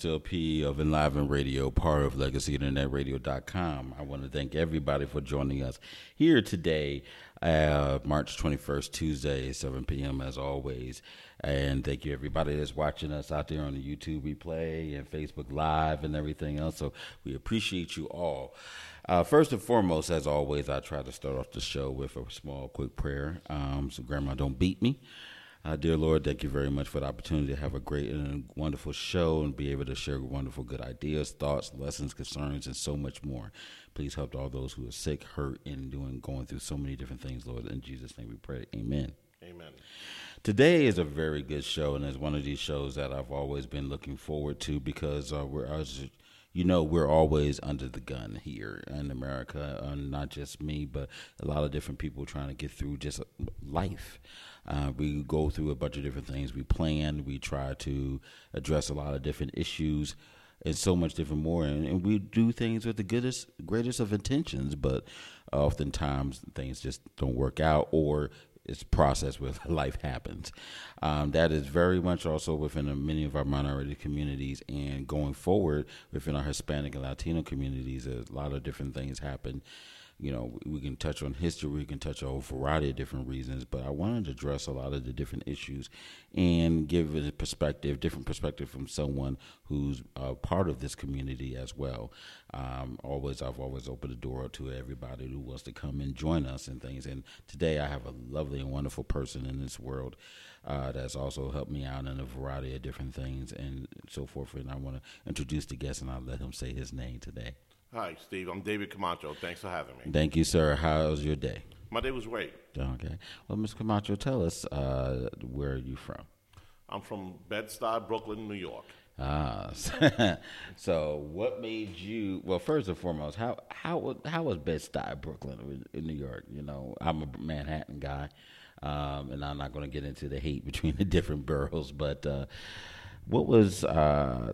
Mr. Of Enliven Radio, part of LegacyInternetRadio.com. I want to thank everybody for joining us here today, uh, March 21st, Tuesday, 7 p.m., as always. And thank you, everybody that's watching us out there on the YouTube replay and Facebook Live and everything else. So we appreciate you all. Uh, first and foremost, as always, I try to start off the show with a small, quick prayer. Um, so, Grandma, don't beat me. Uh, dear Lord, thank you very much for the opportunity to have a great and wonderful show and be able to share wonderful, good ideas, thoughts, lessons, concerns, and so much more. Please help all those who are sick, hurt, and doing going through so many different things, Lord. In Jesus' name we pray. Amen. Amen. Today is a very good show, and it's one of these shows that I've always been looking forward to because uh, we're, as you know, we're always under the gun here in America, uh, not just me, but a lot of different people trying to get through just life. Uh, we go through a bunch of different things. We plan. We try to address a lot of different issues and so much different more. And, and we do things with the goodest, greatest of intentions, but oftentimes things just don't work out, or it's process with life happens. Um, that is very much also within many of our minority communities, and going forward within our Hispanic and Latino communities, a lot of different things happen you know, we can touch on history, we can touch on a variety of different reasons, but I wanted to address a lot of the different issues and give a perspective, different perspective from someone who's a part of this community as well. Um, always, I've always opened the door to everybody who wants to come and join us and things. And today, I have a lovely and wonderful person in this world uh, that's also helped me out in a variety of different things and so forth. And I want to introduce the guest, and I'll let him say his name today. Hi, Steve. I'm David Camacho. Thanks for having me. Thank you, sir. How's your day? My day was great. Okay. Well, Mr. Camacho, tell us uh, where are you from? I'm from Bed-Stuy, Brooklyn, New York. Ah, so what made you? Well, first and foremost, how how how was Bed-Stuy, Brooklyn, in New York? You know, I'm a Manhattan guy, um, and I'm not going to get into the hate between the different boroughs, but uh, what was uh,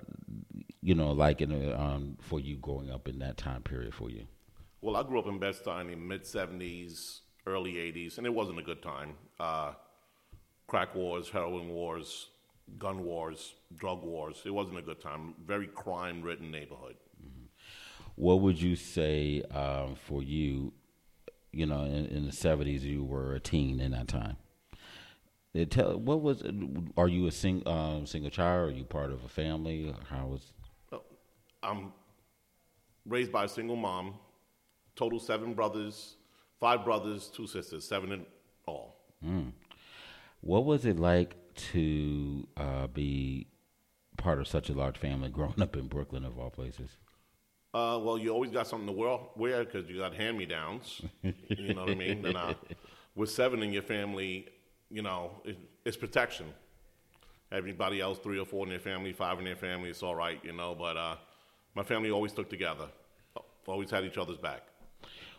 you know, like in a, um, for you growing up in that time period for you? Well, I grew up in Bed-Stuy in the mid '70s, early '80s, and it wasn't a good time. Uh, crack wars, heroin wars, gun wars, drug wars. It wasn't a good time. Very crime-ridden neighborhood. Mm-hmm. What would you say um, for you? You know, in, in the '70s, you were a teen in that time. It tell what was? Are you a sing, um, single child? Are you part of a family? How was? I'm raised by a single mom, total seven brothers, five brothers, two sisters, seven in all. Mm. What was it like to uh, be part of such a large family growing up in Brooklyn, of all places? Uh, well, you always got something to wear because you got hand me downs. you know what I mean? And uh, with seven in your family, you know, it, it's protection. Everybody else, three or four in their family, five in their family, it's all right, you know. But uh, my family always stuck together, always had each other's back.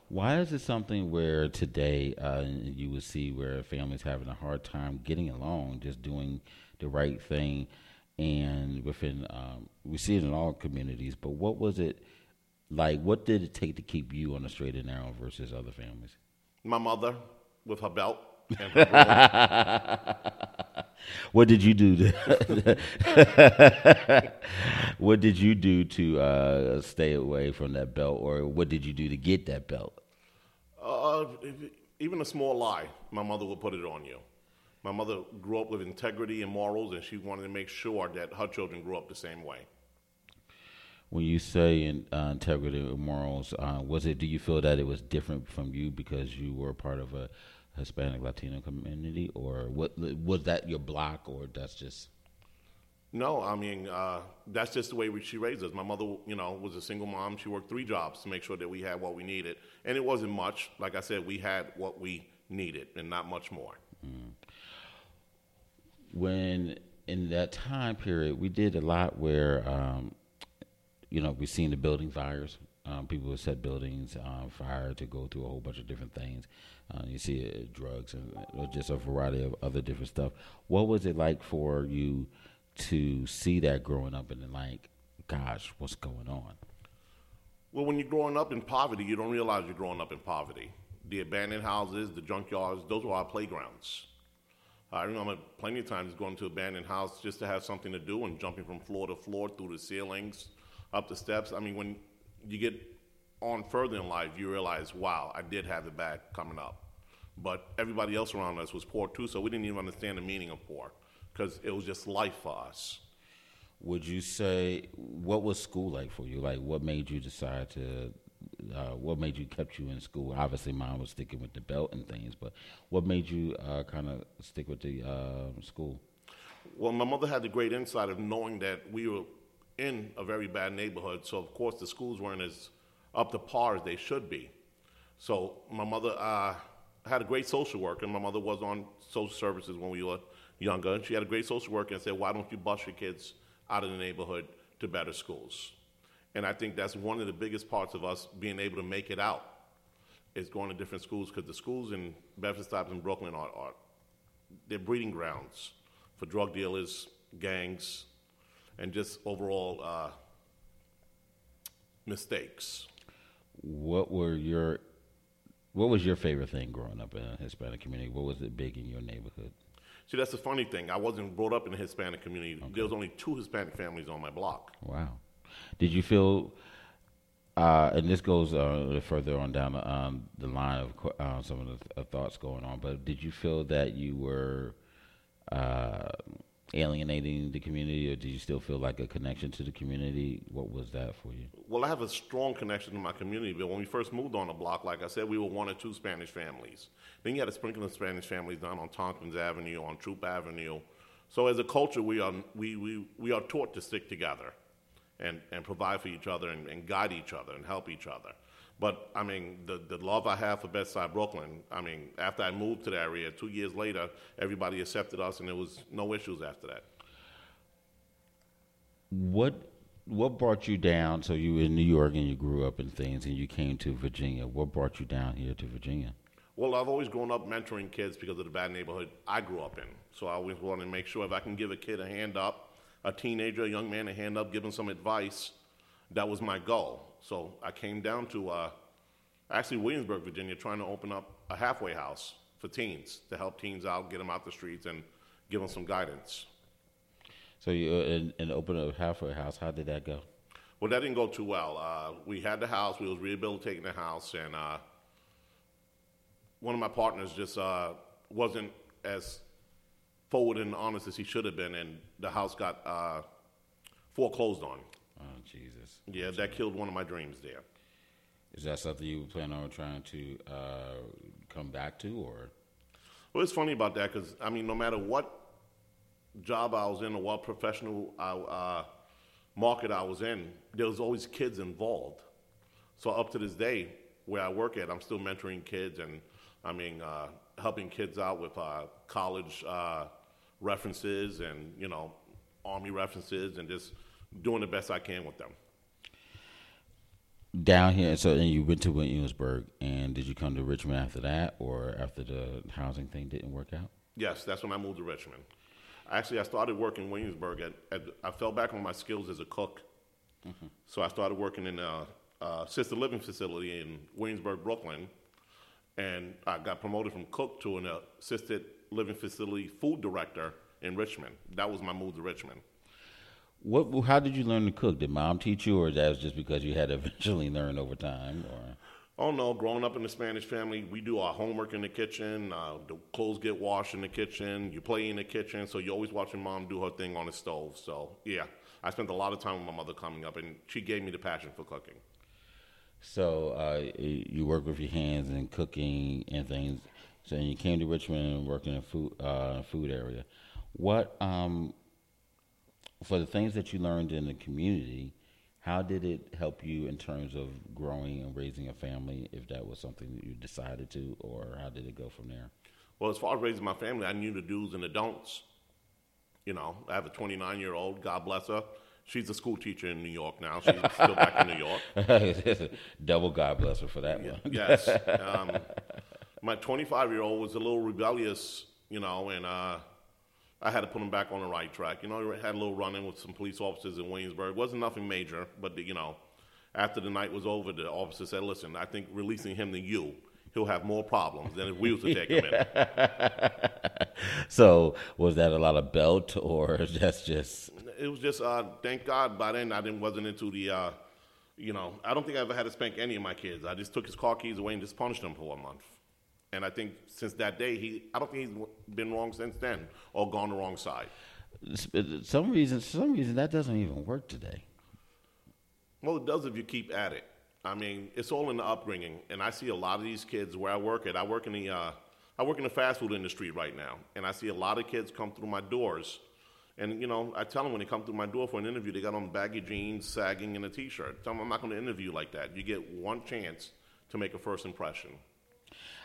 Why is it something where today uh, you would see where families having a hard time getting along, just doing the right thing, and within um, we see it in all communities. But what was it like? What did it take to keep you on the straight and narrow versus other families? My mother with her belt. what did you do to what did you do to uh, stay away from that belt or what did you do to get that belt? Uh, even a small lie my mother would put it on you. My mother grew up with integrity and morals and she wanted to make sure that her children grew up the same way. When you say in, uh, integrity and morals uh, was it do you feel that it was different from you because you were part of a Hispanic Latino community, or what was that your block, or that's just? No, I mean uh, that's just the way we, she raised us. My mother, you know, was a single mom. She worked three jobs to make sure that we had what we needed, and it wasn't much. Like I said, we had what we needed, and not much more. Mm. When in that time period, we did a lot where, um, you know, we've seen the building fires. Um, people would set buildings on fire to go through a whole bunch of different things. Uh, you see uh, drugs and uh, just a variety of other different stuff. What was it like for you to see that growing up and then like, gosh, what's going on? Well, when you're growing up in poverty, you don't realize you're growing up in poverty. The abandoned houses, the junkyards, those were our playgrounds. I remember plenty of times going to abandoned house just to have something to do and jumping from floor to floor through the ceilings, up the steps. I mean, when you get on further in life, you realize, wow, I did have it bad coming up. But everybody else around us was poor too, so we didn't even understand the meaning of poor because it was just life for us. Would you say what was school like for you? Like, what made you decide to? Uh, what made you kept you in school? Obviously, mine was sticking with the belt and things, but what made you uh, kind of stick with the uh, school? Well, my mother had the great insight of knowing that we were in a very bad neighborhood, so of course the schools weren't as up to par as they should be. So my mother uh, had a great social worker. My mother was on social services when we were younger. And she had a great social worker and said, "Why don't you bus your kids out of the neighborhood to better schools?" And I think that's one of the biggest parts of us being able to make it out is going to different schools because the schools in Bedford Stuyvesant and Brooklyn are, are they're breeding grounds for drug dealers, gangs, and just overall uh, mistakes. What were your what was your favorite thing growing up in a Hispanic community? What was it big in your neighborhood? See, that's the funny thing. I wasn't brought up in a Hispanic community. Okay. There was only two Hispanic families on my block. Wow. Did you feel, uh, and this goes uh, further on down the, um, the line of uh, some of the thoughts going on, but did you feel that you were uh, alienating the community, or did you still feel like a connection to the community? What was that for you? Well, I have a strong connection to my community, but when we first moved on the block, like I said, we were one or two Spanish families. Then you had a sprinkling of Spanish families down on Tompkins Avenue, on Throop Avenue. So as a culture, we are, we, we, we are taught to stick together and, and provide for each other and, and guide each other and help each other. But I mean, the, the love I have for Bed-Stuy Brooklyn, I mean, after I moved to the area, two years later, everybody accepted us and there was no issues after that. What what brought you down? So you were in New York and you grew up in things and you came to Virginia. What brought you down here to Virginia? Well, I've always grown up mentoring kids because of the bad neighborhood I grew up in. So I always wanted to make sure if I can give a kid a hand up, a teenager, a young man a hand up, give him some advice, that was my goal. So I came down to uh, actually Williamsburg, Virginia, trying to open up a halfway house for teens to help teens out, get them out the streets, and give them some guidance. So you uh, and, and open a halfway house. How did that go? Well, that didn't go too well. Uh, we had the house. We was rehabilitating the house, and uh, one of my partners just uh, wasn't as forward and honest as he should have been, and the house got uh, foreclosed on. Oh Jesus! Yeah, that killed one of my dreams there. Is that something you plan on trying to uh, come back to, or? Well, it's funny about that because I mean, no matter what job I was in or what professional uh, market I was in, there was always kids involved. So up to this day, where I work at, I'm still mentoring kids and I mean uh, helping kids out with uh, college uh, references and you know army references and just doing the best I can with them. Down here, so then you went to Williamsburg, and did you come to Richmond after that, or after the housing thing didn't work out? Yes, that's when I moved to Richmond. Actually, I started working in Williamsburg. At, at, I fell back on my skills as a cook, mm-hmm. so I started working in a, a assisted living facility in Williamsburg, Brooklyn, and I got promoted from cook to an assisted living facility food director in Richmond. That was my move to Richmond. What? How did you learn to cook? Did mom teach you, or that was just because you had to eventually learn over time? Or oh no, growing up in a Spanish family, we do our homework in the kitchen. Uh, the clothes get washed in the kitchen. You play in the kitchen, so you're always watching mom do her thing on the stove. So yeah, I spent a lot of time with my mother coming up, and she gave me the passion for cooking. So uh, you work with your hands and cooking and things. So you came to Richmond and worked in a food uh, food area. What um, for the things that you learned in the community? How did it help you in terms of growing and raising a family? If that was something that you decided to, or how did it go from there? Well, as far as raising my family, I knew the do's and the don'ts. You know, I have a 29 year old. God bless her She's a school teacher in New York now. She's still back in New York. Double God bless her for that yeah, one. yes. Um, my 25 year old was a little rebellious, you know, and uh, I had to put him back on the right track. You know, I had a little run in with some police officers in Williamsburg. wasn't nothing major, but, you know, after the night was over, the officer said, listen, I think releasing him to you, he'll have more problems than if we was to take him in. so was that a lot of belt or that's just? It was just uh, thank God by then I didn't wasn't into the. Uh, you know, I don't think I ever had to spank any of my kids. I just took his car keys away and just punished him for a month. And I think since that day, he I don't think he's been wrong since then or gone the wrong side. Some reason, some reason that doesn't even work today. Well, it does if you keep at it. I mean, it's all in the upbringing, and I see a lot of these kids where I work at. I work in the uh, I work in the fast food industry right now, and I see a lot of kids come through my doors. And you know, I tell them when they come through my door for an interview, they got on baggy jeans, sagging, and a t-shirt. Tell them I'm not going to interview like that. You get one chance to make a first impression.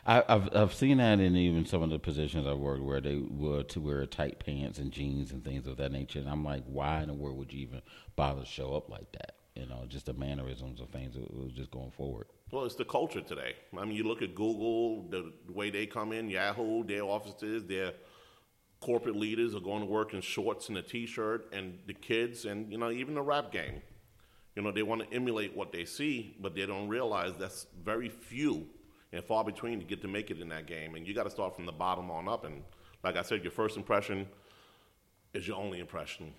I, have I've seen that in even some of the positions I've worked where they were to wear tight pants and jeans and things of that nature, and I'm like, why in the world would you even bother to show up like that? You know, just the mannerisms of things. It was just going forward. Well, it's the culture today. I mean, you look at Google, the, the way they come in, Yahoo, their offices, their corporate leaders are going to work in shorts and a t-shirt, and the kids, and you know, even the rap game. You know, they want to emulate what they see, but they don't realize that's very few and far between to get to make it in that game. And you got to start from the bottom on up. And like I said, your first impression is your only impression.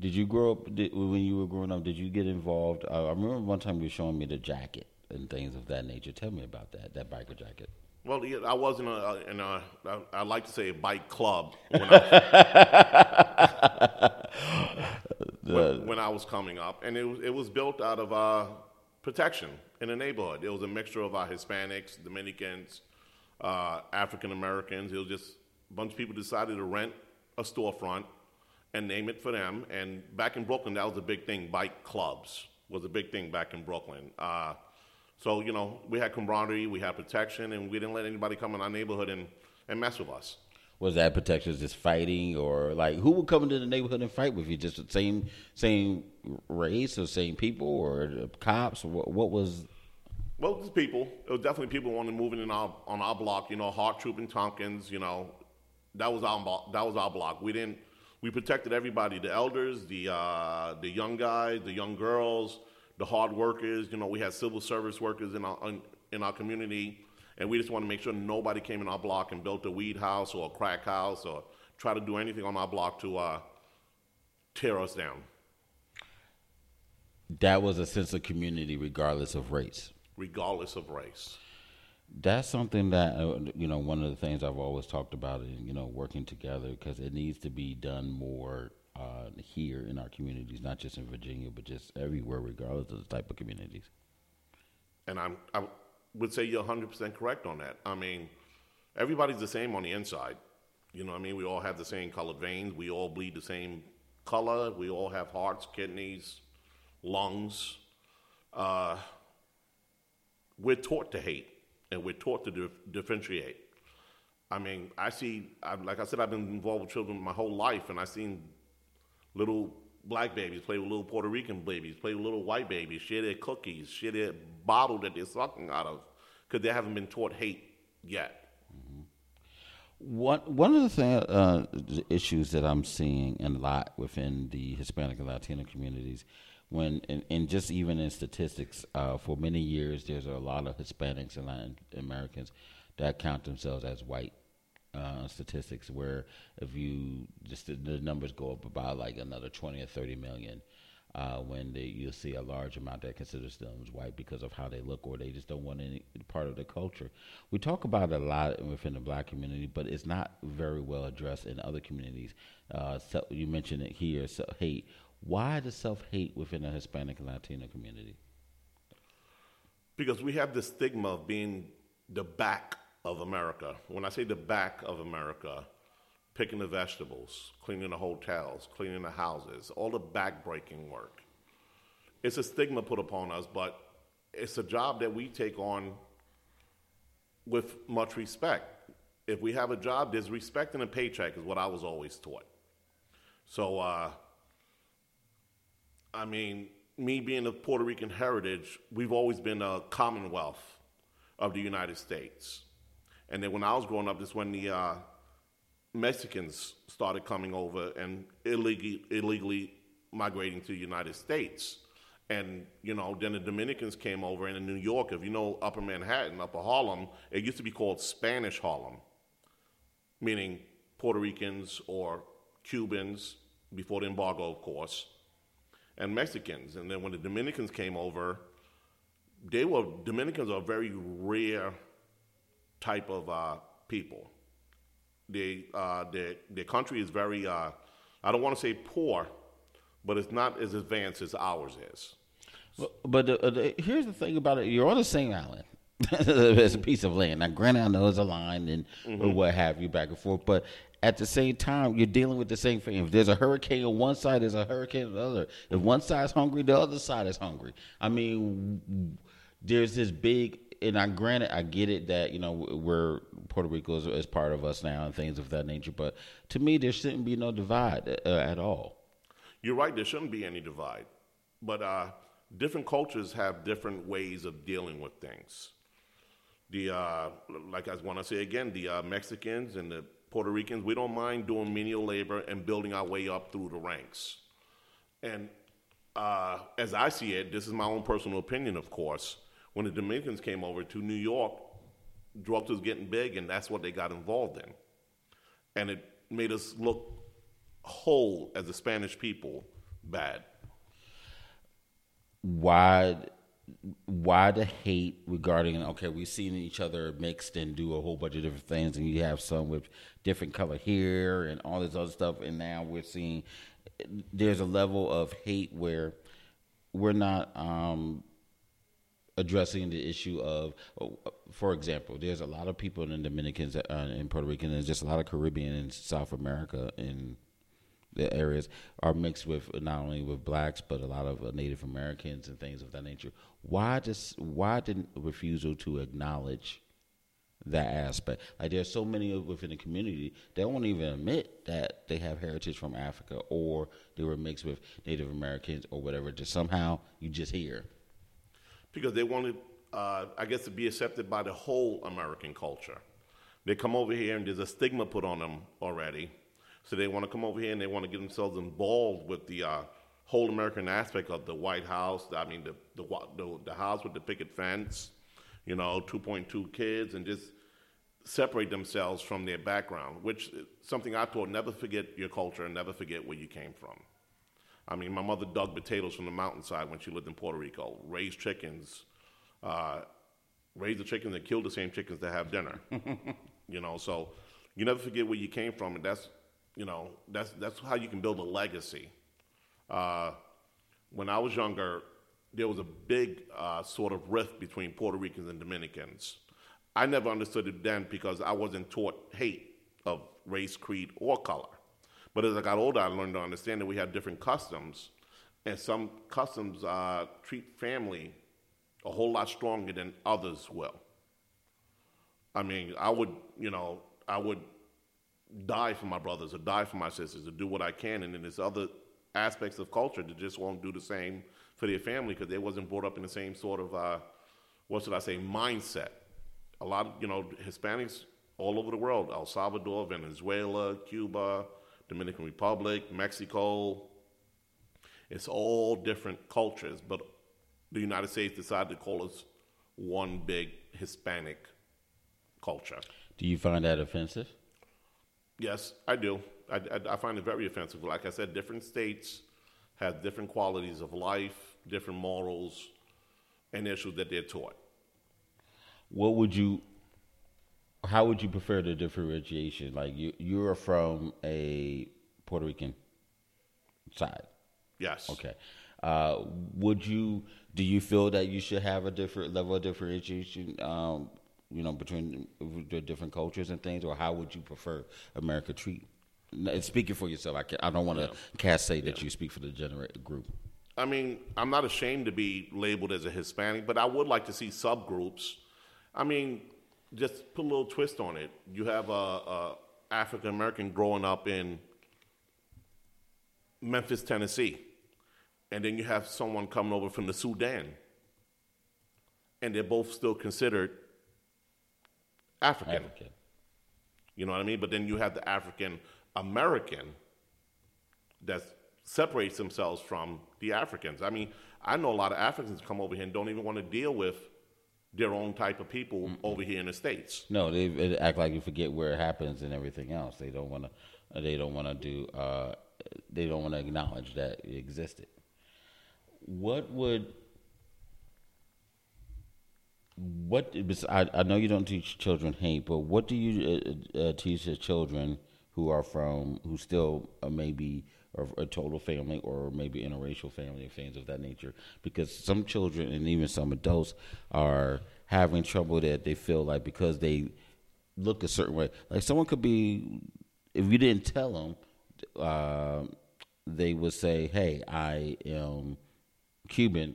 Did you grow up did, when you were growing up? Did you get involved? Uh, I remember one time you were showing me the jacket and things of that nature. Tell me about that, that biker jacket. Well, I was in a, in a I like to say a bike club when I, when, when I was coming up, and it was it was built out of uh, protection in the neighborhood. It was a mixture of our Hispanics, Dominicans, uh, African Americans. It was just a bunch of people decided to rent a storefront and name it for them. And back in Brooklyn, that was a big thing. Bike clubs was a big thing back in Brooklyn. Uh, so, you know, we had camaraderie, we had protection, and we didn't let anybody come in our neighborhood and, and mess with us was that protection just fighting or like who would come into the neighborhood and fight with you? Just the same same race or same people or cops? Or what, what was well it was people. It was definitely people wanting moving in our on our block you know Hart Throop and Tompkins you know that was our that was our block. We didn't we protected everybody the elders the uh, the young guys the young girls the hard workers you know we had civil service workers in our in our community and we just want to make sure nobody came in our block and built a weed house or a crack house or try to do anything on our block to uh, tear us down. That was a sense of community, regardless of race. Regardless of race. That's something that uh, you know. One of the things I've always talked about is you know working together because it needs to be done more uh, here in our communities, not just in Virginia, but just everywhere, regardless of the type of communities. And I'm, I'm would say you're 100% correct on that. I mean, everybody's the same on the inside. You know what I mean? We all have the same colored veins. We all bleed the same color. We all have hearts, kidneys, lungs. Uh, we're taught to hate and we're taught to dif- differentiate. I mean, I see, I, like I said, I've been involved with children my whole life, and I've seen little black babies play with little Puerto Rican babies, play with little white babies, share their cookies, share their bottle that they're sucking out of, because they haven't been taught hate yet. Mm-hmm. One one of the thing, uh, issues that I'm seeing a lot within the Hispanic and Latino communities, when and, and just even in statistics, uh, for many years there's a lot of Hispanics and Latin Americans that count themselves as white uh, statistics where if you just the, the, numbers go up about like another 20 or 30 million uh, when they, you'll see a large amount that considers them white because of how they look or they just don't want any part of the culture. We talk about a lot within the black community, but it's not very well addressed in other communities. Uh, so you mentioned it here, so hate. Why the self hate within the Hispanic and Latino community? Because we have the stigma of being the back of America. When I say the back of America, picking the vegetables, cleaning the hotels, cleaning the houses, all the backbreaking work. It's a stigma put upon us, but it's a job that we take on with much respect. If we have a job, there's respect in a paycheck, is what I was always taught. So, uh, I mean, me being of Puerto Rican heritage, we've always been a commonwealth of the United States. And then when I was growing up, this when the uh, Mexicans started coming over and illegally, illegally migrating to the United States. And you know, then the Dominicans came over, and in New York, if you know Upper Manhattan, Upper Harlem, it used to be called Spanish Harlem, meaning Puerto Ricans or Cubans before the embargo, of course, and Mexicans. And then when the Dominicans came over, they were Dominicans are a very rare type of uh, people. The, uh, their, their country is very, uh, I don't want to say poor, but it's not as advanced as ours is. But, but uh, the, here's the thing about it: you're on the same island. it's a piece of land. Now, granted, I know it's a line and mm-hmm. or what have you, back and forth, but at the same time, you're dealing with the same thing. If there's a hurricane on one side, there's a hurricane on the other. If one side's hungry, the other side is hungry. I mean, there's this big, and I granted, I get it that you know we're Puerto Rico is, is part of us now and things of that nature. But to me, there shouldn't be no divide uh, at all. You're right. There shouldn't be any divide, but uh, different cultures have different ways of dealing with things. The uh, like I want to say again, the uh, Mexicans and the Puerto Ricans, we don't mind doing menial labor and building our way up through the ranks. And uh, as I see it, this is my own personal opinion, of course. When the Dominicans came over to New York, drugs was getting big, and that's what they got involved in. And it made us look whole as the Spanish people bad. Why why the hate regarding okay we've seen each other mixed and do a whole bunch of different things and you have some with different color here and all this other stuff and now we're seeing there's a level of hate where we're not um, addressing the issue of, for example, there's a lot of people in Dominicans uh, and Puerto Rican, and just a lot of Caribbean and South America in the areas are mixed with not only with blacks but a lot of uh, Native Americans and things of that nature. Why just why didn't refusal to acknowledge that aspect? Like there's so many of within the community they won't even admit that they have heritage from Africa or they were mixed with Native Americans or whatever. Just somehow you just hear because they wanted, uh, I guess, to be accepted by the whole American culture. They come over here and there's a stigma put on them already. So they want to come over here and they want to get themselves involved with the uh, whole American aspect of the White House. I mean, the, the, the, the house with the picket fence, you know, 2.2 kids, and just separate themselves from their background, which is something I taught never forget your culture and never forget where you came from. I mean, my mother dug potatoes from the mountainside when she lived in Puerto Rico, raised chickens, uh, raised the chickens and killed the same chickens to have dinner. you know, so you never forget where you came from, and that's, you know, that's that's how you can build a legacy. Uh, when I was younger, there was a big uh, sort of rift between Puerto Ricans and Dominicans. I never understood it then because I wasn't taught hate of race, creed, or color. But as I got older, I learned to understand that we have different customs, and some customs uh, treat family a whole lot stronger than others will. I mean, I would, you know, I would die for my brothers or die for my sisters to do what I can, and then there's other aspects of culture that just won't do the same for their family because they wasn't brought up in the same sort of, uh, what should I say, mindset. A lot of, you know, Hispanics all over the world, El Salvador, Venezuela, Cuba, Dominican Republic, Mexico. It's all different cultures, but the United States decided to call us one big Hispanic culture. Do you find that offensive? Yes, I do. I, I, I, find it very offensive. Like I said, different states have different qualities of life, different morals, and issues that they're taught. What would you how would you prefer the differentiation? Like you, you're from a Puerto Rican side. Yes. Okay. Uh, would you? Do you feel that you should have a different level of differentiation? Um, you know, between the different cultures and things, or how would you prefer America treat? Speaking for yourself, I, can, I don't want to yeah. cast say that yeah. you speak for the general group. I mean, I'm not ashamed to be labeled as a Hispanic, but I would like to see subgroups. I mean, just put a little twist on it. You have a, a African American growing up in Memphis, Tennessee, and then you have someone coming over from the Sudan, and they're both still considered African. African. You know what I mean? But then you have the African American that separates themselves from the Africans. I mean, I know a lot of Africans come over here and don't even want to deal with their own type of people mm over here in the states. No, they, they, act like you forget where it happens and everything else. They don't want to. They don't want to do. Uh, they don't want to acknowledge that it existed. What would what I, I know you don't teach children hate, but what do you uh, uh, teach the children who are from who still uh, maybe are a total family or maybe interracial family and things of that nature? Because some children and even some adults are having trouble that they feel like because they look a certain way, like someone could be if you didn't tell them, uh, they would say, "Hey, I am Cuban."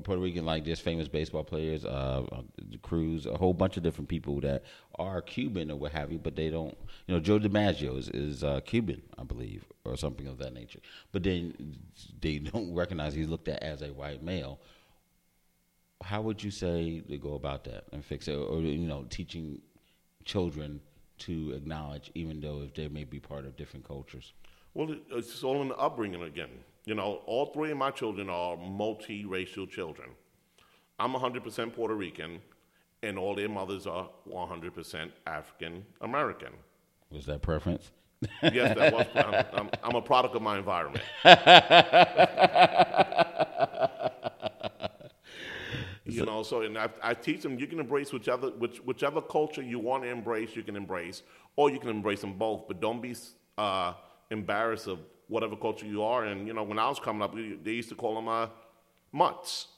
Puerto Rican, like there's famous baseball players, uh, uh, Cruz, a whole bunch of different people that are Cuban or what have you, but they don't. You know, Joe DiMaggio is, is uh, Cuban, I believe, or something of that nature. But then they don't recognize he's looked at as a white male. How would you say to go about that and fix it, or you know, teaching children to acknowledge, even though if they may be part of different cultures? Well, it's all in the upbringing again. You know, all three of my children are multiracial children. I'm 100% Puerto Rican, and all their mothers are 100% African American. Was that preference? yes, that was. I'm, I'm, I'm, a product of my environment. you know, so and I, I, teach them you can embrace whichever which, whichever culture you want to embrace, you can embrace, or you can embrace them both. But don't be uh, embarrassed of whatever culture you are. And you know, when I was coming up, they used to call them uh, mutts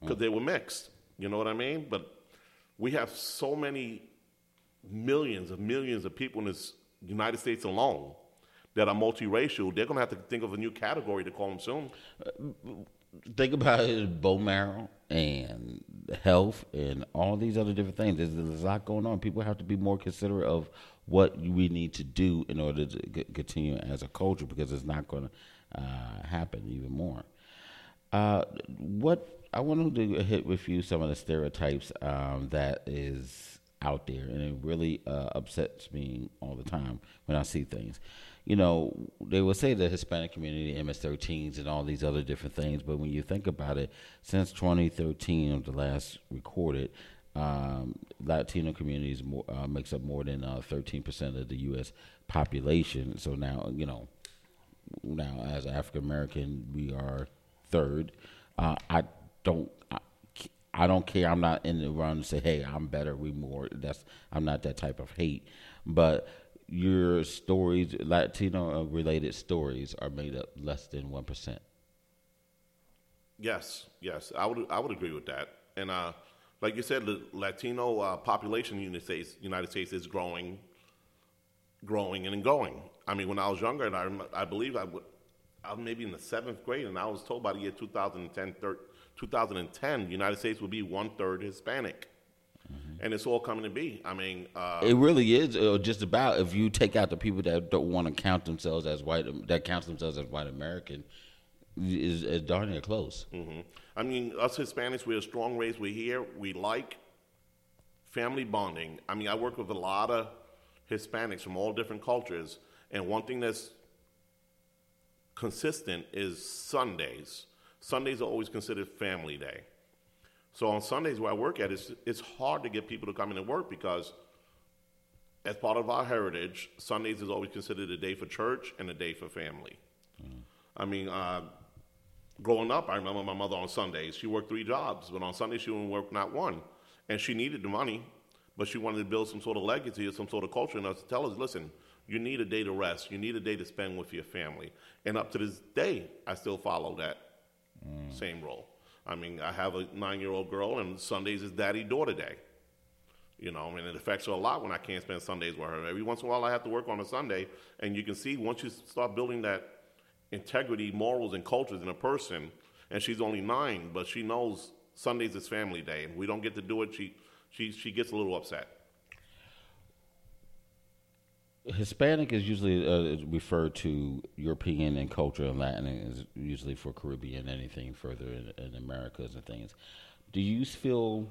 because they were mixed. You know what I mean? But we have so many millions of millions of people in this United States alone that are multiracial. They're going to have to think of a new category to call them soon. think about it, bone marrow and health and all these other different things. There's, a lot going on. People have to be more considerate of what we need to do in order to g- continue as a culture because it's not going to uh, happen even more. Uh, what I wanted to hit with you some of the stereotypes um, that is out there, and it really uh, upsets me all the time when I see things you know, they will say the Hispanic community, MS-13s, and all these other different things. But when you think about it, since 2013, of the last recorded, um, Latino communities more, uh, makes up more than uh, 13% of the U.S. population. So now, you know, now as African American, we are third. Uh, I don't. I, I don't care. I'm not in the run to say, "Hey, I'm better. We more." That's I'm not that type of hate. But your stories, Latino related stories, are made up less than one percent. Yes, yes, I would I would agree with that. And uh, like you said, the Latino uh, population in the United States, United States is growing, growing and growing. I mean, when I was younger, and I, I believe I, was maybe in the seventh grade, and I was told by the year 2010, 2010 the United States would be one third Hispanic. Mm-hmm. And it's all coming to be. I mean, uh, it really is uh, just about if you take out the people that don't want to count themselves as white, that counts themselves as white American, is, is darn near close. Mm-hmm. I mean, us Hispanics, we're a strong race. We're here. We like family bonding. I mean, I work with a lot of Hispanics from all different cultures, and one thing that's consistent is Sundays. Sundays are always considered family day. So on Sundays where I work at, it's, it's hard to get people to come in and work because as part of our heritage, Sundays is always considered a day for church and a day for family. Mm. I mean, uh, growing up, I remember my mother on Sundays, she worked three jobs, but on Sundays she wouldn't work not one. And she needed the money, but she wanted to build some sort of legacy or some sort of culture. And us to tell us, listen, you need a day to rest. You need a day to spend with your family. And up to this day, I still follow that mm. same role. I mean, I have a nine year old girl, and Sundays is daddy daughter day. You know, I mean, it affects her a lot when I can't spend Sundays with her. Every once in a while, I have to work on a Sunday, and you can see once you start building that integrity, morals, and cultures in a person, and she's only nine, but she knows Sundays is family day, and we don't get to do it. She she she gets a little upset. Hispanic is usually uh, referred to European and culture, and Latin is usually for Caribbean. Anything further in, in Americas and things. Do you feel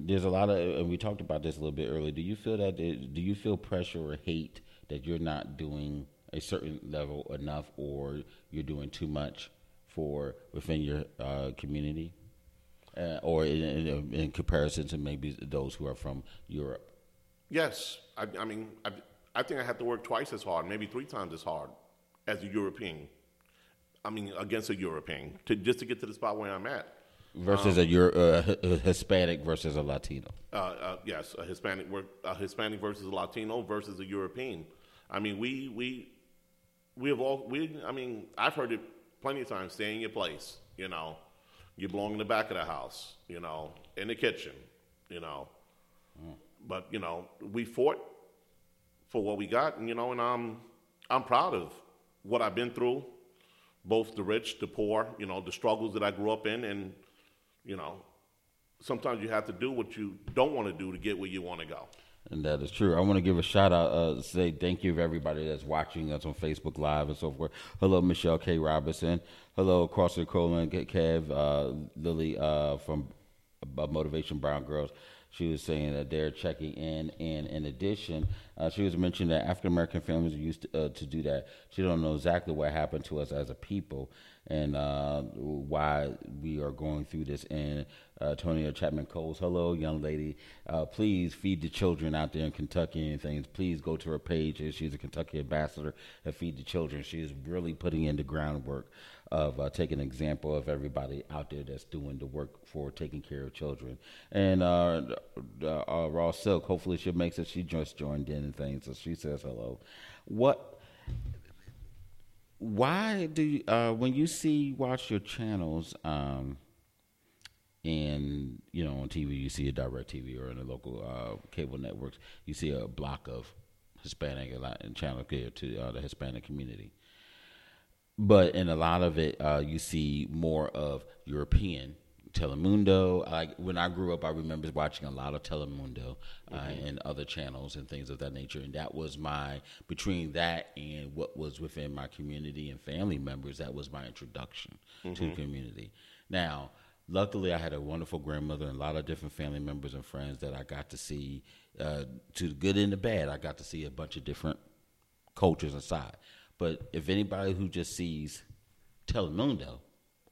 there's a lot of, and we talked about this a little bit earlier. Do you feel that? Do you feel pressure or hate that you're not doing a certain level enough, or you're doing too much for within your uh, community, uh, or in, in, in, comparison to maybe those who are from Europe? Yes, I, I mean, I, I think I have to work twice as hard, maybe three times as hard, as a European. I mean, against a European, to just to get to the spot where I'm at. Versus um, a, Euro, uh, a Hispanic versus a Latino. Uh, uh, yes, a Hispanic, a Hispanic versus a Latino versus a European. I mean, we we we have all we. I mean, I've heard it plenty of times. Stay in your place. You know, you belong in the back of the house. You know, in the kitchen. You know, mm. but you know, we fought for what we got, and you know, and I'm I'm proud of what I've been through, both the rich, the poor. You know, the struggles that I grew up in, and you know, sometimes you have to do what you don't want to do to get where you want to go. And that is true. I want to give a shout out, uh, say thank you to everybody that's watching us on Facebook Live and so forth. Hello, Michelle K. Robinson. Hello, Crosser Colon, Kev, uh, Lily uh, from uh, Motivation Brown Girls. She was saying that they're checking in, and in addition, uh, she was mentioning that African American families used to, uh, to do that. She don't know exactly what happened to us as a people, and uh, why we are going through this. And uh, Tonya Chapman Coles, hello, young lady. Uh, please feed the children out there in Kentucky and things. Please go to her page. She's a Kentucky ambassador at Feed the Children. She is really putting in the groundwork of uh, taking an example of everybody out there that's doing the work for taking care of children. And uh, uh, Raw Silk, hopefully she makes it. She just joined in and things, so she says hello. What why do you, uh, when you see watch your channels um, and you know on TV you see a DirecTV or in the local uh, cable networks you see a block of Hispanic and channel care to uh, the Hispanic community, but in a lot of it uh, you see more of European Telemundo. Like when I grew up, I remember watching a lot of Telemundo uh, mm-hmm. and other channels and things of that nature. And that was my between that and what was within my community and family members. That was my introduction mm-hmm. to the community. Now, luckily, I had a wonderful grandmother and a lot of different family members and friends that I got to see. Uh, to the good and the bad, I got to see a bunch of different cultures aside. But if anybody who just sees Telemundo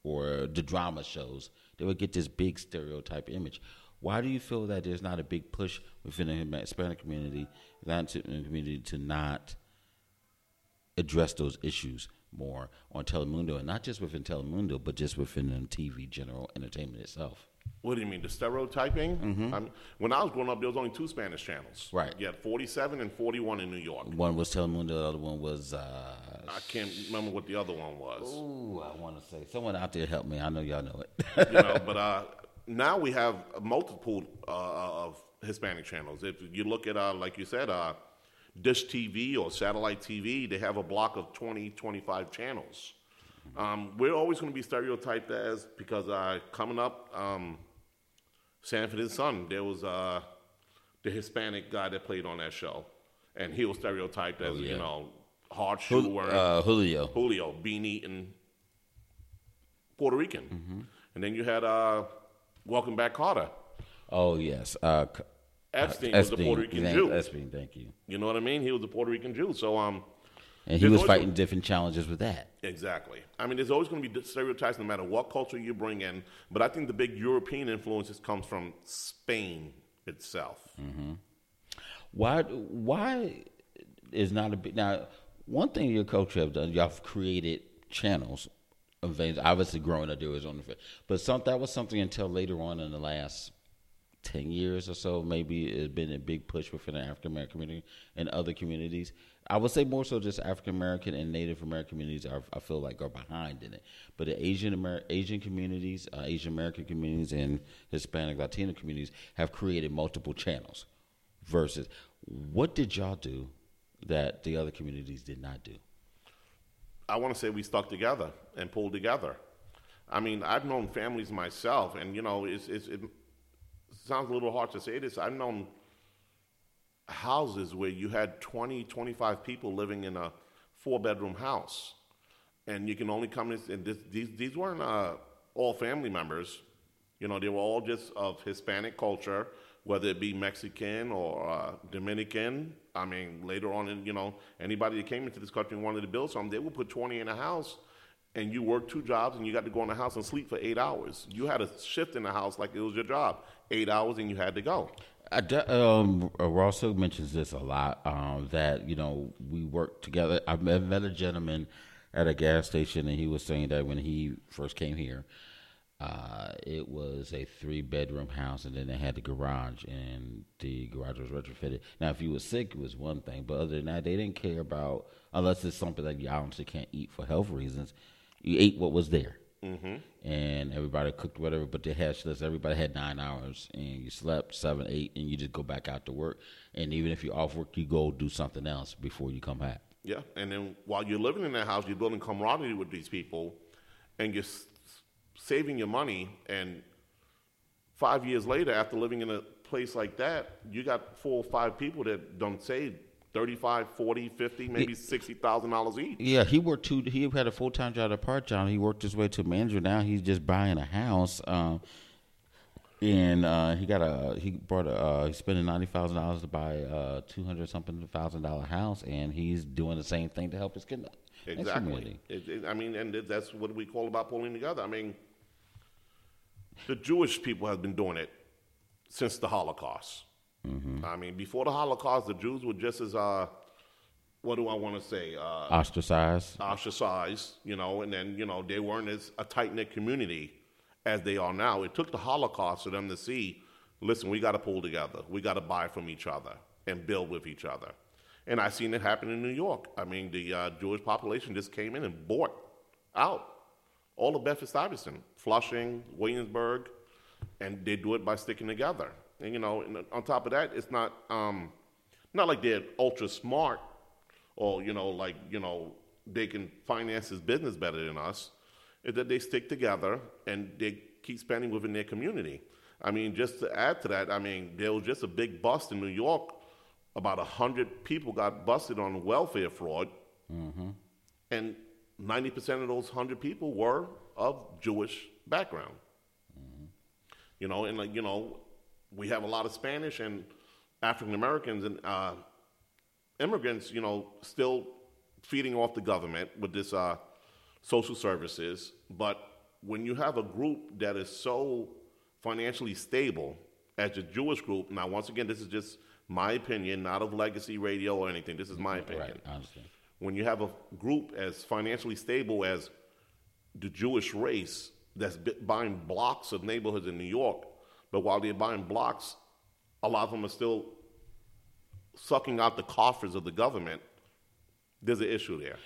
or the drama shows, they would get this big stereotype image. Why do you feel that there's not a big push within the Hispanic community, Latin community, to not address those issues more on Telemundo, and not just within Telemundo, but just within TV general entertainment itself? What do you mean, the stereotyping? Mm-hmm. I mean, when I was growing up, there was only two Spanish channels. Right. You had 47 and 41 in New York. One was Telemundo, the other one was. Uh, I can't remember what the other one was. Ooh, I want to say. Someone out there help me. I know y'all know it. you know, but uh, now we have multiple uh, of Hispanic channels. If you look at, uh, like you said, uh, Dish TV or satellite TV, they have a block of 20, 25 channels. Um, we're always going to be stereotyped as because uh, coming up, um, Sanford and Son, there was uh, the Hispanic guy that played on that show, and he was stereotyped as oh, yeah. you know hard shoe wearing uh, Julio, Julio, bean eating Puerto Rican, mm-hmm. and then you had uh, Welcome Back Kotter. Oh yes, uh, Epstein, was a Puerto Rican Jew. Epstein, thank you. You know what I mean? He was a Puerto Rican Jew, so um and he was fighting different challenges with that. Exactly. I mean, there's always going to be stereotypes no matter what culture you bring in. But I think the big European influences comes from Spain itself. Mm-hmm. Why? Why is not a big now? One thing your culture have done, y'all have created channels of things. Obviously, growing up there was on the, but some that was something until later on in the last 10 years or so, maybe it's been a big push within the African American community and other communities. I would say more so just African American and Native American communities are, I feel like, are behind in it. But the Asian Amer- Asian communities, uh, Asian American communities, and Hispanic Latino communities have created multiple channels. Versus, what did y'all do that the other communities did not do? I want to say we stuck together and pulled together. I mean, I've known families myself, and you know, it's, it's, it, sounds a little hard to say this. I've known houses where you had 20, 25 people living in a four bedroom house. And you can only come in, and this, these, these weren't uh, all family members. You know, they were all just of Hispanic culture, whether it be Mexican or uh, Dominican. I mean, later on, in, you know, anybody that came into this country and wanted to build something, they would put 20 in a house and you worked two jobs and you got to go in the house and sleep for eight hours. You had a shift in the house like it was your job, eight hours, and you had to go. I de- um, uh, mentions this a lot. Um, that you know we work together. I met, met a gentleman at a gas station, and he was saying that when he first came here, uh, it was a three bedroom house, and then they had the garage, and the garage was retrofitted. Now, if you were sick, it was one thing, but other than that, they didn't care about unless it's something that you honestly can't eat for health reasons. You ate what was there. Mm-hmm. And everybody cooked whatever, but they had list. Everybody had nine hours, and you slept seven, eight, and you just go back out to work. And even if you're off work, you go do something else before you come back. Yeah, and then while you're living in that house, you're building camaraderie with these people, and you're s- saving your money. And five years later, after living in a place like that, you got four or five people that don't save 35 40 50 maybe $60000 each Yeah, he worked two. He had a full time job at part time. He worked his way to manager. Now he's just buying a house. Um, and uh, he got a he brought a uh, he's spending ninety thousand dollars to buy a two hundred something thousand dollar house, and he's doing the same thing to help his kid. Exactly. It, it, I mean, and that's what we call about pulling together. I mean, the Jewish people have been doing it since the Holocaust. I mean, before the Holocaust, the Jews were just as, uh, what do I want to say, uh, Ostracized. ostracized, you know, and then, you know, they weren't as a tight knit community as they are now. It took the Holocaust for them to see listen, we got to pull together. We got to buy from each other and build with each other. And I've seen it happen in New York. I mean, the uh, Jewish population just came in and bought out all of Bedford Stuyvesant, Flushing, Williamsburg, and they do it by sticking together. And you know, and on top of that, it's not um, not like they're ultra smart or you know, like you know, they can finance his business better than us. Is that they stick together and they keep spending within their community. I mean, just to add to that, I mean, there was just a big bust in New York. About a hundred people got busted on welfare fraud, and ninety percent of those hundred people were of Jewish background. You know, and like you know, we have a lot of Spanish and African Americans and uh, immigrants. You know, still feeding off the government with this uh, social services. But when you have a group that is so financially stable as the Jewish group, now once again, this is just my opinion, not of Legacy Radio or anything. This is my opinion Right, I understand. when you have a group as financially stable as the Jewish race that's buying blocks of neighborhoods in New York, but while they're buying blocks, a lot of them are still sucking out the coffers of the government. There's an issue there.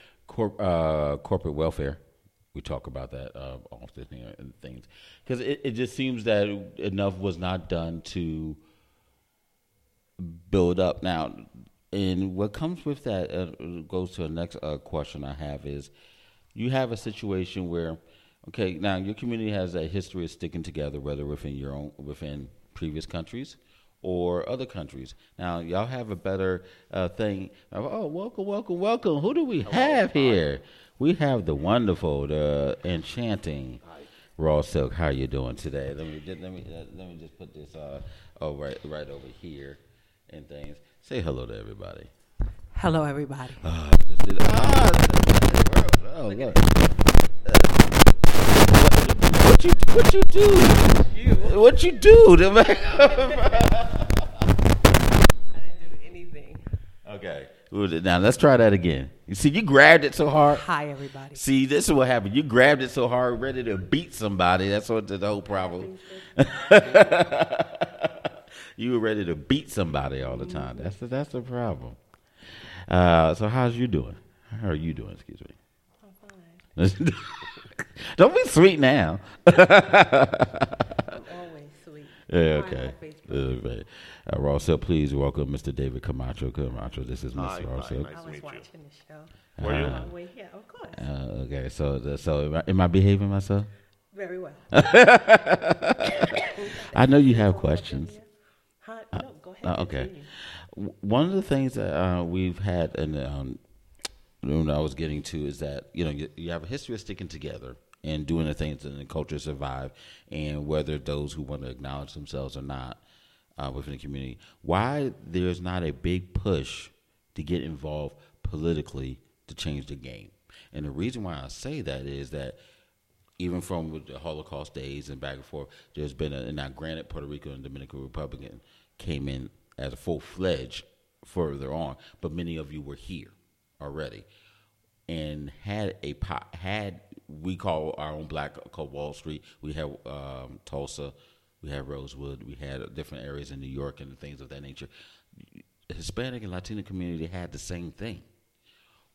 Uh, corporate welfare. We talk about that uh, often here and things because it, it just seems that enough was not done to build up. Now, and what comes with that uh, goes to the next uh, question I have is you have a situation where okay now your community has a history of sticking together whether within your own within previous countries or other countries. Now y'all have a better uh, thing. Of, oh welcome welcome welcome. Who do we have here? We have the wonderful the enchanting raw silk. How are you doing today? Let me just, let me uh, let me just put this uh oh right right over here and things. Say hello to everybody. Hello, everybody. Ah, just did- ah, oh, look. What, you what you do? What you do? to make- I didn't do anything. okay. Now let's try that again. You see, you grabbed it so hard. Hi, everybody. See, this is what happened. You grabbed it so hard, ready to beat somebody. That's what the whole problem. you were ready to beat somebody all the time. That's the, that's the problem. Uh, so how's you doing? How are you doing? Excuse me. I'm fine. Don't be sweet now. I'm always sweet. Yeah, Find okay. my Facebook. Uh, right. Uh, Rossell, please welcome Mr. David Camacho. Camacho, this is Hi, Mr. hi, Rossell. nice. I to was meet you. watching the show. Were you? Uh, wait, yeah, of course. Uh, okay, so the, so am I, am I behaving myself? Very well. I know you have questions. Huh? No, go ahead. Uh, okay. continue. One of the things that uh, we've had, and um, when I was getting to, is that you know you, you have a history of sticking together and doing the things that the culture survive, and whether those who want to acknowledge themselves or not uh, within the community. Why there's not a big push to get involved politically to change the game, And the reason why I say that is that even from the Holocaust days and back and forth, there's been a now granted Puerto Rico and Dominican Republic came in as a full fledged further on, but many of you were here already and had a had we call our own black called Wall Street. We have um, Tulsa, we have Rosewood, we had different areas in New York and things of that nature. Hispanic and Latino community had the same thing.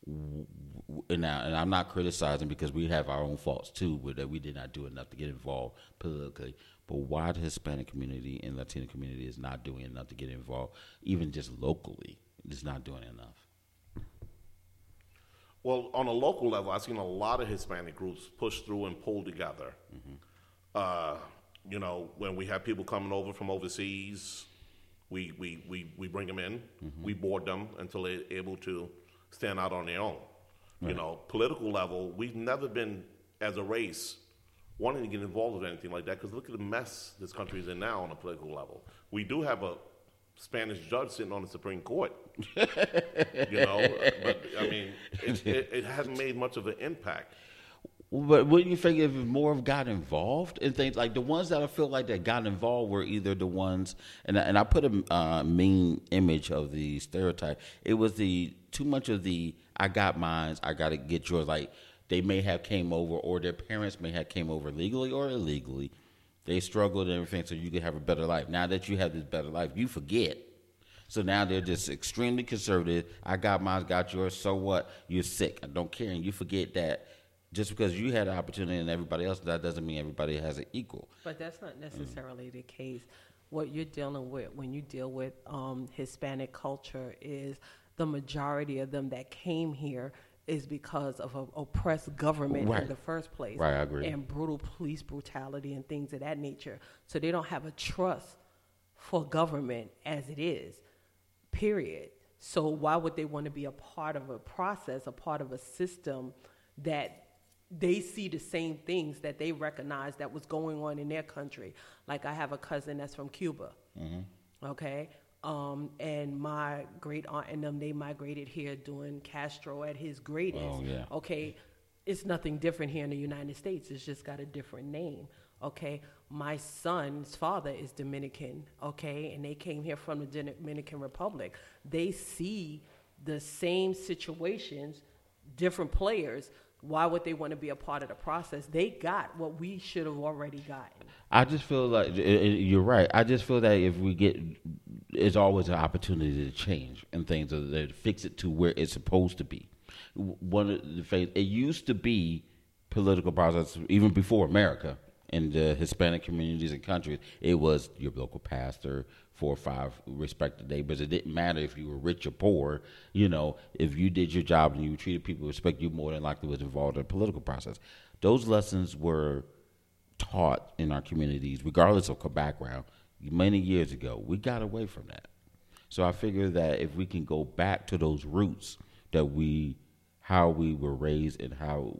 And, now, and I'm not criticizing because we have our own faults too, with that we did not do enough to get involved politically. But why the Hispanic community and Latino community is not doing enough to get involved, even just locally, is not doing enough. Well, on a local level, I've seen a lot of Hispanic groups push through and pull together. Mm-hmm. Uh, you know, when we have people coming over from overseas, we, we, we, we bring them in, mm-hmm. we board them until they're able to stand out on their own. Right. You know, political level, we've never been, as a race, wanting to get involved with anything like that because look at the mess this country is in now on a political level. We do have a Spanish judge sitting on the Supreme Court. you know, but I mean, it, it, it, hasn't made much of an impact. But wouldn't you think if more of got involved in things like the ones that I feel like that got involved were either the ones and I, and I put a uh, mean image of the stereotype. It was the too much of the I got mines, I got to get yours. Like they may have came over, or their parents may have came over legally or illegally. They struggled and everything, so you could have a better life. Now that you have this better life, you forget so now they're just extremely conservative. I got mine, got yours. So what? You're sick. I don't care. And you forget that just because you had an opportunity and everybody else, that doesn't mean everybody has an equal. But that's not necessarily mm. the case. What you're dealing with when you deal with um, Hispanic culture is the majority of them that came here is because of an oppressed government right. in the first place. Right, I agree. And brutal police brutality and things of that nature. So they don't have a trust for government as it is period. So why would they want to be a part of a process, a part of a system that they see the same things that they recognize that was going on in their country? Like I have a cousin that's from Cuba. Mm-hmm. Okay. Um, and my great aunt and them, they migrated here doing Castro at his greatest. Oh, yeah. Okay. It's nothing different here in the United States. It's just got a different name. Okay my son's father is Dominican, okay, and they came here from the Dominican Republic. They see the same situations, different players. Why would they want to be a part of the process? They got what we should have already gotten. I just feel like you're right. I just feel that if we get, it's always an opportunity to change and things to fix it to where it's supposed to be. One of the things it used to be political process even before America in the Hispanic communities and countries, it was your local pastor, four or five respected neighbors. It didn't matter if you were rich or poor. You know, if you did your job and you treated people with respect, you more than likely was involved in the political process. Those lessons were taught in our communities, regardless of background, many years ago. We got away from that. So I figure that if we can go back to those roots that we, how we were raised and how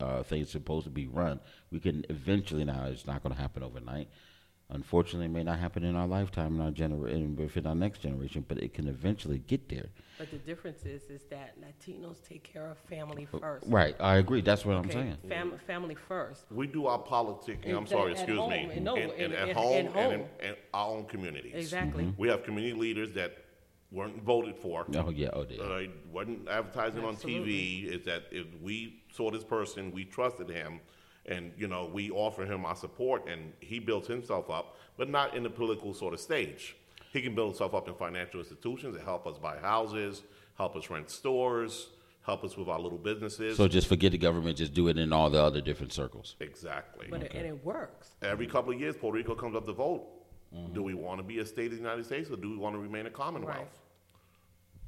uh, things supposed to be run. We can eventually now. It's not going to happen overnight. Unfortunately, it may not happen in our lifetime, in our generation, in our next generation, but it can eventually get there. But the difference is, is that Latinos take care of family first. Right, I agree. That's what okay. I'm saying. Fam- family first. We do our politics. I'm sorry, excuse home, me. And, no, and, and, and at home, home. and in, our own communities. Exactly. Mm-hmm. We have community leaders that weren't voted for. Oh yeah, oh yeah. Uh, wasn't advertising Absolutely. on TV. Is that if we saw this person, we trusted him, and you know we offer him our support, and he builds himself up, but not in the political sort of stage. He can build himself up in financial institutions that help us buy houses, help us rent stores, help us with our little businesses. So just forget the government, just do it in all the other different circles. Exactly. But okay. it, and it works. Every couple of years, Puerto Rico comes up to vote. Mm-hmm. Do we want to be a state of the United States or do we want to remain a commonwealth? Right.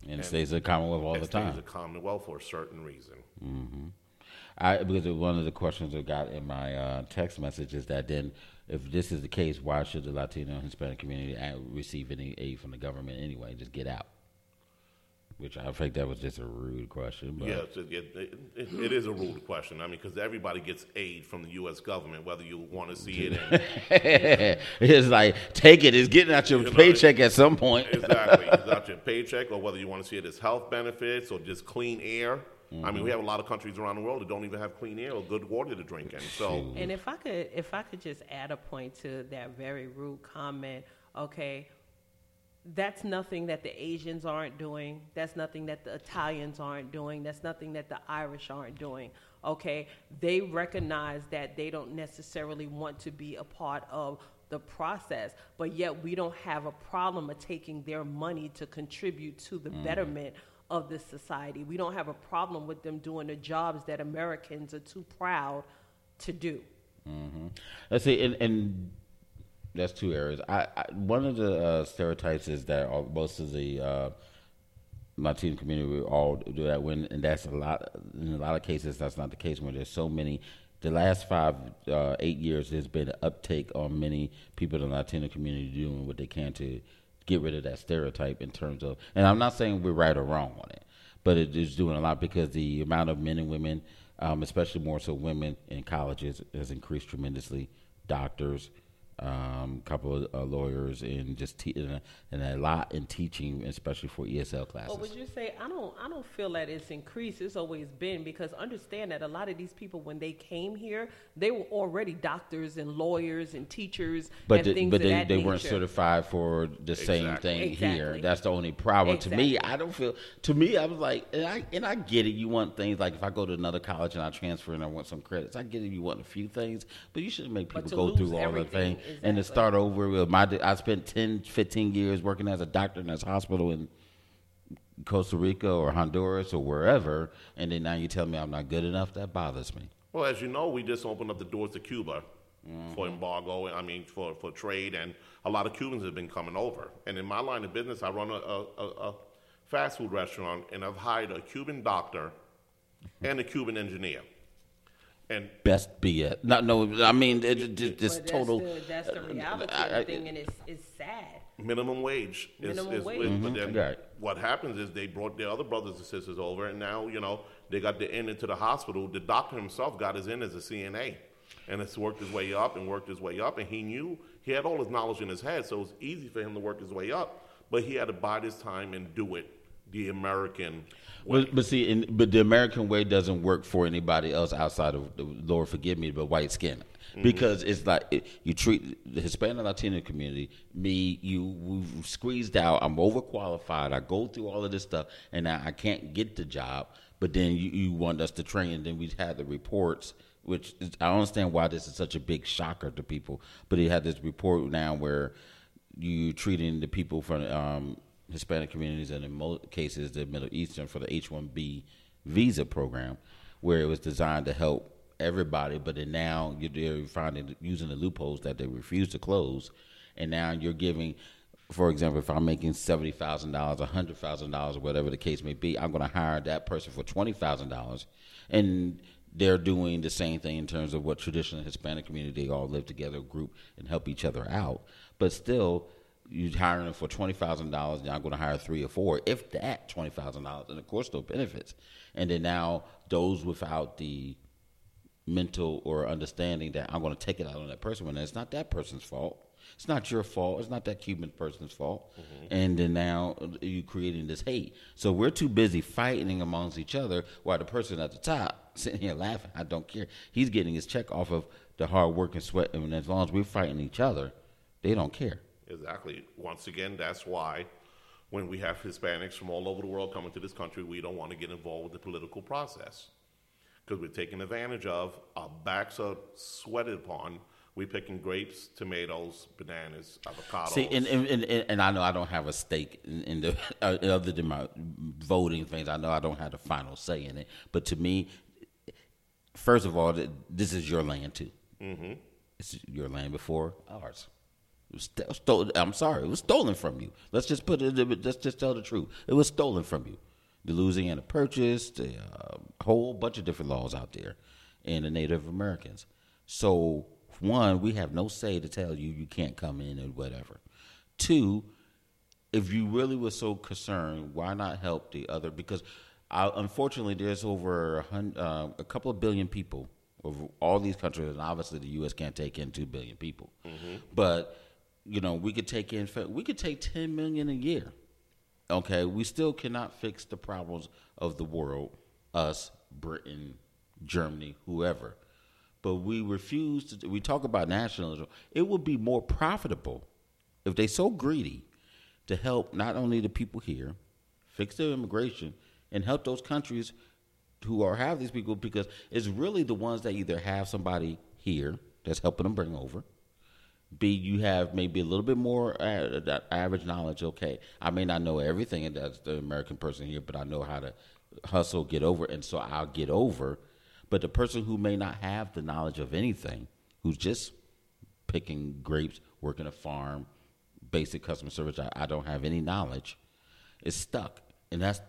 And, and it stays a commonwealth all the time. It stays a commonwealth for a certain reason. Mm-hmm. I because one of the questions I got in my uh, text message is that then, if this is the case, why should the Latino and Hispanic community receive any aid from the government anyway? Just get out. Which I think that was just a rude question. But. Yes, it, it, it, it is a rude question. I mean, because everybody gets aid from the U.S. government, whether you want to see it. In, it's like take it. It's getting out your you know, paycheck at some point. exactly, it's out your paycheck, or whether you want to see it as health benefits or just clean air. I mean, we mm-hmm. have a lot of countries around the world that don't even have clean air or good water to drink in. So, And if I could, if I could just add a point to that very rude comment, okay, that's nothing that the Asians aren't doing. That's nothing that the Italians aren't doing. That's nothing that the Irish aren't doing. Okay, they recognize that they don't necessarily want to be a part of the process, but yet we don't have a problem of taking their money to contribute to the mm. betterment of this society. We don't have a problem with them doing the jobs that Americans are too proud to do. Let's see, and, and that's two areas. I, I one of the uh, stereotypes is that all, most of the uh, Latino community we all do that when, and that's a lot. In a lot of cases, that's not the case. When there's so many, the last five, uh, eight years, there's been an uptake on many people in the Latino community doing what they can to get rid of that stereotype in terms of. And I'm not saying we're right or wrong on it, but it is doing a lot because the amount of men and women, um, especially more so women in colleges, has increased tremendously. Doctors, a um, couple of uh, lawyers, and just te- and, a, and a lot in teaching, especially for ESL classes. But would you say I don't I don't feel that it's increased. It's always been because understand that a lot of these people when they came here, they were already doctors and lawyers and teachers but and the- things but of they, that they weren't certified for the same Exactly. thing here. That's the only problem. To me, I don't feel. To me, I was like, and I and I get it. You want things like if I go to another college and I transfer and I want some credits, I get it. You want a few things, but you shouldn't make people go lose through all the everything, things and to start over with my. I spent 10, 15 years working as a doctor in this hospital in Costa Rica or Honduras or wherever, and then now you tell me I'm not good enough. That bothers me. well, as you know, we just opened up the doors to Cuba mm-hmm. for embargo. I mean, for, for trade, and a lot of Cubans have been coming over. And in my line of business, I run a, a, a, a fast food restaurant, and I've hired a Cuban doctor and a Cuban engineer. And Best be it. No, no. I mean, it, it, it, this that's total. the, that's the uh, reality I- of I- the thing, and it's it's sad. minimum wage. Is, Minimum is, wage. But then Right. what happens is they brought their other brothers and sisters over, and now you know they got the end into the hospital. The doctor himself got his in as a CNA, and it's worked his way up and worked his way up, and he knew he had all his knowledge in his head, so it was easy for him to work his way up. But he had to bide his time and do it the American way. But, but see, in, but the American way doesn't work for anybody else outside of the Lord forgive me, but white skin, because it's like it, you treat the Hispanic Latino community, me, you, we've squeezed out. I'm overqualified. I go through all of this stuff, and now I can't get the job. But then you, you want us to train, and then we had the reports. Which is, I don't understand why this is such a big shocker to people, but he had this report now where you treating the people from um, Hispanic communities and in most cases the Middle Eastern for the H one B visa program, where it was designed to help everybody, but then now you're finding using the loopholes that they refuse to close, and now you're giving. For example, if I'm making seventy thousand dollars, hundred thousand dollars, or whatever the case may be, I'm going to hire that person for twenty thousand dollars, and they're doing the same thing in terms of what traditional Hispanic community they all live together, group, and help each other out. But still, you're hiring them for twenty thousand dollars, and I'm going to hire three or four, if that, twenty thousand dollars, and of course, no benefits. And then now those without the mental or understanding that I'm going to take it out on that person when it's not that person's fault. It's not your fault. It's not that Cuban person's fault. Mm-hmm. And then now uh, you're creating this hate. So we're too busy fighting amongst each other while the person at the top sitting here laughing. I don't care. He's getting his check off of the hard work and sweat. And as long as we're fighting each other, they don't care. Exactly. Once again, that's why when we have Hispanics from all over the world coming to this country, we don't want to get involved with the political process because we're taken advantage of. Our backs are sweated upon. We're picking grapes, tomatoes, bananas, avocados. See, and, and, and, and I know I don't have a stake in, in the uh, other than my voting things. I know I don't have the final say in it. But to me, first of all, this is your land too. Mm-hmm. It's your land before ours. It was stolen. I'm sorry, it was stolen from you. Let's just put it. Let's just tell the truth. It was stolen from you. The Louisiana Purchase, the uh, whole bunch of different laws out there, and the Native Americans. So one, we have no say to tell you you can't come in or whatever. Two, if you really were so concerned, why not help the other? Because uh, unfortunately, there's over a, hun- uh, a couple of billion people over all these countries, and obviously the U.S. can't take in two billion people. But you know, we could take in we could take ten million a year. Okay, we still cannot fix the problems of the world us, Britain, Germany, whoever. But we refuse to. We talk about nationalism. It would be more profitable if they so greedy to help not only the people here fix their immigration and help those countries who are have these people because it's really the ones that either have somebody here that's helping them bring over. B, you have maybe a little bit more uh, average knowledge. Okay, I may not know everything as the American person here, but I know how to hustle, get over, and so I'll get over. But the person who may not have the knowledge of anything, who's just picking grapes, working a farm, basic customer service, I, I don't have any knowledge, is stuck, and that's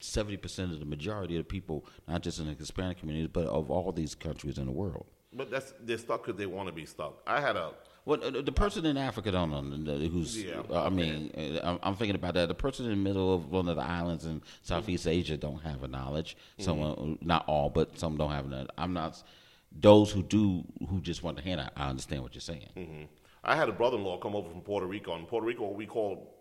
seventy percent of the majority of the people, not just in the Hispanic community, but of all these countries in the world. But that's they're stuck because they want to be stuck. I had a well, uh, the person in Africa don't know who's. Yeah, uh, I mean, uh, I'm thinking about that. The person in the middle of one of the islands in Southeast mm-hmm. Asia don't have a knowledge. Some, mm-hmm. not all, but some don't have that. I'm not. Those who do, who just want the hand, I, I understand what you're saying. Mm-hmm. I had a brother-in-law come over from Puerto Rico. In Puerto Rico, what we call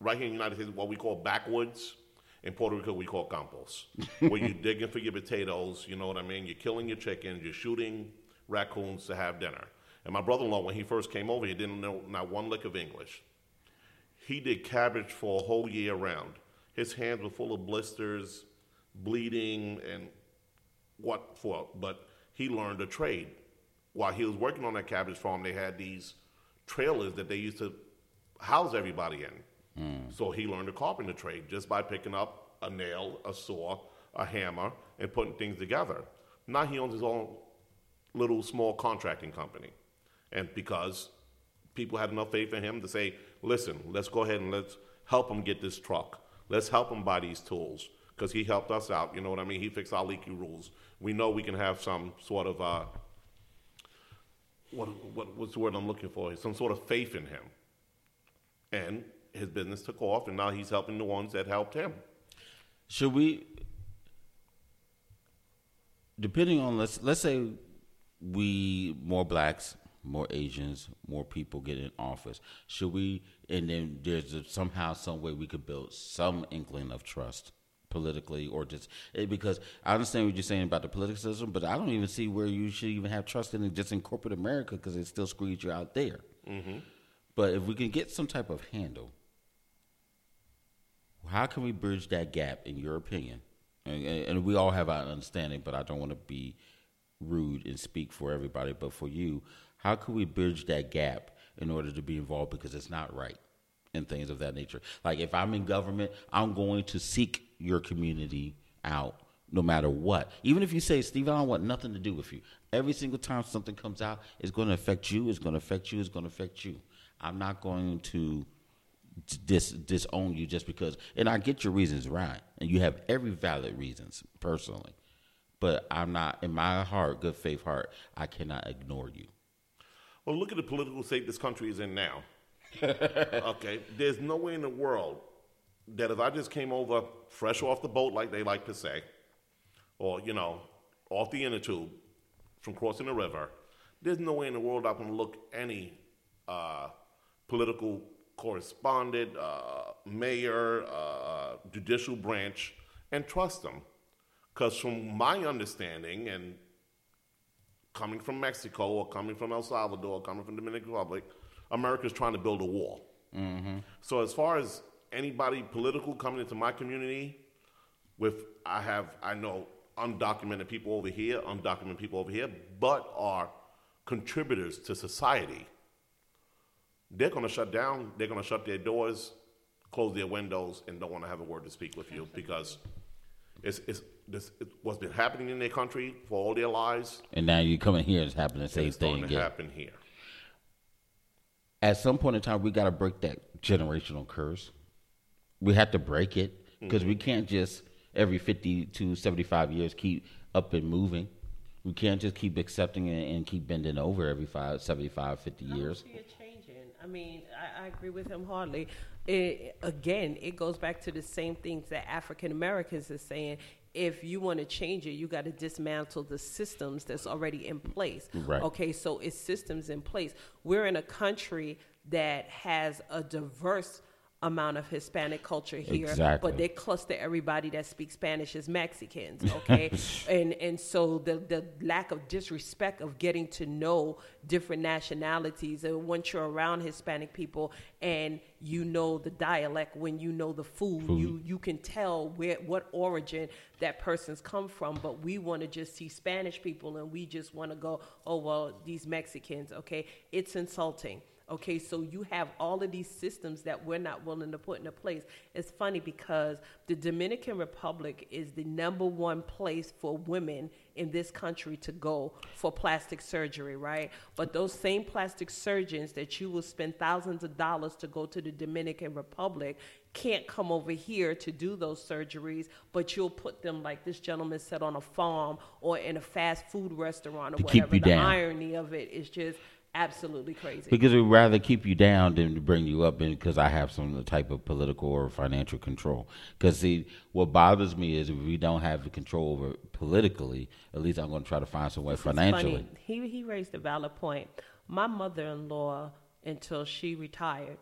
right here in the United States, what we call backwoods. In Puerto Rico, we call campos, where you're digging for your potatoes. You know what I mean? You're killing your chickens. You're shooting raccoons to have dinner. And my brother in law, when he first came over, he didn't know not one lick of English. He did cabbage for a whole year round. His hands were full of blisters, bleeding, and what for. But he learned a trade. While he was working on that cabbage farm, they had these trailers that they used to house everybody in. Mm. So he learned a carpenter trade just by picking up a nail, a saw, a hammer, and putting things together. Now he owns his own little small contracting company. And because people had enough faith in him to say, listen, let's go ahead and let's help him get this truck. Let's help him buy these tools because he helped us out. You know what I mean? He fixed our leaky rules. We know we can have some sort of uh, what, what what's the word I'm looking for? Some sort of faith in him. And his business took off, and now he's helping the ones that helped him. Should we, depending on let's let's say we more blacks more Asians, more people get in office. Should we? And then there's a, somehow, some way we could build some inkling of trust politically, or just eh, because I understand what you're saying about the political system, but I don't even see where you should even have trust in it just in corporate America because it still screws you out there. Mm-hmm. But if we can get some type of handle, how can we bridge that gap, in your opinion? And, and we all have our understanding, but I don't want to be rude and speak for everybody, but for you, how can we bridge that gap in order to be involved because it's not right and things of that nature? Like if I'm in government, I'm going to seek your community out no matter what. Even if you say, Steve, I don't want nothing to do with you. Every single time something comes out, it's going to affect you, it's going to affect you, it's going to affect you. I'm not going to dis disown you just because and I get your reasons right. And you have every valid reasons personally. But I'm not in my heart, good faith heart, I cannot ignore you. Well, look at the political state this country is in now. okay, there's no way in the world that if I just came over fresh off the boat, like they like to say, or you know, off the inner tube from crossing the river, there's no way in the world I can look any uh, political correspondent, uh, mayor, uh, judicial branch, and trust them. Because from my understanding, and coming from Mexico or coming from El Salvador, or coming from Dominican Republic, America's trying to build a wall. Mm-hmm. So as far as anybody political coming into my community, with I have I know undocumented people over here, undocumented people over here, but are contributors to society. They're going to shut down. They're going to shut their doors, close their windows, and don't want to have a word to speak with you because it's, it's this what's been happening in their country for all their lives. And now you come in here, and it's happening the same it's thing again. happen here. At some point in time, we got to break that generational curse. We have to break it because mm-hmm. we can't just every 50 to 75 years keep up and moving. We can't just keep accepting it and keep bending over every five, 75, 50 years. I it changing. I mean, I, I agree with him hardly. It, again, it goes back to the same things that African Americans are saying if you want to change it, you got to dismantle the systems that's already in place. Right. Okay, so it's systems in place. We're in a country that has a diverse amount of Hispanic culture here, Exactly. but they cluster everybody that speaks Spanish as Mexicans, okay? and and so the the lack of disrespect of getting to know different nationalities, and once you're around Hispanic people and you know the dialect, when you know the food, Food. you you can tell where what origin that person's come from. But we want to just see Spanish people, and we just want to go, oh well, these Mexicans, okay? It's insulting. Okay, so you have all of these systems that we're not willing to put into place. It's funny because the Dominican Republic is the number one place for women in this country to go for plastic surgery, right? But those same plastic surgeons that you will spend thousands of dollars to go to the Dominican Republic can't come over here to do those surgeries, but you'll put them, like this gentleman said, on a farm or in a fast food restaurant or To keep whatever. you the down. irony of it is just absolutely crazy. Because we'd rather keep you down than to bring you up because I have some type of political or financial control. Because, see, what bothers me is if we don't have the control over politically, at least I'm going to try to find some way It's financially. He he raised a valid point. My mother-in-law, until she retired,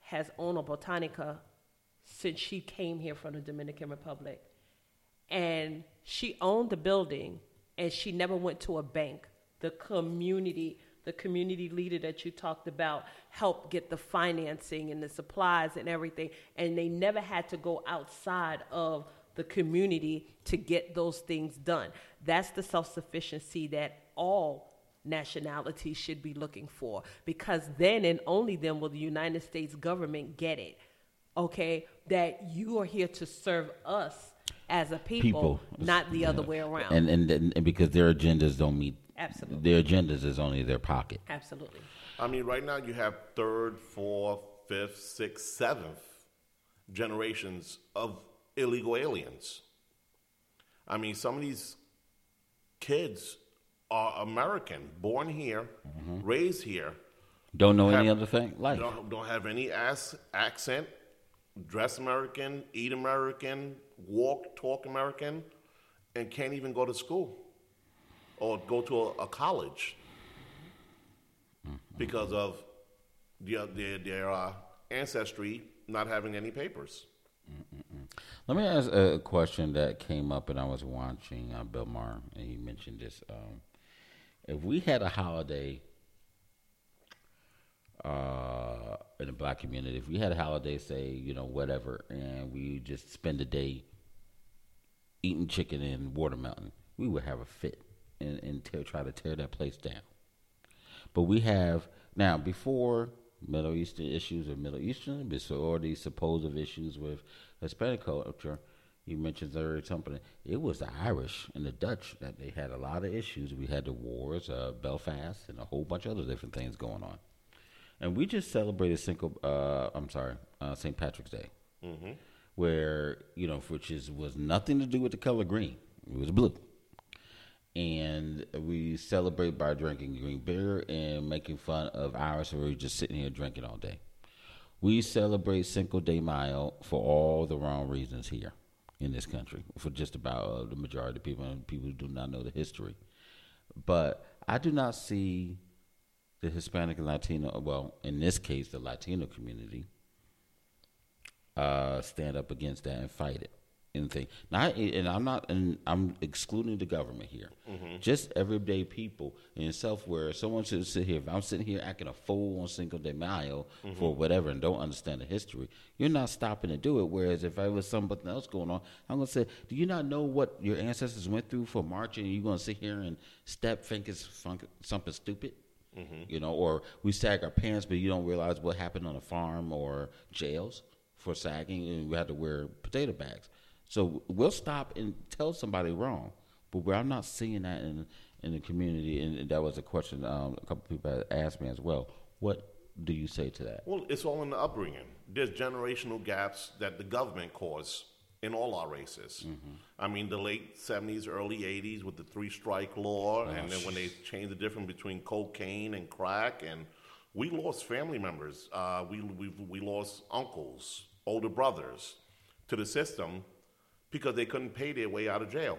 has owned a botanica since she came here from the Dominican Republic, and she owned the building, and she never went to a bank. The community, the community leader that you talked about, helped get the financing and the supplies and everything, and they never had to go outside of the community to get those things done. That's the self sufficiency that all nationalities should be looking for because then and only then will the United States government get it. Okay, that you are here to serve us as a people, People. not the other way around. And, and, and, and because their agendas don't meet, Absolutely. their agendas is only their pocket. Absolutely. I mean, right now you have third, fourth, fifth, sixth, seventh generations of illegal aliens. I mean, some of these kids are American, born here, mm-hmm. raised here, Don't know any other thing? Life. don't, don't have any ass, accent, dress American, eat American, walk, talk American, and can't even go to school or go to a, a college because of their, their, their uh, ancestry not having any papers. Let me ask a question that came up, and I was watching uh, Bill Maher, and he mentioned this. Um, if we had a holiday uh, in the black community, if we had a holiday, say, you know, whatever, and we just spend a day eating chicken and watermelon, we would have a fit and, and try to tear that place down. But we have now before Middle Eastern issues or Middle Eastern, before these supposed issues with Hispanic culture. You mentioned there something. It was the Irish and the Dutch that they had a lot of issues. We had the wars, uh, Belfast, and a whole bunch of other different things going on. And we just celebrated Cinco. Uh, I'm sorry, uh, St. Patrick's Day, where you know, which is was nothing to do with the color green. It was blue and we celebrate by drinking green beer and making fun of Irish who are just sitting here drinking all day. We celebrate Cinco de Mayo for all the wrong reasons here in this country, for just about uh, the majority of people and people who do not know the history. But I do not see the Hispanic and Latino, well, in this case, the Latino community, uh, stand up against that and fight it. And think, not, and I'm not, and I'm excluding the government here. Just everyday people in itself. Where someone should sit here. If I'm sitting here acting a fool on Cinco de Mayo for whatever and don't understand the history, you're not stopping to do it. Whereas if I was something else going on, I'm gonna say, do you not know what your ancestors went through for marching? You're gonna sit here and step think it's funk, something stupid? You know, or we sag our pants, but you don't realize what happened on a farm or jails for sagging, and we had to wear potato bags. So we'll stop and tell somebody wrong, but where I'm not seeing that in in the community, and that was a question um, a couple people asked me as well. What do you say to that? Well, it's all in the upbringing. There's generational gaps that the government caused in all our races. I mean, the late 70s, early 80s with the three strike law, and then when they changed the difference between cocaine and crack, and we lost family members. Uh, we, we, we lost uncles, older brothers to the system because they couldn't pay their way out of jail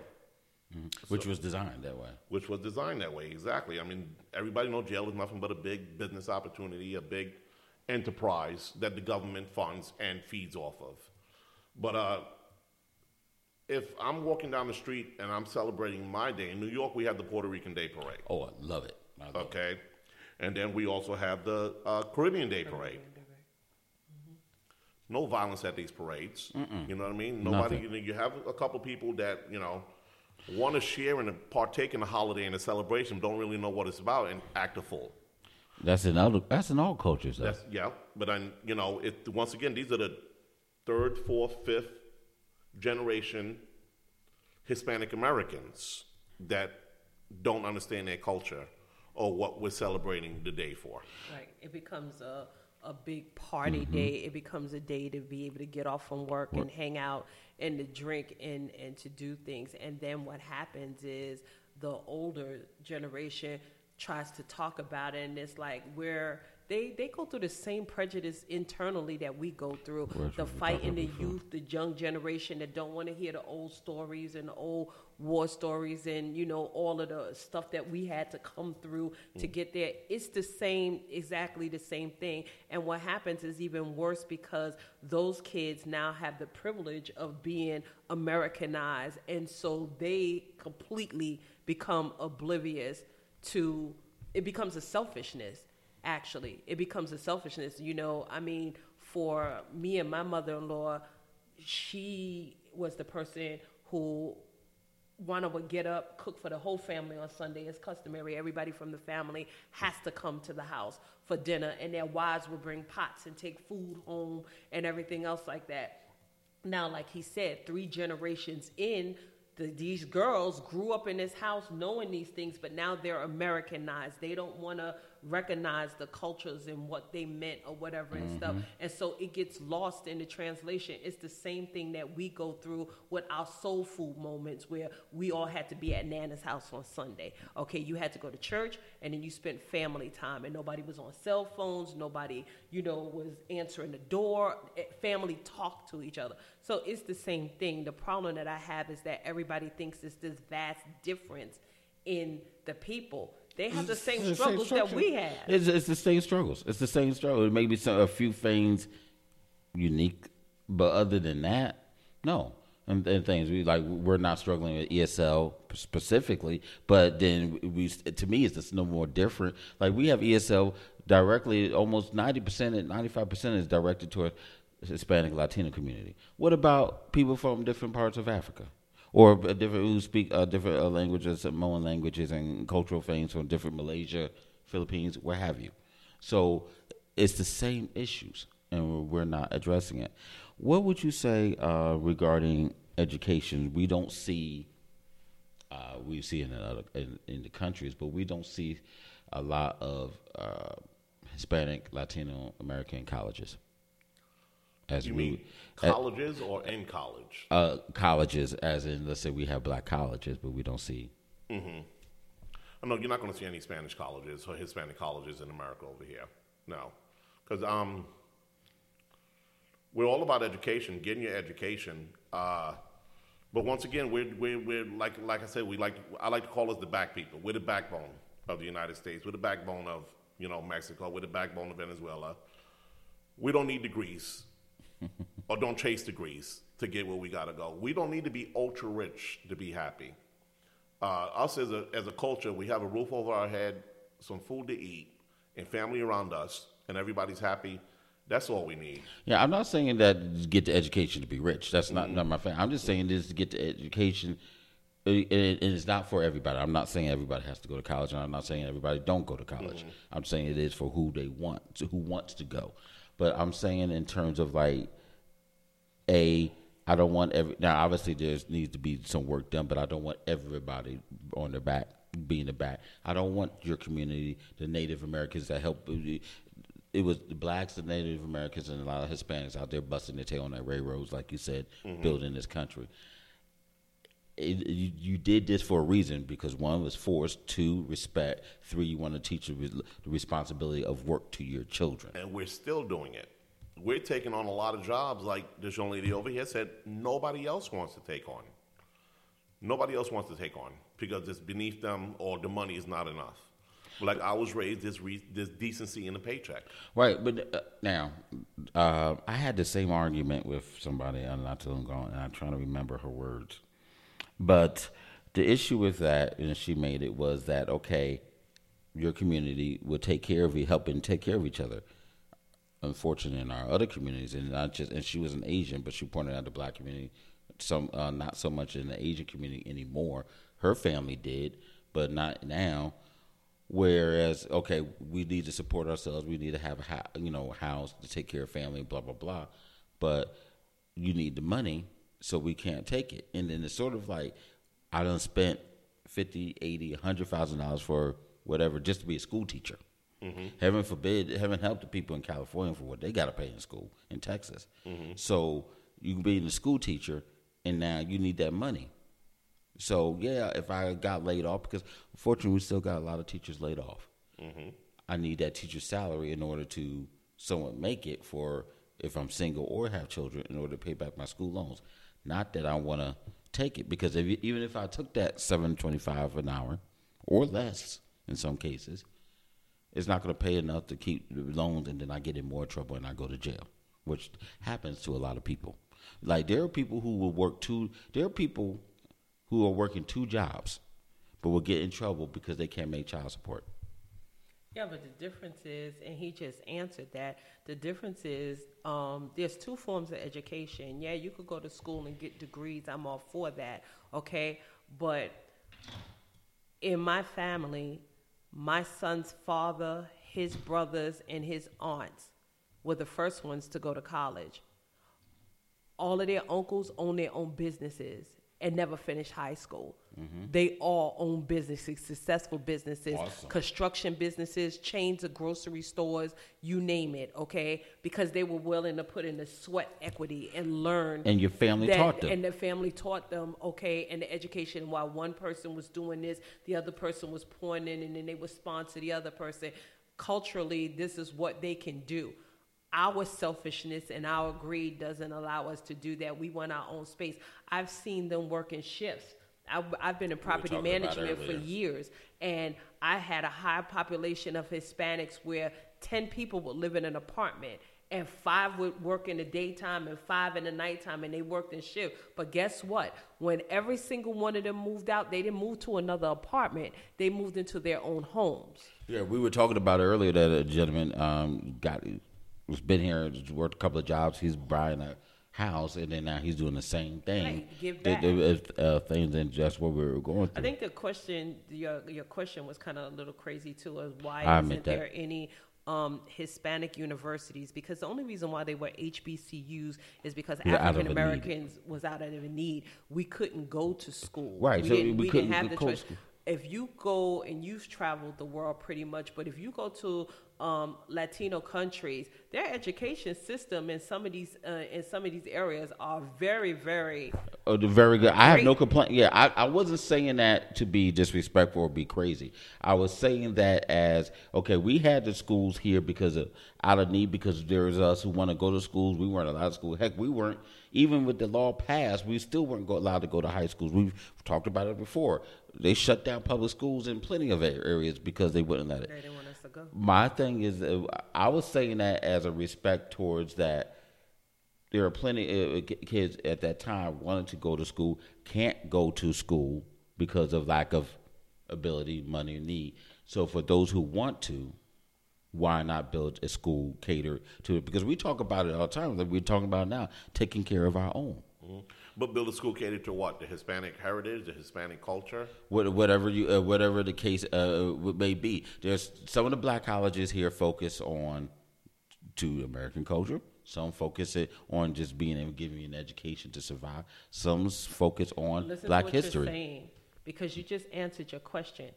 Which was designed that way. which was designed that way. Exactly. I mean, everybody knows jail is nothing but a big business opportunity, a big enterprise that the government funds and feeds off of. But uh, if I'm walking down the street and I'm celebrating my day in New York, we have the Puerto Rican Day Parade. Oh, I love it. I love it. Okay, and then we also have the uh, Caribbean Day Parade. No violence at these parades. You know what I mean? Nobody. You, know, you have a couple people that you know want to share and partake in the holiday and the celebration, don't really know what it's about, and act a fool. That's in other. That's in all cultures, though. That's yeah, but then you know, it once again, these are the third, fourth, fifth generation Hispanic Americans that don't understand their culture or what we're celebrating the day for. Right. It becomes a, a big party mm-hmm. day. It becomes a day to be able to get off from work and hang out and to drink and, and to do things. And then what happens is the older generation tries to talk about it and it's like we're they, they go through the same prejudice internally that we go through. The fight in the before. youth, the young generation that don't want to hear the old stories and the old war stories and you know all of the stuff that we had to come through to get there. It's the same exactly the same thing. And what happens is even worse because those kids now have the privilege of being americanized. And so they completely become oblivious to it becomes a selfishness actually it becomes a selfishness you know i mean for me and my mother-in-law she was the person who one would get up, cook for the whole family on Sunday. It's customary. Everybody from the family has to come to the house for dinner, and their wives would bring pots and take food home and everything else like that. Now, like he said, three generations in, the, these girls grew up in this house knowing these things, but now they're Americanized. They don't want to recognize the cultures and what they meant or whatever and stuff. And so it gets lost in the translation. It's the same thing that we go through with our soul food moments where we all had to be at Nana's house on Sunday. Okay, you had to go to church and then you spent family time and nobody was on cell phones, nobody, you know, was answering the door. Eh, Family talked to each other. So it's the same thing. The problem that I have is that everybody thinks it's this vast difference in the people. They have the same the struggles that we have. It's, it's the same struggles. It's the same struggle. It may be some, a few things unique, but other than that, no. And, and things we like, we're not struggling with ESL specifically, but then we, to me, it's just no more different. Like we have ESL directly, almost ninety percent and ninety five percent is directed toward Hispanic Latino community. What about people from different parts of Africa? Or different who speak uh, different uh, languages, Samoan languages, and cultural things from different Malaysia, Philippines, where have you. So it's the same issues, and we're not addressing it. What would you say uh, regarding education? We don't see. Uh, we see in, other, in in the countries, but we don't see a lot of uh, Hispanic, Latino American colleges. As You we, mean colleges or in college? uh, colleges, as in, let's say we have black colleges, but we don't see. Oh, no, you're not going to see any Spanish colleges or Hispanic colleges in America over here. No, because um, we're all about education, getting your education. Uh, but once again, we're, we're, we're like like I said, we like I like to call us the back people. We're the backbone of the United States. We're the backbone of you know Mexico. We're the backbone of Venezuela. We don't need degrees or don't chase degrees to get where we got to go. We don't need to be ultra rich to be happy uh, us as a, as a culture, we have a roof over our head, some food to eat, and family around us, and everybody's happy. That's all we need. Yeah, I'm not saying that get the education to be rich. That's not, not my thing. I'm just saying this to get the education, and it's not for everybody. I'm not saying everybody has to go to college, and I'm not saying everybody don't go to college. I'm saying it is for who they want, to who wants to go. But I'm saying in terms of like, a I don't want every now. Obviously, there needs to be some work done, but I don't want everybody on their back, being the back. I don't want your community, the Native Americans that help. It was the blacks, the Native Americans, and a lot of Hispanics out there busting their tail on that railroads, like you said, mm-hmm. building this country. It, you, you did this for a reason because one was forced, two respect, three you want to teach the, responsibility of work to your children. And we're still doing it. We're taking on a lot of jobs, like this young lady over here said, nobody else wants to take on. Nobody else wants to take on because it's beneath them or the money is not enough. Like I was raised, this re- there's decency in the paycheck. Right, but uh, now uh, I had the same argument with somebody not too long ago, and I'm trying to remember her words. But the issue with that, and she made it, was that okay, your community will take care of you, helping take care of each other. Unfortunately, in our other communities, and not just, and she was an Asian, but she pointed out the black community, some uh, not so much in the Asian community anymore. Her family did, but not now. Whereas, okay, we need to support ourselves. We need to have a you know house to take care of family, blah blah blah. But you need the money, so we can't take it. And then it's sort of like I done spent fifty, eighty, a hundred thousand dollars for whatever just to be a school teacher. Mm-hmm. Heaven forbid, heaven help the people in California for what they got to pay in school in Texas. Mm-hmm. So you can be a school teacher, and now you need that money. So yeah, if I got laid off, because fortunately we still got a lot of teachers laid off. Mm-hmm. I need that teacher's salary in order to somewhat make it for if I'm single or have children in order to pay back my school loans. Not that I want to take it because if, even if I took that seven twenty five an hour or less in some cases, it's not going to pay enough to keep the loans, and then I get in more trouble and I go to jail, which happens to a lot of people. Like there are people who will work two. There are people who are working two jobs, but will get in trouble because they can't make child support. Yeah, but the difference is, and he just answered that. The difference is, um, there's two forms of education. Yeah, you could go to school and get degrees. I'm all for that. Okay, but in my family, my son's father, his brothers, and his aunts were the first ones to go to college. All of their uncles own their own businesses and never finished high school. Mm-hmm. They all own businesses, successful businesses, awesome. construction businesses, chains of grocery stores, you name it, okay? Because they were willing to put in the sweat equity and learn. And your family that, taught them. And the family taught them, okay, and the education. While one person was doing this, the other person was pouring in, and then they would sponsor the other person. Culturally, this is what they can do our selfishness and our greed doesn't allow us to do that. We want our own space. I've seen them work in shifts. I've, I've been in property management for years, and I had a high population of Hispanics where 10 people would live in an apartment and five would work in the daytime and five in the nighttime and they worked in shift. But guess what? When every single one of them moved out, they didn't move to another apartment. They moved into their own homes. Yeah, we were talking about earlier that a gentleman um, got was been here, worked a couple of jobs. He's buying a house, and then now he's doing the same thing. Give back. uh, things, and just what we were going through. I think the question, your your question was kind of a little crazy too. Is why I isn't there any um, Hispanic universities because the only reason why they were HBCUs is because African Americans was out of a need. We couldn't go to school. Right. We so didn't, we, we didn't have the choice. If you go and you've traveled the world pretty much, but if you go to um, Latino countries, their education system in some of these uh, in some of these areas are very, very, oh, very good. I have no complaint. Yeah, I, I wasn't saying that to be disrespectful or be crazy. I was saying that as okay, we had the schools here because of out of need because there's us who want to go to schools. We weren't allowed to school. Heck, we weren't even with the law passed. We still weren't allowed to go to high schools. We've talked about it before. They shut down public schools in plenty of areas because they wouldn't let it. My thing is, uh, I was saying that as a respect towards that. There are plenty of kids at that time wanting to go to school, can't go to school because of lack of ability, money, and need. So for those who want to, why not build a school catered to it? Because we talk about it all the time. Like we're talking about now, taking care of our own. Mm-hmm. But build a school catered to what? The Hispanic heritage, the Hispanic culture, whatever you, uh, whatever the case uh, may be. There's some of the black colleges here focus on to American culture. Some focus it on just being able to give you an education to survive. Some focus on Listen black to history. Saying, because you just answered your question.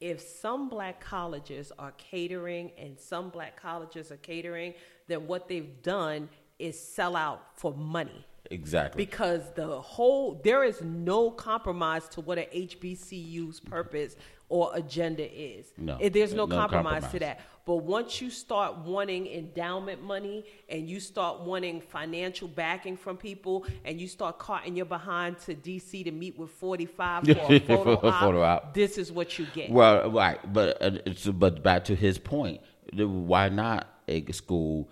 If some black colleges are catering and some black colleges are catering, then what they've done is sell out for money. Exactly. Because the whole there is no compromise to what a HBCU's purpose or agenda is. No. If there's no, No compromise, compromise. to that. But once you start wanting endowment money and you start wanting financial backing from people and you start carting your behind to DC to meet with 45 for a photo, For a photo op. this is what you get. Well, right, but uh, it's, but back to his point, why not a school?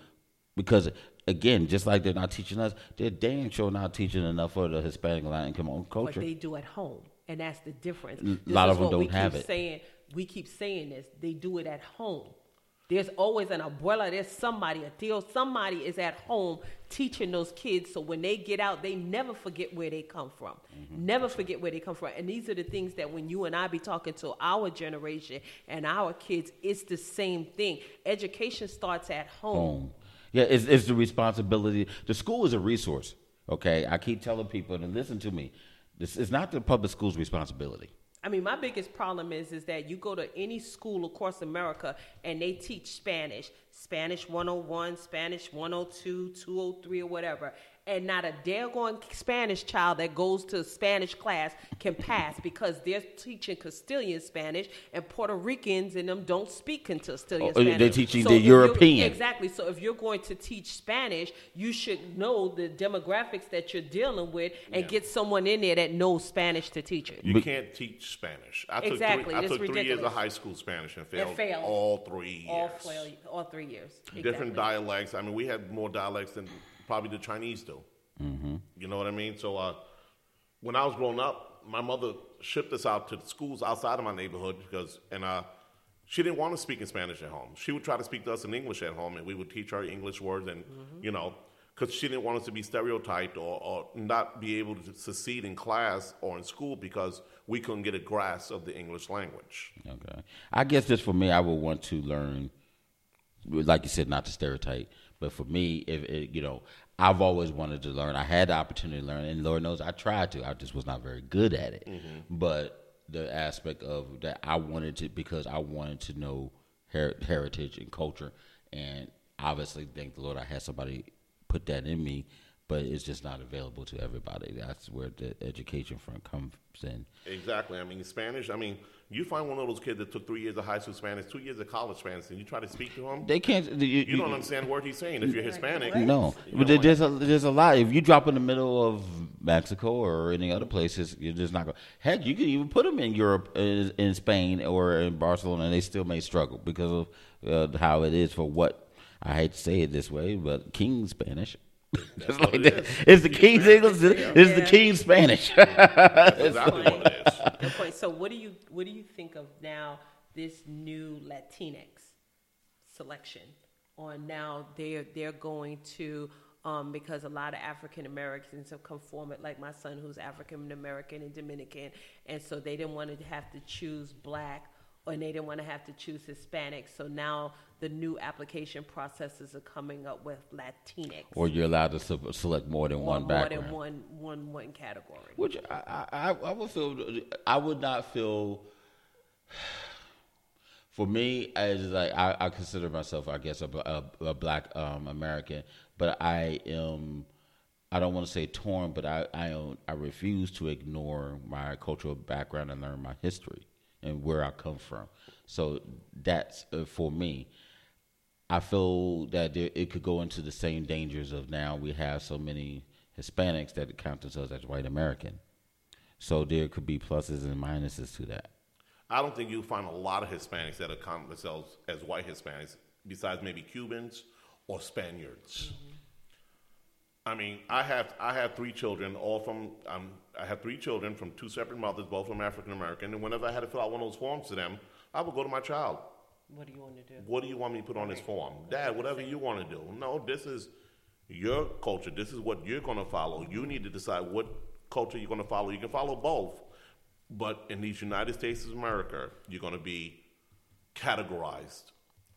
Because again, just like they're not teaching us, they're damn sure not teaching enough for the Hispanic Latin com- what culture. they do at home, and that's the difference. A lot of them don't have keep it. Saying we keep saying this. They do it at home. There's always an abuela. There's somebody, a deal. somebody is at home teaching those kids. So when they get out, they never forget where they come from. Mm-hmm. Never forget where they come from. And these are the things that when you and I be talking to our generation and our kids, it's the same thing. Education starts at home. home. Yeah, it's, it's the responsibility. The school is a resource. Okay, I keep telling people to listen to me. This is not the public school's responsibility. I mean, my biggest problem is is that you go to any school across America and they teach Spanish, Spanish 101, Spanish 102, 203 or whatever. And not a daggone Spanish child that goes to Spanish class can pass because they're teaching Castilian Spanish and Puerto Ricans and them don't speak Castilian Oh, oh they're teaching So the European. Exactly. So if you're going to teach Spanish, you should know the demographics that you're dealing with and get someone in there that knows Spanish to teach it. You But- can't teach Spanish. I took Exactly, three, I it's took three years of high school Spanish and failed, failed. all three years. All, four, all three years. Different dialects. I mean, we had more dialects than probably the Chinese do. Mm-hmm. You know what I mean? So uh, when I was growing up, my mother shipped us out to the schools outside of my neighborhood because, and uh, she didn't want to speak in Spanish at home. She would try to speak to us in English at home, and we would teach her English words, and Mm-hmm. you know, because she didn't want us to be stereotyped or, or not be able to succeed in class or in school because we couldn't get a grasp of the English language. Okay. I guess just for me, I would want to learn, like you said, not to stereotype. But for me, if it, you know, I've always wanted to learn. I had the opportunity to learn, and Lord knows I tried to. I just was not very good at it. Mm-hmm. But the aspect of that, I wanted to because I wanted to know her, heritage and culture, and obviously, thank the Lord, I had somebody put that in me. But it's just not available to everybody. That's where the education front comes in. Exactly. I mean, Spanish. I mean, you find one of those kids that took three years of high school Spanish, two years of college Spanish, and you try to speak to him. They can't. You, You don't understand a word he's saying if you're Hispanic. No, You but know, there- there's a there's a lot. If you drop in the middle of Mexico or any other places, you're just not going. Heck, you can even put them in Europe, in, in Spain or in Barcelona, and they still may struggle because of uh, how it is for what I hate to say it this way, but King Spanish. it's like it that. is. It's the King King's Spanish, English. yeah. It's the Yeah. King Spanish. That's exactly what it is. Good point. So what do you what do you think of now this new Latinx selection? On now they're they're going to um, because a lot of African Americans have come forward, like my son who's African American and Dominican, and so they didn't want to have to choose black or they didn't want to have to choose Hispanic. So now the new application processes are coming up with Latinx or you're allowed to se- select more than or one more background. than one one one category. Which I, I, I- I would feel, I would not feel. For me, as like I, I consider myself, I guess, a, a, a black um, American, but I am. I don't want to say torn, but I I, I refuse to ignore my cultural background and learn my history and where I come from. So that's uh, for me. I feel that there, it could go into the same dangers of now we have so many Hispanics that count themselves as white American. So there could be pluses and minuses to that. I don't think you'll find a lot of Hispanics that account themselves as white Hispanics, besides maybe Cubans or Spaniards. I mean, I have I have three children, all from um, I had three children from two separate mothers, both from African American. And whenever I had to fill out one of those forms to them, I would go to my child. What do you want to do? What do you want me to put on this form? Dad, whatever you want to do. No, this is your culture. This is what you're going to follow. You need to decide what culture you're going to follow. You can follow both. But in these United States of America, you're going to be categorized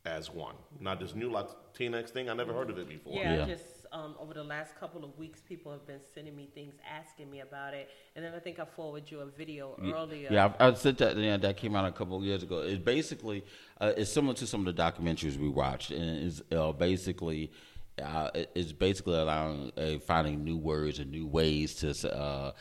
as one. Now, this new Latinx thing, I never heard of it before. Yeah, Yeah. I just um, over the last couple of weeks, people have been sending me things asking me about it, and then I think I forwarded you a video earlier. Yeah, I, I said that. Yeah, that came out a couple of years ago. It's basically uh, it's similar to some of the documentaries we watched, and it's uh, basically uh, it's basically allowing uh, finding new words and new ways to uh,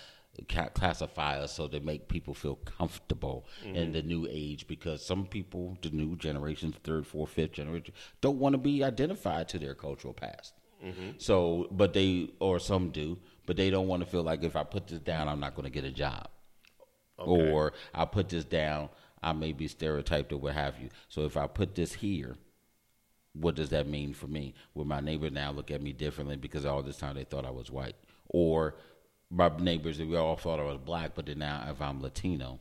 classify us so they make people feel comfortable Mm-hmm. in the new age because some people, the new generations, third, fourth, fifth generation, don't want to be identified to their cultural past. Mm-hmm. So, but they, or some do, but they don't want to feel like if I put this down, I'm not going to get a job. Okay. Or I put this down, I may be stereotyped or what have you. So if I put this here, what does that mean for me? Will my neighbor now look at me differently because all this time they thought I was white? Or my neighbors, we all thought I was black, but then now if I'm Latino,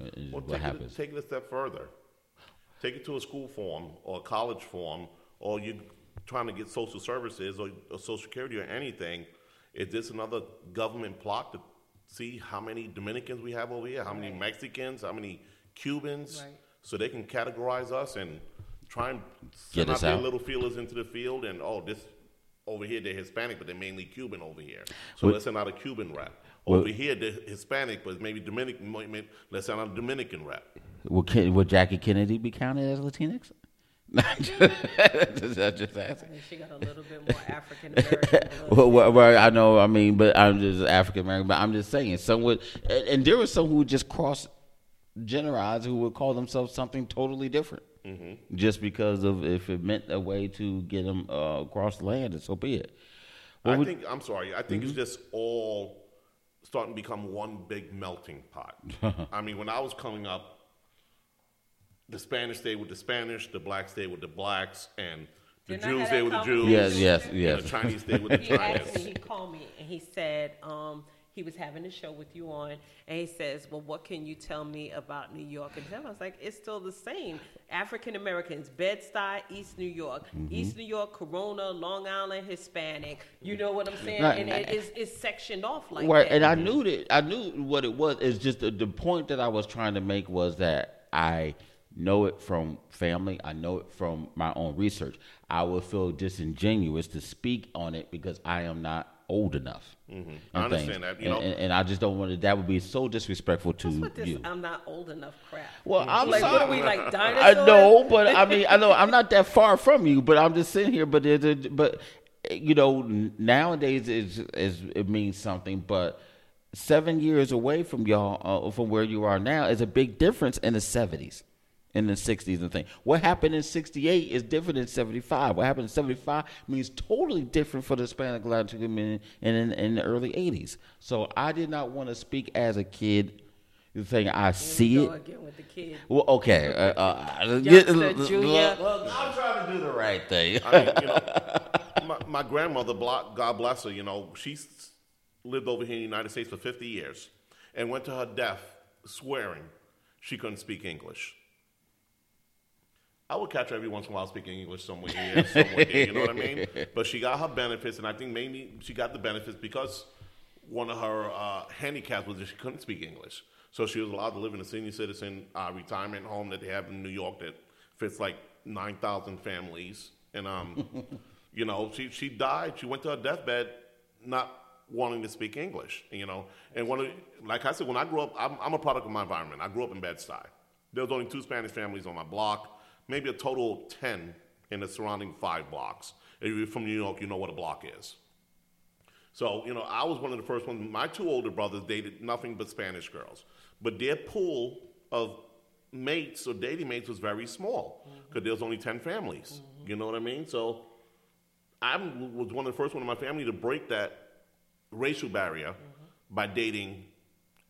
uh, Well, what happens? It, take it a step further. Take it to a school form or a college form, or you trying to get social services or, or social security or anything. Is this another government plot to see how many Dominicans we have over here, how many Mexicans, how many Cubans, Right. so they can categorize us and try and Get send us out their out. little feelers into the field and oh this over here they're Hispanic but they're mainly Cuban over here. So Well- let's send out a Cuban rep. Well- Over here they're Hispanic but maybe Dominican let's send out a Dominican rap. Will, Ken, will Jackie Kennedy be counted as Latinx? Just, I just asking. I mean, she got a little bit more African American. Well, well, well, I know. I mean, but I'm just African American. But I'm just saying, some would, and, and there were some who would just cross generalize who would call themselves something totally different, Mm-hmm. just because of if it meant a way to get them uh, across the land, and so be it. What I would- think I'm sorry. I think it's just all starting to become one big melting pot. I mean, when I was coming up, the Spanish stayed with the Spanish, the blacks stayed with the blacks, and the Didn't Jews have stayed with the? Jews. Yes, yes, And yes. the Chinese stayed with the he asked me, Chinese. he called me, and he said um, he was having a show with you on, and he says, "Well, what can you tell me about New York?" And I was like, "It's still the same. African Americans, Bed Stuy, East New York, Mm-hmm. East New York, Corona, Long Island, Hispanic. You know what I'm saying? Right. And it is it's sectioned off like right, that. and I knew that I knew what it was. It's just the, the point that I was trying to make was that I know it from family. I know it from my own research. I would feel disingenuous to speak on it because I am not old enough. Mm-hmm. and I understand that, you and, know. and, and I just don't want to. That would be so disrespectful to What's with this? you. I'm not old enough. Crap. Well, I'm like, sorry. what are we like I dinosaurs? know, but I mean, I know I'm not that far from you, but I'm just sitting here. But there's a, but you know, nowadays it's, it's, it means something. But seven years away from y'all, uh, from where you are now, is a big difference in the '70s, in the '60s, and thing. What happened in '68 is different than '75. What happened in '75 means totally different for the Hispanic Latino community in, in in the early '80s. So I did not want to speak as a kid. The thing I see Go it. again with the kid. Well, okay. Uh, uh, Youngster, look, look, junior. look, I'm trying to do the right thing. I mean, you know, my, my grandmother, blo- God bless her, you know, she lived over here in the United States for 50 years and went to her death swearing she couldn't speak English. I would catch her every once in a while speaking English somewhere here, somewhere you know what I mean? But she got her benefits, and I think mainly she got the benefits because one of her uh, handicaps was that she couldn't speak English. So she was allowed to live in a senior citizen uh, retirement home that they have in New York that fits like 9,000 families. And, um, you know, she, she died. She went to her deathbed not wanting to speak English, you know. And one of, like I said, when I grew up, I'm, I'm a product of my environment. I grew up in Bed-Stuy. There was only two Spanish families on my block, maybe a total of 10 in the surrounding five blocks. If you're from New York, you know what a block is. So, you know, I was one of the first ones. My two older brothers dated nothing but Spanish girls. But their pool of mates or dating mates was very small mm-hmm. because there was only 10 families. Mm-hmm. You know what I mean? So I was one of the first one in my family to break that racial barrier mm-hmm. by dating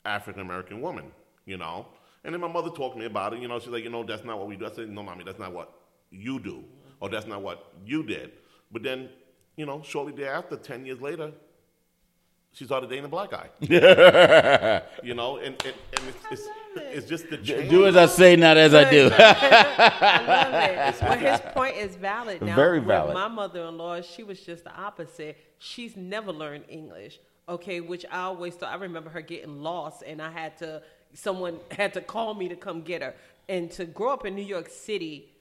African American women, you know? And then my mother talked to me about it. You know, she's like, you know, that's not what we do. I said, no, mommy, that's not what you do, or that's not what you did. But then, you know, shortly thereafter, 10 years later, she started dating a black guy. you know, and, and, and it's, it's, it's just the change. do as I say, not as I do. I love it. Well, his point is valid. Now, Very valid. My mother-in-law, she was just the opposite. She's never learned English. Okay, which I always thought. I remember her getting lost, and I had to. Someone had to call me to come get her. And to grow up in New York City,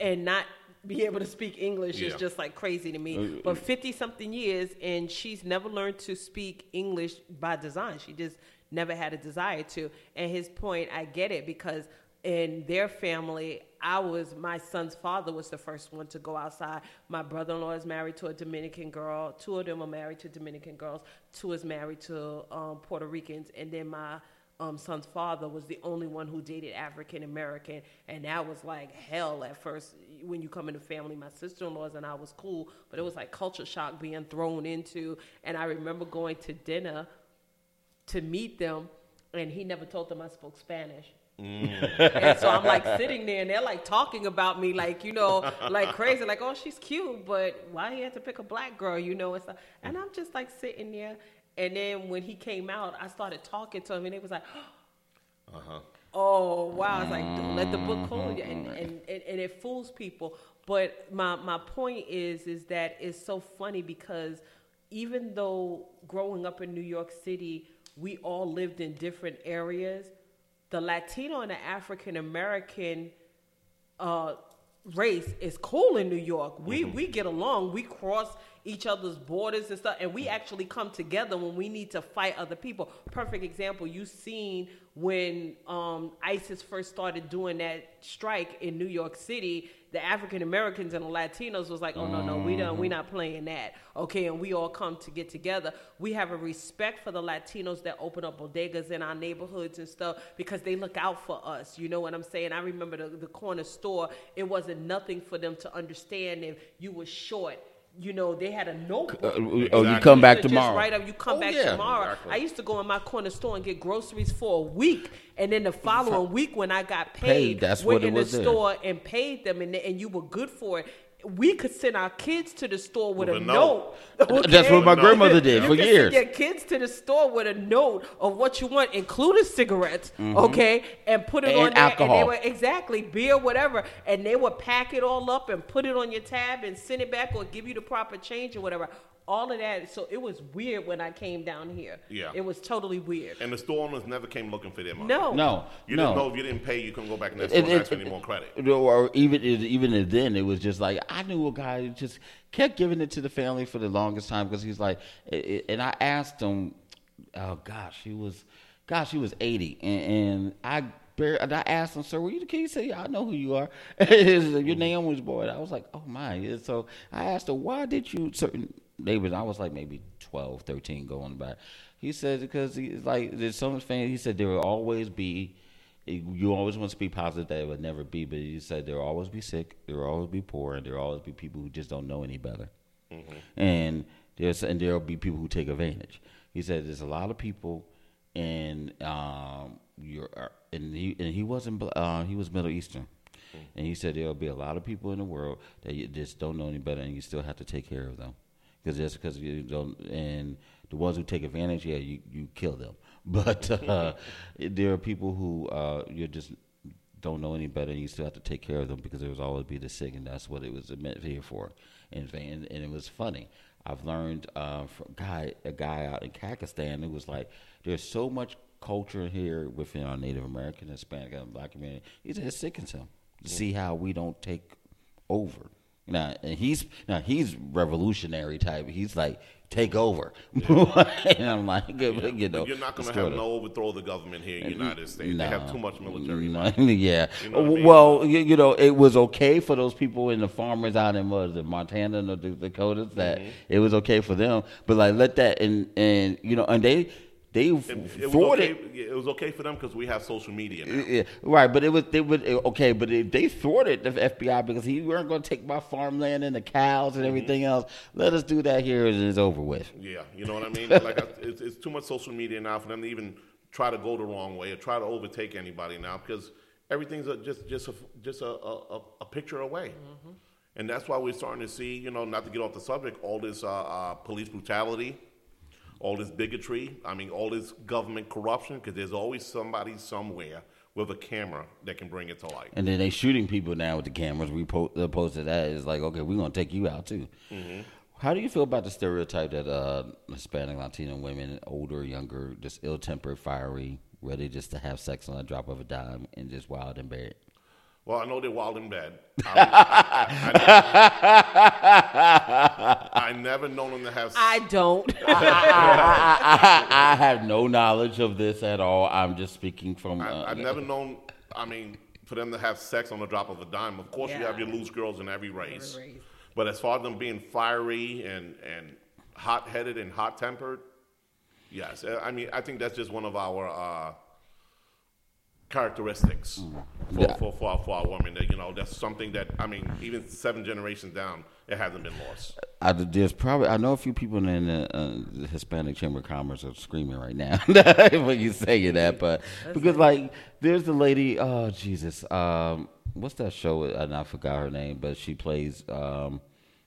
and not be able to speak English is just like crazy to me. But 50 something years and she's never learned to speak English by design. She just never had a desire to. And his point, I get it because in their family, I was my son's father was the first one to go outside. My brother-in-law is married to a Dominican girl. Two of them are married to Dominican girls. Two is married to um, Puerto Ricans, and then my um, son's father was the only one who dated African American, and that was like hell at first. When you come into family, my sister-in-laws and I was cool, but it was like culture shock being thrown into. And I remember going to dinner to meet them, and he never told them I spoke Spanish. and so I'm like sitting there, and they're like talking about me, like you know, like crazy, like oh she's cute, but why he had to pick a black girl, you know? And, stuff. and I'm just like sitting there, and then when he came out, I started talking to him, and it was like, Uh huh. oh wow, it's like don't let the book fool you, and, and, and and it fools people. But my my point is is that it's so funny because even though growing up in New York City, we all lived in different areas. The Latino and the African American uh, race is cool in New York. We we get along. We cross each other's borders and stuff, and we actually come together when we need to fight other people. Perfect example. You seen when um, ISIS first started doing that strike in New York City. The African Americans and the Latinos was like, "Oh no, no, we mm-hmm. don't. We not playing that." Okay, and we all come to get together. We have a respect for the Latinos that open up bodegas in our neighborhoods and stuff because they look out for us. You know what I'm saying? I remember the, the corner store. It wasn't nothing for them to understand if you were short. You know, they had a notebook. Uh, oh, you come back You tomorrow. Just write up, you come Oh, back yeah. tomorrow. Exactly. I used to go in my corner store and get groceries for a week, and then the following week when I got paid, Paid, that's went what it in was the then. store and paid them, and, and you were good for it. We could send our kids to the store with, With a, a note. note. That's what my grandmother did You for can years. Send your kids to the store with a note of what you want, including cigarettes, okay, and put it Mm-hmm. And on there. And they were exactly beer, whatever, and they would pack it all up and put it on your tab and send it back or give you the proper change or whatever. All of that. So it was weird when I came down here. Yeah. it was totally weird. And the store owners never came looking for their money. No, No, You no. didn't know if you didn't pay, you couldn't go back in that It- store and it- ask for any more credit. Or even even then, it was just like I knew a guy who just kept giving it to the family for the longest time because he's like, it- it- and I asked him, oh gosh, he was, gosh, he was eighty, and, and I. And I asked him, "Sir, were you the kid?" He said, "Yeah, I know who you are. Your name was boy." I was like, "Oh my!" And so I asked him, "Why did you certain neighbors?" I was like maybe 12, 13 going back. He said because he's like there's some fans. He said there will always be you always want to speak positive that it would never be, but you said there will always be sick, there will always be poor, and there will always be people who just don't know any better. And there's and there will be people who take advantage. He said there's a lot of people, and um, you're and he and he wasn't uh, he was Middle Eastern, and he said there will be a lot of people in the world that you just don't know any better, and you still have to take care of them because just because you don't and the ones who take advantage, yeah, you you kill them. But uh, there are people who uh, you're just don't know any better, and you still have to take care of them because there was always be the sick, and that's what it was meant here for. And and, and it was funny. I've learned uh, from guy a guy out in Pakistan who was like, "There's so much culture here within our Native American, Hispanic, and Black community." He said it sickens him to see how we don't take over. Now and he's now he's revolutionary type. He's like take over, and I'm like, you know, But you're not going to have no overthrow of the government here in the United States. no. They have too much military. No, yeah. You know I mean? Well, you, you know, it was okay for those people in the farmers out in what is it, Montana and the Dakotas that Mm-hmm. it was okay for them. But like, let that and and you know, and they they It, it was thwarted. okay. yeah, It was okay for them because we have social media now. Yeah, right, but it was they would okay, but it, they thwarted the FBI because he weren't going to take my farmland and the cows Mm-hmm. and everything else. Let us do that here and it's over with. Yeah, you know what I mean. like I, it's, it's too much social media now for them to even try to go the wrong way or try to overtake anybody now because everything's a, just just a just a, a, a picture away. And that's why we're starting to see, you know, not to get off the subject, all this uh, uh, police brutality, all this bigotry. I mean, all this government corruption because there's always somebody somewhere with a camera that can bring it to light. And then they're shooting people now with the cameras. We po- posted that. It's like, okay, we're gonna take you out too. Mm-hmm. How do you feel about the stereotype that uh, Hispanic, Latino women, older, younger, just ill-tempered, fiery, ready just to have sex on a drop of a dime and just wild and bad? Well, I know they're wild in bed. I, I, I, I never known them to have. I don't. I, I, I, I have no knowledge of this at all. I'm just speaking from. Uh, I, I've never known. I mean, for them to have sex on the drop of a dime. Of course, you have your loose girls in every race. race. But as far as them being fiery and, and hot headed and hot tempered, yes. I mean, I think that's just one of our uh, characteristics for, Yeah. for, for, our, for our women. That, you know, that's something that, I mean, even seven generations down, it hasn't been lost. I, there's probably I know a few people in the, uh, the Hispanic Chamber of Commerce are screaming right now when you say that, but because like there's the lady, oh Jesus, um, what's that show? And I forgot her name, but she plays um,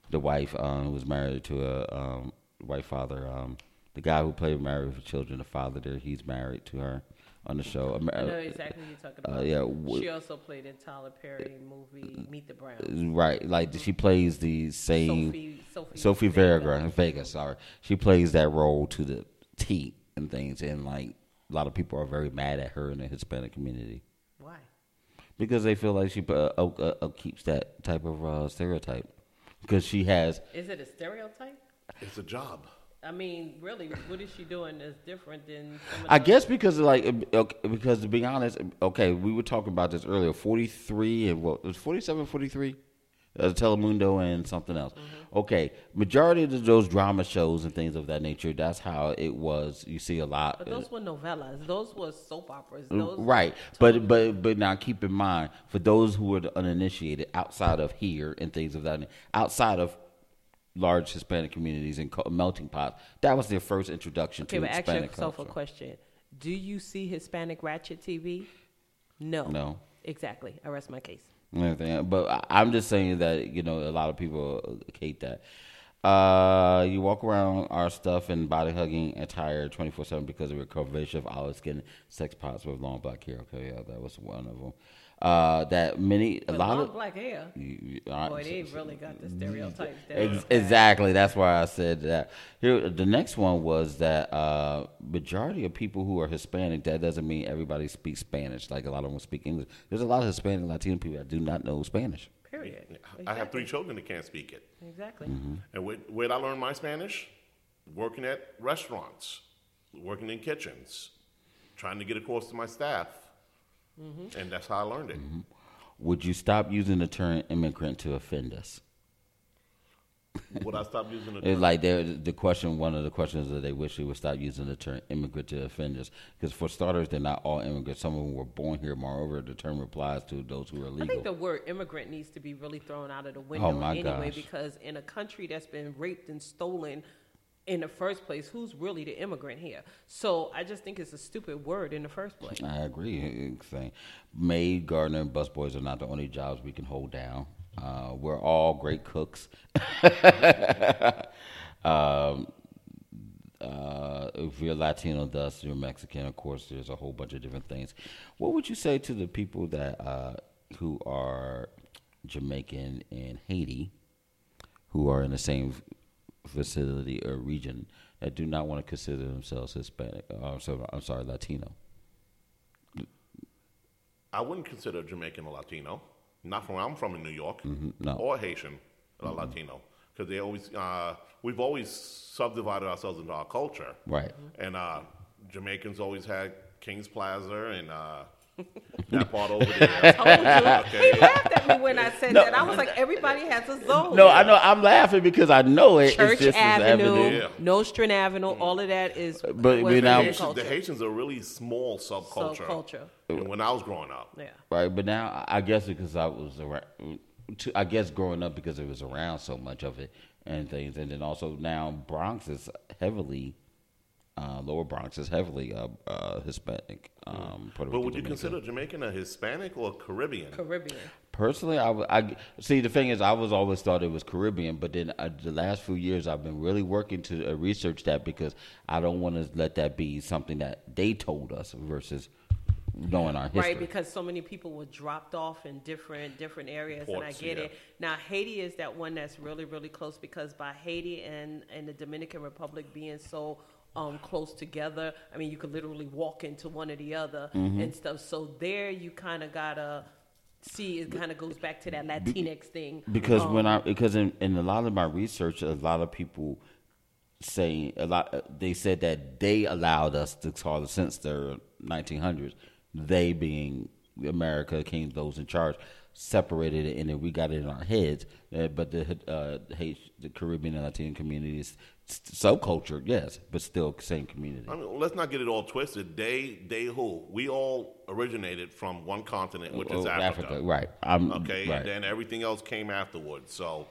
the wife um, who was married to a um, white father. Um, the guy who played Married with Children, the father there, he's married to her on the show. Amer- I know exactly what you're talking Uh, about. yeah, w- she also played in Tyler Perry movie Meet the Browns. Right, like she plays the same Sophie- Sophie Sophie Vega. Vergara, Vega, sorry. She plays that role to the T and things, and like a lot of people are very mad at her in the Hispanic community Why? because they feel like she uh, uh, uh, keeps that type of uh, stereotype because she has. Is it a stereotype? It's a job. I mean, really, what is she doing that's different than I guess because like okay, because to be honest, okay, we were talking about this earlier. Forty three and what it was 47, 43? Uh, Telemundo and something else. Mm-hmm. Okay, majority of those drama shows and things of that nature. That's how it was. You see a lot. But those were novellas. Those were soap operas. Uh, Those right, but but but now keep in mind for those who are the uninitiated outside of here and things of that, outside of large Hispanic communities and co- melting pots, that was their first introduction Okay, to but ask Hispanic yourself a culture. question. Do you see Hispanic Ratchet TV? No. No. Exactly. I rest my case. But I'm just saying that you know a lot of people hate that. Uh, you walk around our stuff in body hugging attire 24 seven because of your curvaceous olive skin, sex pots with long black hair. Okay, yeah, that was one of them. Uh, that many a With lot long of black hair. you- you- Boy, they really got the stereotypes. Ex- exactly. That's why I said that. Here, the next one was that uh, majority of people who are Hispanic. That doesn't mean everybody speaks Spanish. Like a lot of them speak English. There's a lot of Hispanic Latino people that do not know Spanish. Period. I have three children that can't speak it. Exactly. And where, where'd I learn my Spanish? Working at restaurants, working in kitchens, trying to get across to my staff. Mm-hmm. And that's how I learned it. Mm-hmm. Would you stop using the term immigrant to offend us? Would I stop using the It's term? like they're- the question, one of the questions that they wish they would stop using the term immigrant to offend us. Because for starters, they're not all immigrants. Some of them were born here. Moreover, the term applies to those who are I think the word immigrant needs to be really thrown out of the oh window Oh, my anyway, gosh. because in a country that's been raped and stolen in the first place, who's really the immigrant here? So I just think it's a stupid word in the first place. I agree. It's saying maid, gardener, and busboys are not the only jobs we can hold down. Uh, we're all great cooks. um, uh, if you're Latino, thus you're Mexican. Of course, there's a whole bunch of different things. What would you say to the people that uh, who are Jamaican and Haiti, who are in the same facility or region, that do not want to consider themselves Hispanic? Uh, so, I'm sorry, Latino. I wouldn't consider Jamaican a Latino. Not from where I'm from in New York. Mm-hmm. no. Or Haitian or Latino. Because they always, uh, we've always subdivided ourselves into our culture. Right. And uh, Jamaicans always had King's Plaza and uh, that part over there. Told you. Okay. He laughed at me when I said that. I was like, everybody has a zone. No, I know. I'm laughing because I know it. Church it's just Avenue, Yeah. Nostrand Avenue, all of that is But- was but American now- Haitians, the. Haitians are really small subculture. Subculture. And When I was growing up. Yeah. Right, but now I guess because I was around, I guess growing up because it was around so much of it and things, and then also now Bronx is heavily, uh, Lower Bronx is heavily uh, uh, Hispanic. Um, Puerto But Rican, would you Dominican. consider Jamaican a Hispanic or Caribbean? Caribbean. Personally, I, I see the thing is I was always thought it was Caribbean, but then uh, the last few years I've been really working to uh, research that because I don't want to let that be something that they told us versus knowing our history. Right, because so many people were dropped off in different different areas, and I get yeah. it. Now Haiti is that one that's really really close because by Haiti and and the Dominican Republic being so um, close together, I mean you could literally walk into one or the other Mm-hmm. and stuff. So there you kind of gotta see it kind of goes back to that Latinx thing. because Um, when I because in, in a lot of my research, a lot of people say a lot. They said that they allowed us to call it since the 1900s. They being America came those in charge separated it and then we got it in our heads. Uh, but the uh, the Caribbean and Latino communities subculture, yes, but still same community. I mean, let's not get it all twisted. They, they who? We all originated from one continent, which oh, is Africa. Africa. Right. I'm, okay, right. and then everything else came afterwards. So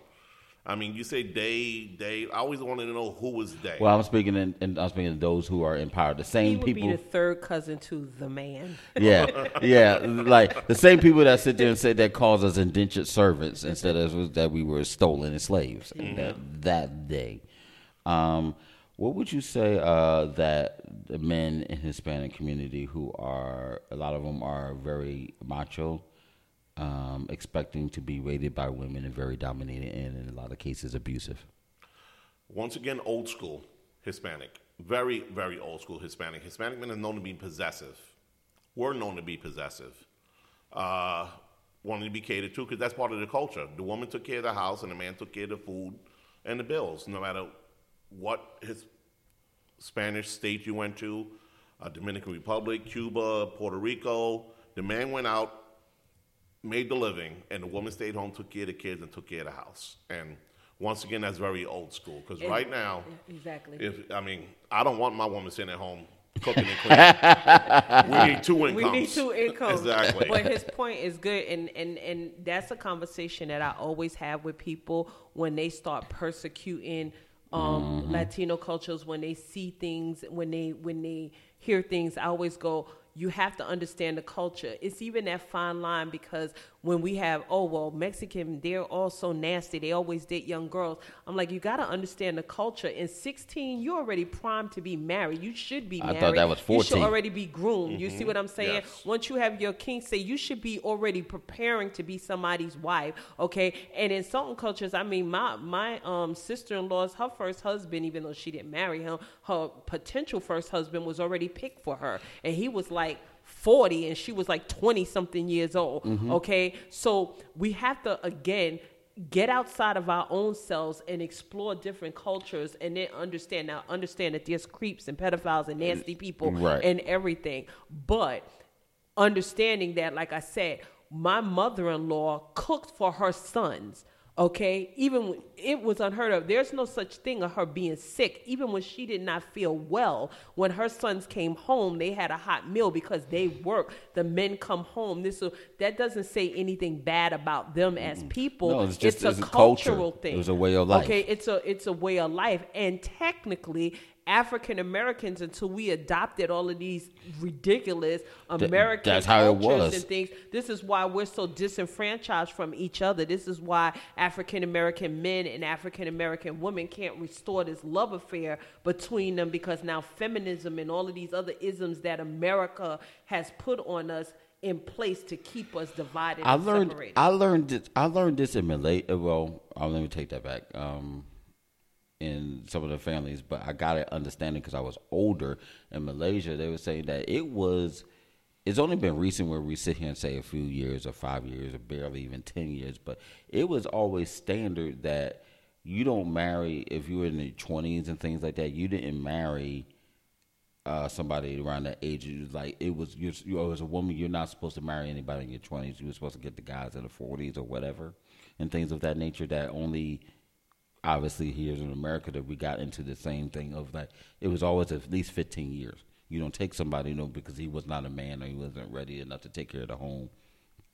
I mean, you say they, they. I always wanted to know who was they. Well, I'm speaking in, in I'm speaking of those who are in power. The same he would people. Be the third cousin to the man. Yeah, yeah, like the same people that sit there and say that calls us indentured servants instead of that we were stolen and slaves mm-hmm. that that day. Um, what would you say uh, that the men in Hispanic community who are a lot of them are very macho? um, expecting to be rated by women and very dominated and in a lot of cases abusive. Once again, old school Hispanic. Very, very old school Hispanic. Hispanic men are known to be possessive. We're known to be possessive. Uh, wanting to be catered to because that's part of the culture. The woman took care of the house and the man took care of the food and the bills, no matter what his Spanish state you went to, uh, Dominican Republic, Cuba, Puerto Rico. The man went out made the living, and the woman stayed home, took care of the kids, and took care of the house. And once again, that's very old school. Because right now, exactly. If I mean, I don't want my woman sitting at home cooking and cleaning. we need two incomes. We need two incomes. exactly. But his point is good, and and and that's a conversation that I always have with people when they start persecuting um, mm-hmm. Latino cultures when they see things when they when they hear things. I always go you have to understand the culture. It's even that fine line because when we have, oh, well, Mexican, they're all so nasty. They always date young girls. I'm like, you got to understand the culture. In 16, you're already primed to be married. You should be married. I thought that was 14. You should already be groomed. Mm-hmm. You see mm-hmm. what I'm saying? Yes. Once you have your quince, you should be already preparing to be somebody's wife, okay? And in certain cultures, I mean, my, my um, sister-in-law's, her first husband, even though she didn't marry him, her potential first husband was already picked for her. And he was like, 40 and she was like 20 something years old. Mm-hmm. Okay. So we have to, again, get outside of our own selves and explore different cultures and then understand now understand that there's creeps and pedophiles and nasty people right. and everything but understanding that like i said my mother-in-law cooked for her sons Okay, even it was unheard of. There's no such thing of her being sick. Even when she did not feel well, when her sons came home, they had a hot meal because they work. The men come home. This that doesn't say anything bad about them as people. No, it's just it's a, cultural culture. thing. It was a way of life. Okay, it's a it's a way of life, and technically, African Americans until we adopted all of these ridiculous American That's how it was. and things. This is why we're so disenfranchised from each other. This is why African American men and African American women can't restore this love affair between them because now feminism and all of these other isms that America has put on us in place to keep us divided. I learned. Separated. I learned. This, I learned this in Malay. Well, uh, let me take that back. Um, in some of the families, but I got it understanding because I was older in Malaysia. They were saying that it was. It's only been recent where we sit here and say a few years or five years or barely even ten years, but it was always standard that you don't marry if you were in the twenties and things like that. You didn't marry uh, somebody around that age. It was like it was you, you as a woman, you're not supposed to marry anybody in your twenties. You were supposed to get the guys in the forties or whatever, and things of that nature. That only obviously here in America that we got into the same thing of like it was always at least 15 years. You don't take somebody, you know, because he was not a man or he wasn't ready enough to take care of the home.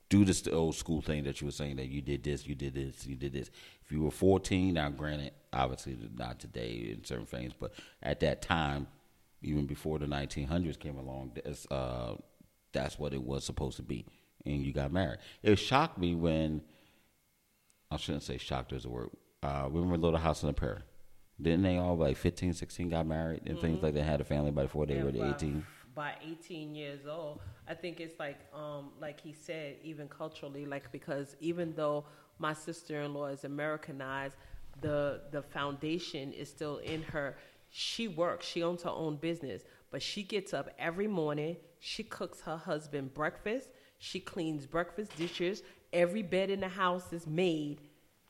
Do this old school thing that you were saying that you did this, you did this, you did this. If you were 14, now granted, obviously not today in certain things, but at that time, even before the 1900s came along, that's, uh, that's what it was supposed to be. And you got married. It shocked me when, I shouldn't say shocked as a word, uh, we were Little House on the Prairie. Didn't they all like 15, 16 got married and mm-hmm. things like they Had a family by before they yeah, were by, 18. By 18 years old, I think it's like, um, like he said, even culturally, like because even though my sister-in-law is Americanized, the the foundation is still in her. She works. She owns her own business, but she gets up every morning. She cooks her husband breakfast. She cleans breakfast dishes. Every bed in the house is made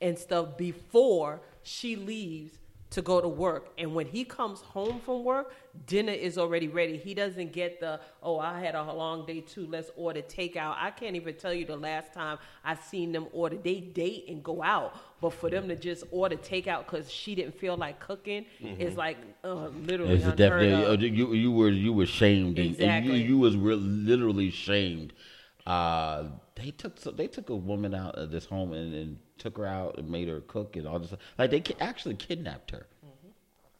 and stuff before she leaves to go to work. And when he comes home from work, dinner is already ready. He doesn't get the, oh, I had a long day too, let's order takeout. I can't even tell you the last time I seen them order. They date and go out. But for them to just order takeout because she didn't feel like cooking Mm-hmm. is like uh, literally It's definitely of. uh, you you were you were shamed and- and Exactly. you, you was re- literally shamed. Uh, they took so they took a woman out of this home and, and took her out and made her cook and all this. Like they actually kidnapped her.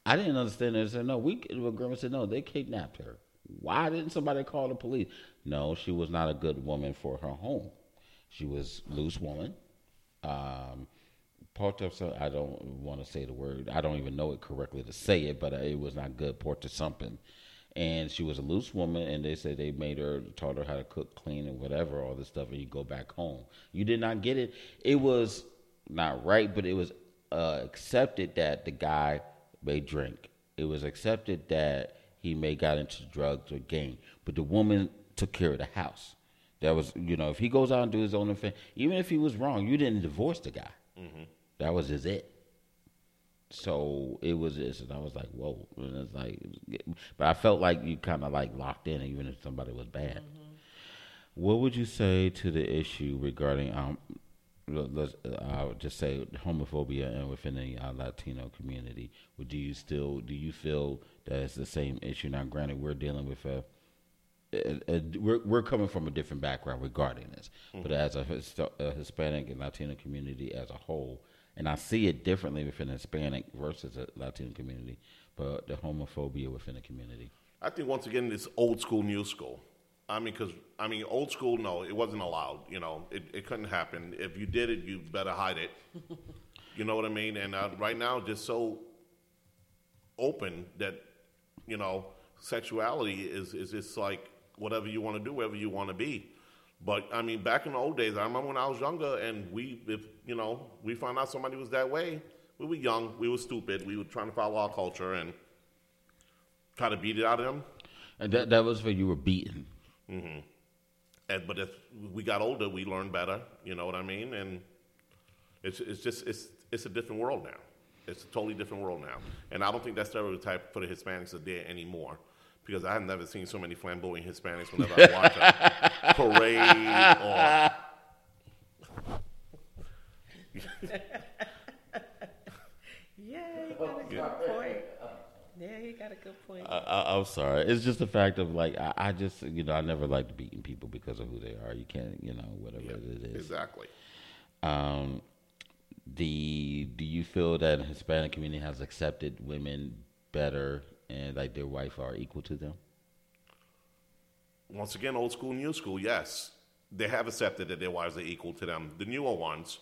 I didn't understand. They said no. We well, grandma said no. They kidnapped her. Why didn't somebody call the police? No, she was not a good woman for her home. She was loose woman. Um, part of so I don't want to say the word. I don't even know it correctly to say it, but it was not good. Port of something. And she was a loose woman, and they said they made her, taught her how to cook, clean, and whatever, all this stuff, and you go back home. You did not get it. It was not right, but it was uh, accepted that the guy may drink. It was accepted that he may got into drugs or gang, but the woman took care of the house. That was, you know, if he goes out and do his own thing, even if he was wrong, you didn't divorce the guy. That was just it. So it was this, and I was like, whoa. And it's like, but I felt like you kind of like locked in, even if somebody was bad. What would you say to the issue regarding, um, let- let's, uh, I would just say homophobia and within the uh, Latino community? Would do you still, do you feel that it's the same issue? Now, granted, we're dealing with a, a, a we're, we're coming from a different background regarding this, but as a, a Hispanic and Latino community as a whole, and I see it differently within the Hispanic versus a Latino community, but the homophobia within the community. I think once again it's old school, new school. I mean, because I mean, old school, no, it wasn't allowed. You know, it, it couldn't happen. If you did it, you better hide it. you know what I mean? And uh, right now, just so open that you know, sexuality is is just like whatever you want to do, wherever you want to be. But I mean, back in the old days, I remember when I was younger, and we, if you know, we found out somebody was that way. We were young, we were stupid, we were trying to follow our culture and try to beat it out of them. And that that was where you were beaten. Mm-hmm. And but as we got older, we learned better. You know what I mean? And it's it's just it's it's a different world now. It's a totally different world now. And I don't think that stereotype for the Hispanics are there anymore. Because I have never seen so many flamboyant Hispanics whenever I watch a parade or Yeah, you got a good point. Yeah, you got a good point. I, I, I'm sorry. It's just the fact of like I, I just you know I never liked beating people because of who they are. You can't you know whatever it is. exactly. Um, the do you feel that the Hispanic community has accepted women better and like their wife are equal to them? once again, old school, new school, yes. They have accepted that their wives are equal to them. The newer ones,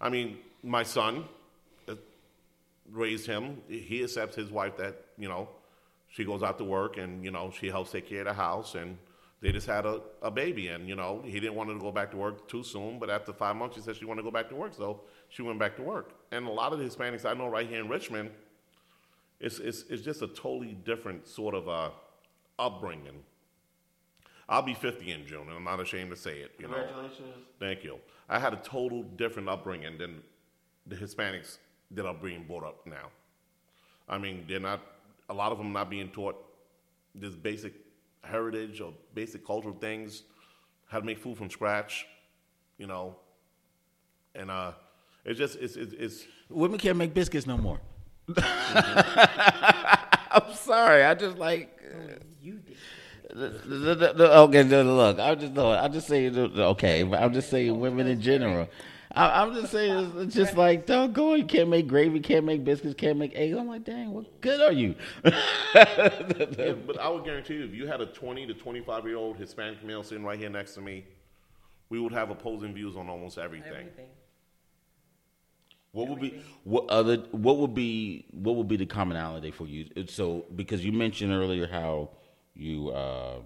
I mean, my son uh, raised him. He accepts his wife that, you know, she goes out to work and, you know, she helps take care of the house. And they just had a, a baby. And, you know, he didn't want her to go back to work too soon. But after five months, she said she wanted to go back to work. So she went back to work. And a lot of the Hispanics I know right here in Richmond, it's, it's, it's just a totally different sort of uh, upbringing. I'll be 50 in June, and I'm not ashamed to say it. You know. Congratulations. Thank you. I had a total different upbringing than the Hispanics that are being brought up now. I mean, they're not. A lot of them not being taught this basic heritage or basic cultural things, how to make food from scratch, you know, and uh, it's just it's it's, it's Women can't make biscuits no more. I'm sorry. I just like. you did. The, the, the, the, okay, the- look. I'm just no. I'm just saying. the- the- Okay, I'm just saying oh, women in general. I, I'm just saying it's, it's just like doggone. You can't make gravy, can't make biscuits, can't make eggs. I'm like, dang, what good are you? Yeah, but I would guarantee you, if you had a 20 to 25 year old Hispanic male sitting right here next to me, we would have opposing views on almost everything. Everything. What would be what other what would be what would be the commonality for you? So because you mentioned earlier how you uh,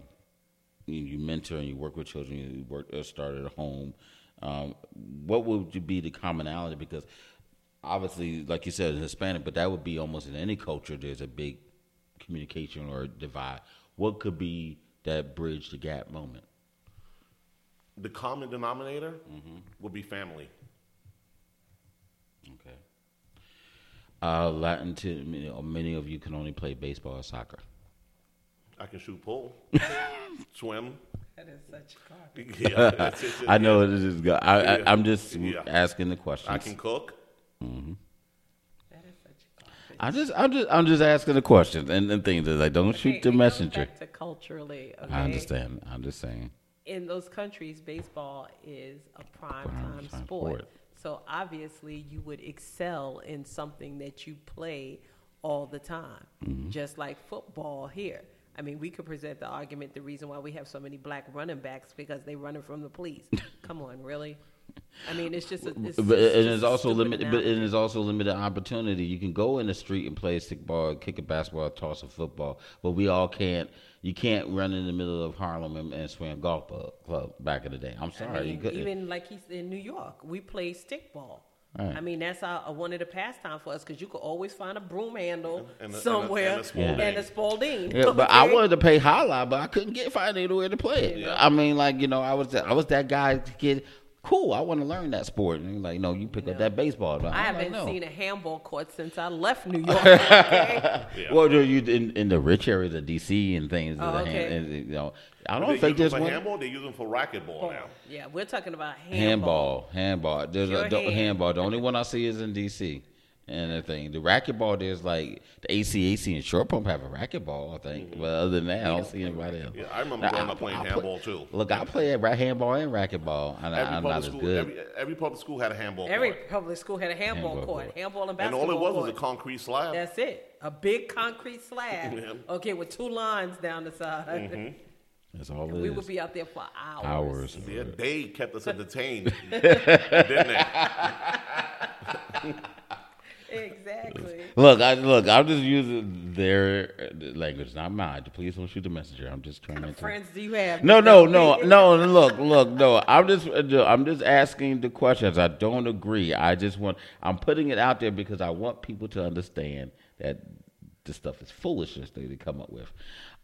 you, mentor and you work with children, you work uh, started a home. Um, what would be the commonality? Because obviously, like you said, Hispanic, but that would be almost in any culture. There's a big communication or divide. What could be that bridge the gap moment? The common denominator would be family. Okay. Uh, Latin to you many of you can only play baseball or soccer. I can shoot pool, swim. That is such garbage. Yeah, it's- it's- I know it is. go- I, Yeah. I, I'm just Yeah. asking the questions. I can cook. That is such garbage. I'm just, I'm just, I'm just asking the questions and, and things. Like, don't Okay, shoot the messenger. Back to culturally, okay? I understand. I'm just saying. in those countries, baseball is a prime time time sport. sport. So obviously, you would excel in something that you play all the time, Mm-hmm. just like football here. I mean, we could present the argument the reason why we have so many black running backs because they running from the police. Come on, really? I mean, it's just a, it's, But it's and it's also limited. But it is also limited opportunity. You can go in the street and play a stickball, kick a basketball, toss a football, but we all can't. You can't run in the middle of Harlem and, and swim golf club, club back in the day. I'm sorry. I you mean, couldn't. even like he's in New York, we play stickball. Right. I mean, that's our, uh, one of the pastime for us because you could always find a broom handle And a- and a- somewhere and a Spalding. and a Spalding. Yeah, but I wanted to play holla, but I couldn't get find anywhere to play it. I mean, like you know, I was I was that guy kid. Cool, I want to learn that sport. And like, no, you pick up that baseball. I I'm haven't like, no. seen a handball court since I left New York. Okay? Yeah. Well, you you- in, in the rich areas of DC and things. Oh, the hand- okay. and, you know, I don't think use there's them for one. handball. They use them for racquetball now. yeah, we're talking about handball. Handball, handball. There's Pure a hand. handball. The only one I see is in DC. And the thing, the racquetball, there's like the ACAC and Short Pump have a racquetball, I think. But other than that, I don't see anybody else. Mm-hmm. Yeah, I remember Now, growing up playing play- handball, too. Look, I play at ra- handball and racquetball, and I, Every I'm public not as school, good. every, every public school had a handball Every court. public school had a handball, Handball court, court. handball and basketball. And all it was court. was a concrete slab. That's it. A big concrete slab. Yeah. Okay, with two lines down the side. Mm-hmm. That's all And it we is. would be out there for hours. Hours. Yeah, they kept us entertained, didn't they? Exactly. Look, I look. I'm just using their language, not mine. Please don't shoot the messenger. I'm just trying to. Friends, do you have? No, no, no, no. Look, look, no. I'm just, I'm just asking the questions. I don't agree. I just want. I'm putting it out there because I want people to understand that this stuff is foolishness that they come up with.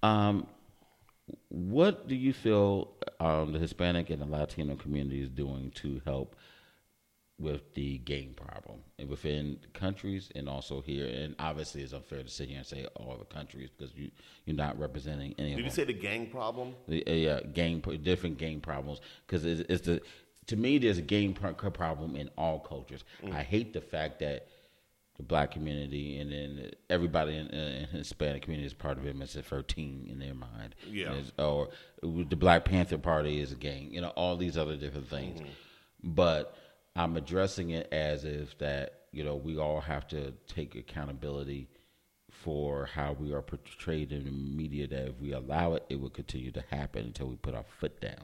Um, what do you feel um, the Hispanic and the Latino community is doing to help with the gang problem and within countries and also here? And obviously, it's unfair to sit here and say all the countries because you you're not representing any of Did them you say the gang problem? the uh, yeah, gang different gang problems because it's, it's the to me there's a gang pro- problem in all cultures. I hate the fact that the black community and then everybody in, uh, in Hispanic community is part of MS-13 in their mind. Yeah. Or the Black Panther Party is a gang. You know all these other different things, but I'm addressing it as if that you know we all have to take accountability for how we are portrayed in the media that if we allow it, it will continue to happen until we put our foot down.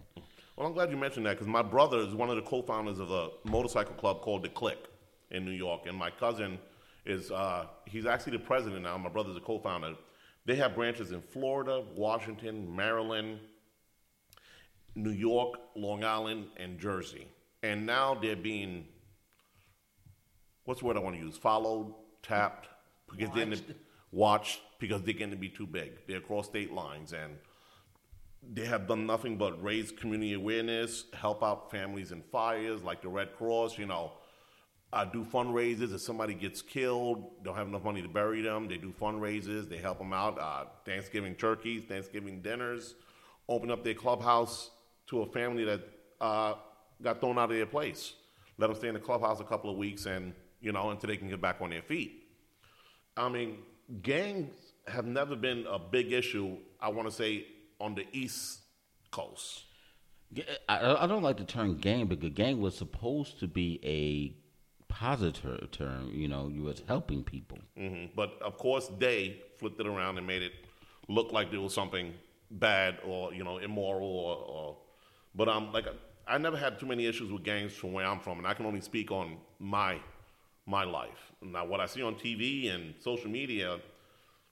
Well, I'm glad you mentioned that because my brother is one of the co-founders of a motorcycle club called the Click in New York, and my cousin is uh, he's actually the president now. My brother's a co-founder. They have branches in Florida, Washington, Maryland, New York, Long Island, and Jersey. And now they're being what's the word I want to use? Followed, tapped, because they're in the, Watched. watched because they're going to be too big. They're across state lines and they have done nothing but raise community awareness, help out families in fires, like the Red Cross. You know, uh, do fundraisers if somebody gets killed, don't have enough money to bury them. They do fundraisers. They help them out. Uh, Thanksgiving turkeys, Thanksgiving dinners. Open up their clubhouse to a family that uh, got thrown out of their place. Let them stay in the clubhouse a couple of weeks, and you know, until they can get back on their feet. I mean, gangs have never been a big issue. I want to say on the East Coast. I, I don't like the term gang because gang was supposed to be a positive term. You know, you was helping people. hmm But of course, they flipped it around and made it look like there was something bad or you know immoral or. or but um, like I never had too many issues with gangs from where I'm from, and I can only speak on my my life. Now, what I see on TV and social media,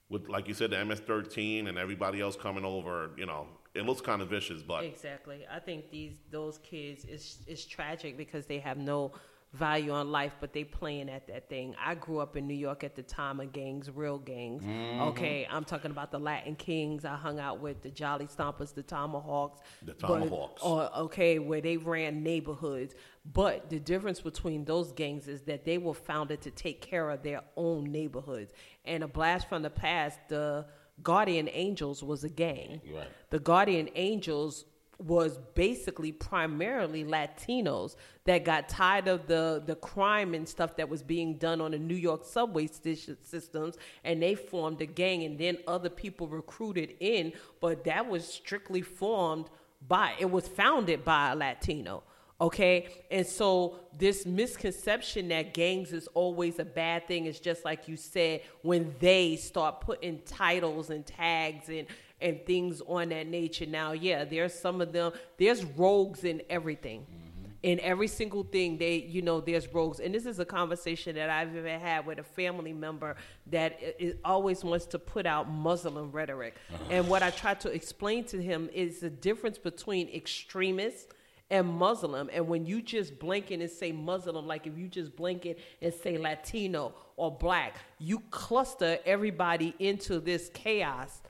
with like you said, the MS-13 and everybody else coming over, you know, it looks kind of vicious. But Exactly. I think these those kids is is tragic because they have no value on life, but they playing at that thing. I grew up in New York at the time of gangs, real gangs. Mm-hmm. Okay, I'm talking about the Latin Kings. I hung out with the Jolly Stompers, the Tomahawks. The but- Tomahawks. or okay, where they ran neighborhoods. But the difference between those gangs is that they were founded to take care of their own neighborhoods. And a blast from the past, the Guardian Angels was a gang. Right. The Guardian Angels was basically primarily Latinos that got tired of the the crime and stuff that was being done on the New York subway systems and they formed a gang and then other people recruited in but that was strictly formed by it was founded by a Latino okay? And so this misconception that gangs is always a bad thing is just like you said when they start putting titles and tags and and things on that nature. Now yeah there's some of them there's rogues in everything. Mm-hmm. In every single thing they you know there's rogues. And this is a conversation that i've ever had with a family member that always wants to put out muslim rhetoric. Uh-huh. And what i try to explain to him is the difference between extremists and Muslim. And when you just blanket and say Muslim, like if you just blanket and say Latino or black, you cluster everybody into this chaos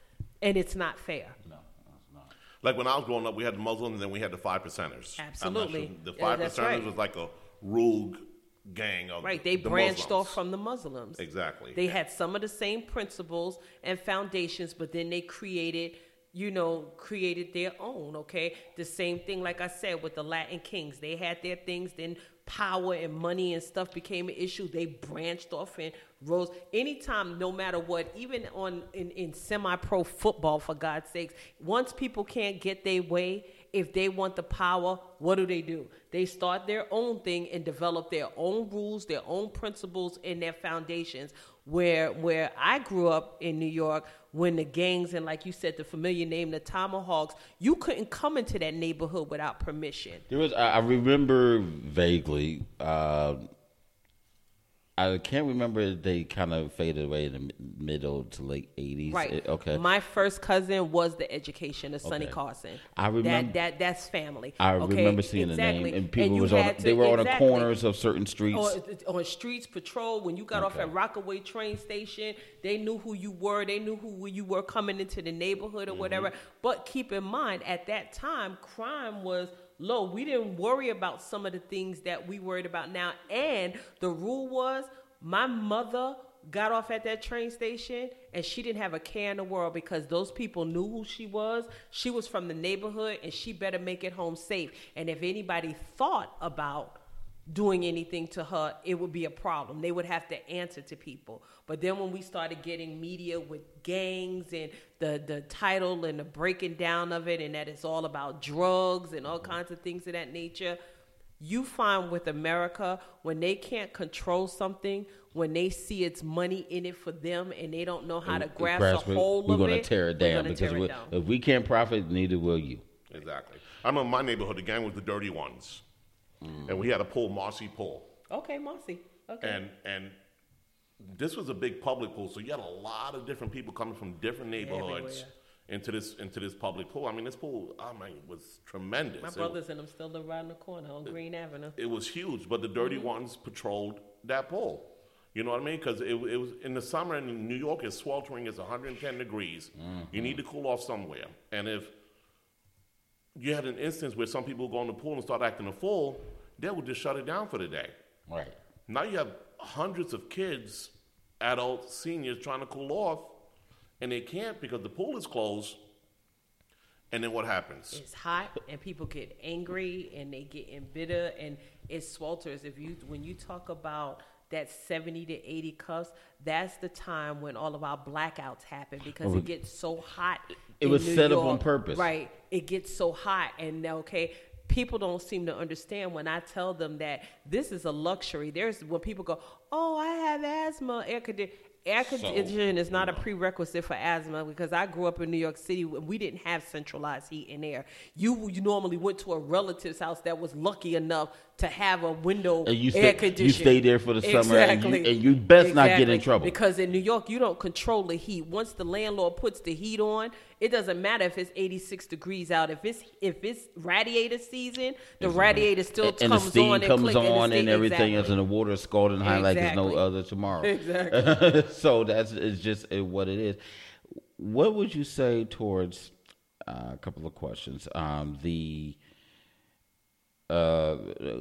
and it's not fair. No, it's not. Like when I was growing up, we had the Muslims and then we had the five percenters. Absolutely. sure. The five that's percenters right. was like a rogue gang of Right, they the branched Muslims. off from the Muslims. Exactly. They had some of the same principles and foundations, but then they created, you know, created their own, okay? The same thing, like I said, with the Latin kings. They had their things, then power and money and stuff became an issue. They branched off and rose. Anytime, no matter what, even on in, in semi pro football, for God's sakes, once people can't get their way, if they want the power, what do they do? They start their own thing and develop their own rules, their own principles, and their foundations. Where where I grew up in New York, when the gangs and like you said, the familiar name, the Tomahawks, you couldn't come into that neighborhood without permission. There was I, remember vaguely. Uh, I can't remember they kind of faded away in the middle to late eighties. Right. okay. My first cousin was the education of Sonny Okay. Carson. I remember- that that that's family. I okay? remember seeing exactly. the name, and people you was on. to- they were on the corners of certain streets. Or, on streets patrol when you got off at Rockaway train station, they knew who you were. They knew who you were coming into the neighborhood or mm-hmm. whatever. But keep in mind, at that time, crime was low. We didn't worry about some of the things that we worried about now. And the rule was, my mother got off at that train station and she didn't have a care in the world because those people knew who she was. She was from the neighborhood and she better make it home safe. And if anybody thought about doing anything to her, it would be a problem. They would have to answer to people. But then when we started getting media with gangs and the, the title and the breaking down of it, and that it's all about drugs and all mm-hmm. kinds of things of that nature, you find with America, when they can't control something, when they see it's money in it for them and they don't know how to grasp grasp a it, hold we're of gonna it, tear it we're down gonna because tear it we, down. if we can't profit, neither will you. Exactly. I remember my neighborhood, the gang was the dirty ones. Mm. And we had a pool, mossy Pool. Okay, mossy. Okay. And and this was a big public pool, so you had a lot of different people coming from different neighborhoods into this into this public pool. I mean, this pool, I mean, was tremendous. My It- brothers and them still live around the corner on Green Avenue. it was huge, but the dirty Mm-hmm. ones patrolled that pool. You know what I mean? Because it, it was in the summer in New York, it's sweltering, it's 110 degrees. You need to cool off somewhere. And if you had an instance where some people go in the pool and start acting a fool, they would just shut it down for the day. Right. Now you have hundreds of kids, adults, seniors trying to cool off, and they can't because the pool is closed. And then what happens? It's hot and people get angry and they get embittered and it swelters. If you when you talk about that 70 to 80 cuffs, that's the time when all of our blackouts happen because it gets so hot. It was New set up on purpose. Right. It gets so hot and okay, people don't seem to understand when I tell them that this is a luxury. There's when people go, "Oh, I have asthma." Air conditioning. Air conditioning is not a prerequisite for asthma because I grew up in New York City and we didn't have centralized heat and air. You, you normally went to a relative's house that was lucky enough to have a window And you air stay- conditioning. you stay there for the summer and you- Exactly. and you best not get in trouble. Because in New York, you don't control the heat. Once the landlord puts the heat on, it doesn't matter if it's 86 degrees out. If it's if it's radiator season, the radiator still and, and comes the steam on and comes and, on and, steam- everything else, exactly. and the water scalding high like there's no other tomorrow. Exactly. so that's it's just what it is. What would you say towards uh, a couple of questions? Um, the uh,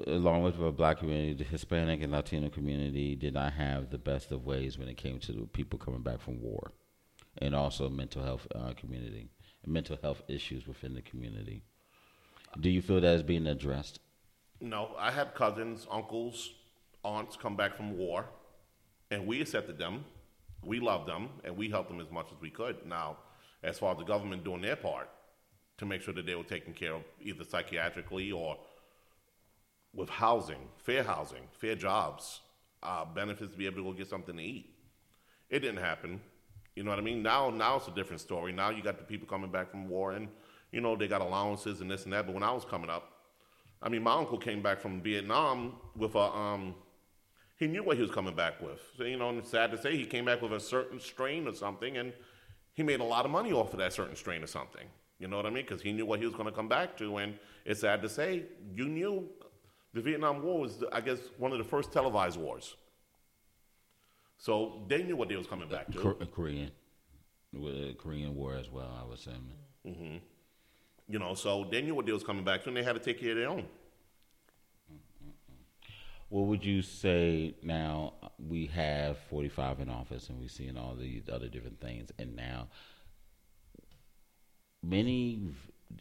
along with the black community, the Hispanic and Latino community did not have the best of ways when it came to the people coming back from war, and also mental health uh, community, mental health issues within the community. Do you feel that is being addressed? No, I had cousins, uncles, aunts come back from war, and we accepted them. We loved them, and we helped them as much as we could. Now, as far as the government doing their part to make sure that they were taken care of either psychiatrically or with housing, fair housing, fair jobs, uh, benefits to be able to go get something to eat. It didn't happen. You know what I mean? Now, now it's a different story. Now you got the people coming back from war, and you know they got allowances and this and that. But when I was coming up, I mean, my uncle came back from Vietnam with a. Um, he knew what he was coming back with. So, you know, and it's sad to say he came back with a certain strain or something, and he made a lot of money off of that certain strain or something. You know what I mean? Because he knew what he was going to come back to, and it's sad to say you knew the Vietnam War was, I guess, one of the first televised wars. So they knew what they was coming back to. Kor- uh, Korean, with the Korean War as well. I would say. Mm-hmm. You know, so they knew what they was coming back to, and they had to take care of their own. Mm-hmm. What would you say now? Uh, we have 45 in office, and we're seeing all these other different things, and now many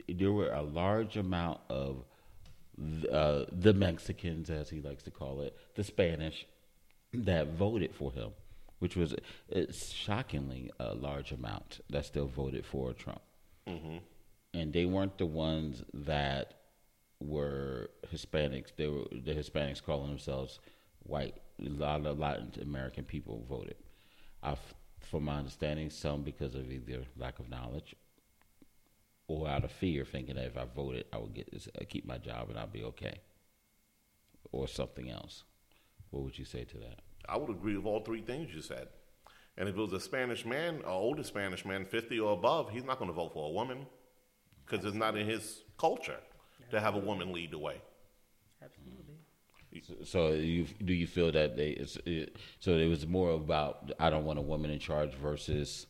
there were a large amount of uh, the Mexicans, as he likes to call it, the Spanish, that voted for him, which was it's shockingly a large amount that still voted for Trump, and they weren't the ones that were Hispanics. They were the Hispanics calling themselves white. A lot of Latin American people voted. I, from my understanding, some because of either lack of knowledge or out of fear, thinking that if I voted, I would get this, uh, keep my job and I'll be okay, or something else. What would you say to that? I would agree with all three things you said. And if it was a Spanish man, an older Spanish man, 50 or above, he's not going to vote for a woman because it's not in his culture to have a woman lead the way. Absolutely. So you do you feel that they it's, it, so it was more about I don't want a woman in charge versus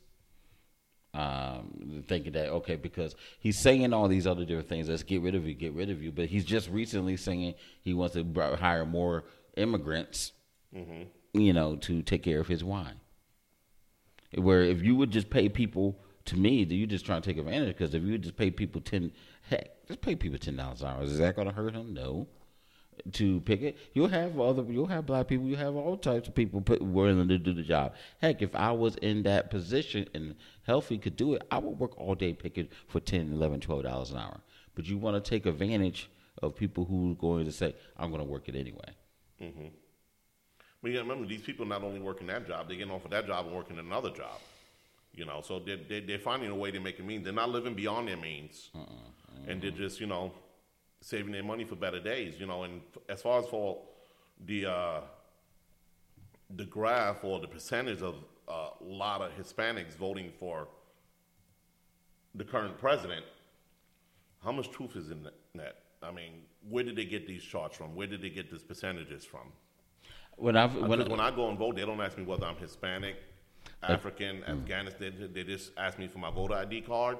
um, thinking that okay because he's saying all these other different things let's get rid of you get rid of you but he's just recently saying he wants to hire more immigrants mm-hmm. you know to take care of his wine where if you would just pay people to me do you just trying to take advantage because if you would just pay people 10 heck just pay people $10 an hour is that going to hurt him no to pick it. You'll have other, you'll have black people, you have all types of people put, willing to do the job. Heck, if I was in that position and healthy could do it, I would work all day picking for 10 11 12 dollars an hour. But you want to take advantage of people who are going to say, I'm going to work it anyway. But you gotta remember, these people not only working that job, they're getting off of that job and working another job. You know, so they're, they're, they're finding a way to make a mean. They're not living beyond their means. And they're just, you know, saving their money for better days, you know. And f- as far as for the, uh, the graph or the percentage of uh, a lot of Hispanics voting for the current president, how much truth is in that? I mean, where did they get these charts from? Where did they get these percentages from? When I When, when, I go and vote, they don't ask me whether I'm Hispanic, African, Afghanistan. They, they just ask me for my voter ID card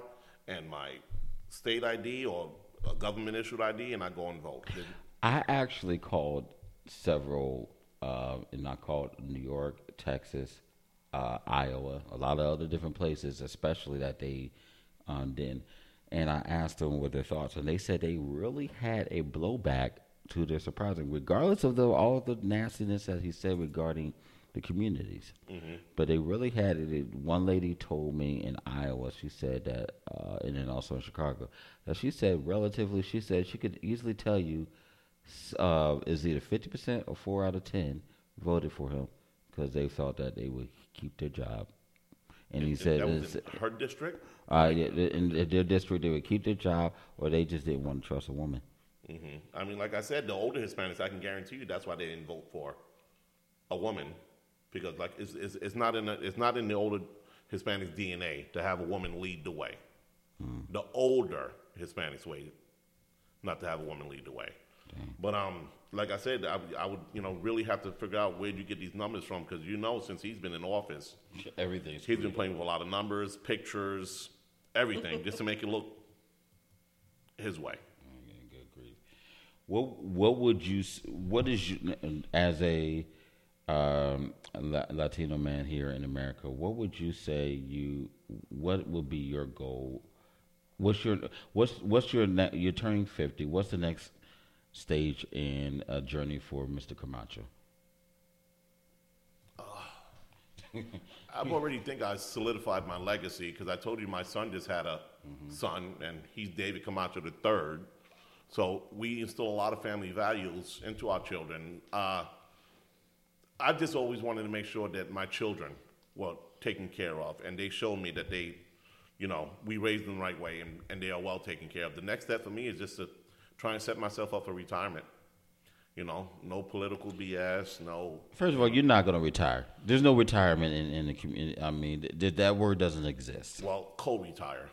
and my state ID or a government issued ID, and I go and vote. They- I actually called several, uh, and I called New York, Texas, uh, Iowa, a lot of other different places, especially that they um, did. And I asked them what their thoughts, and they said they really had a blowback to their surprising, regardless of the, all the nastiness that he said regarding the communities. But they really had it. One lady told me in Iowa, she said that, uh, and then also in Chicago, that she said relatively, she said she could easily tell you uh, is either 50% or 4 out of 10 voted for him because they thought that they would keep their job. And he said, that was her district. Uh, in their district, they would keep their job or they just didn't want to trust a woman. hmm I mean, like I said, the older Hispanics, I can guarantee you, that's why they didn't vote for a woman, because like it's it's, it's not in the, it's not in the older Hispanics DNA to have a woman lead the way. The older Hispanics way, not to have a woman lead the way. But um, like I said, I, I would you know really have to figure out where you get these numbers from, because you know since he's been in office, Everything's he's been playing with a lot of numbers, pictures, everything, just to make it look his way. Good grief. What what would you what is you as a um, Latino man here in America? What would you say you what would be your goal? What's your what's what's your you're turning fifty? What's the next stage in a journey for Mr. Camacho? I already think I solidified my legacy because I told you my son just had a son, and he's David Camacho the third. So we instill a lot of family values into our children. Uh, I just always wanted to make sure that my children were taken care of, and they showed me that they, you know, we raised them the right way, and, and they are well taken care of. The next step for me is just to try and set myself up for retirement. You know, no political BS, no First of all, you're not going to retire. There's no retirement in, in the community. I mean, th- th- that word doesn't exist. Well, co-retire.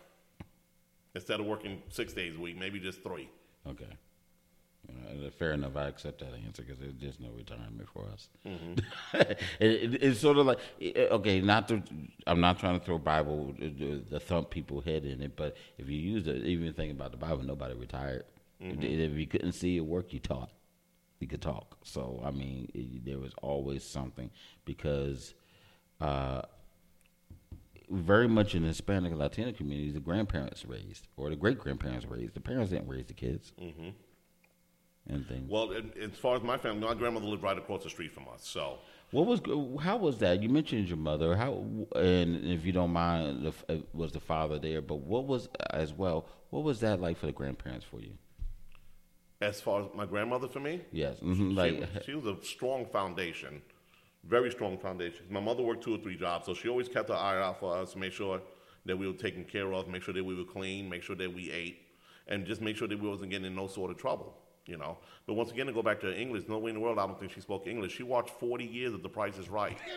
Instead of working six days a week, maybe just three. Okay. Uh, fair enough. I accept that answer because there's just no retirement for us. it, it, it's sort of like okay, not to. I'm not trying to throw Bible the, the thump people head in it, but if you use it, even think about the Bible, nobody retired. If- If you couldn't see your work, you taught. You could talk. So I mean, it, there was always something because. Uh, very much in the Hispanic and Latino communities, the grandparents raised or the great grandparents raised. The parents didn't raise the kids. Mm-hmm. And things. Well, and- as far as my family, my grandmother lived right across the street from us. So, What was how was that? You mentioned your mother. How and if you don't mind, uh, was the father there? But what was as well? What was that like for the grandparents for you? As far as my grandmother for me, Yes, hmm she, like was, she was a strong foundation, very strong foundation. My mother worked two or three jobs, so she always kept her eye out for us to make sure that we were taken care of, make sure that we were clean, make sure that we ate, and just make sure that we wasn't getting in no sort of trouble. You know, but once again, to go back to English, no way in the world I don't think she spoke English. She watched 40 years of The Price is Right.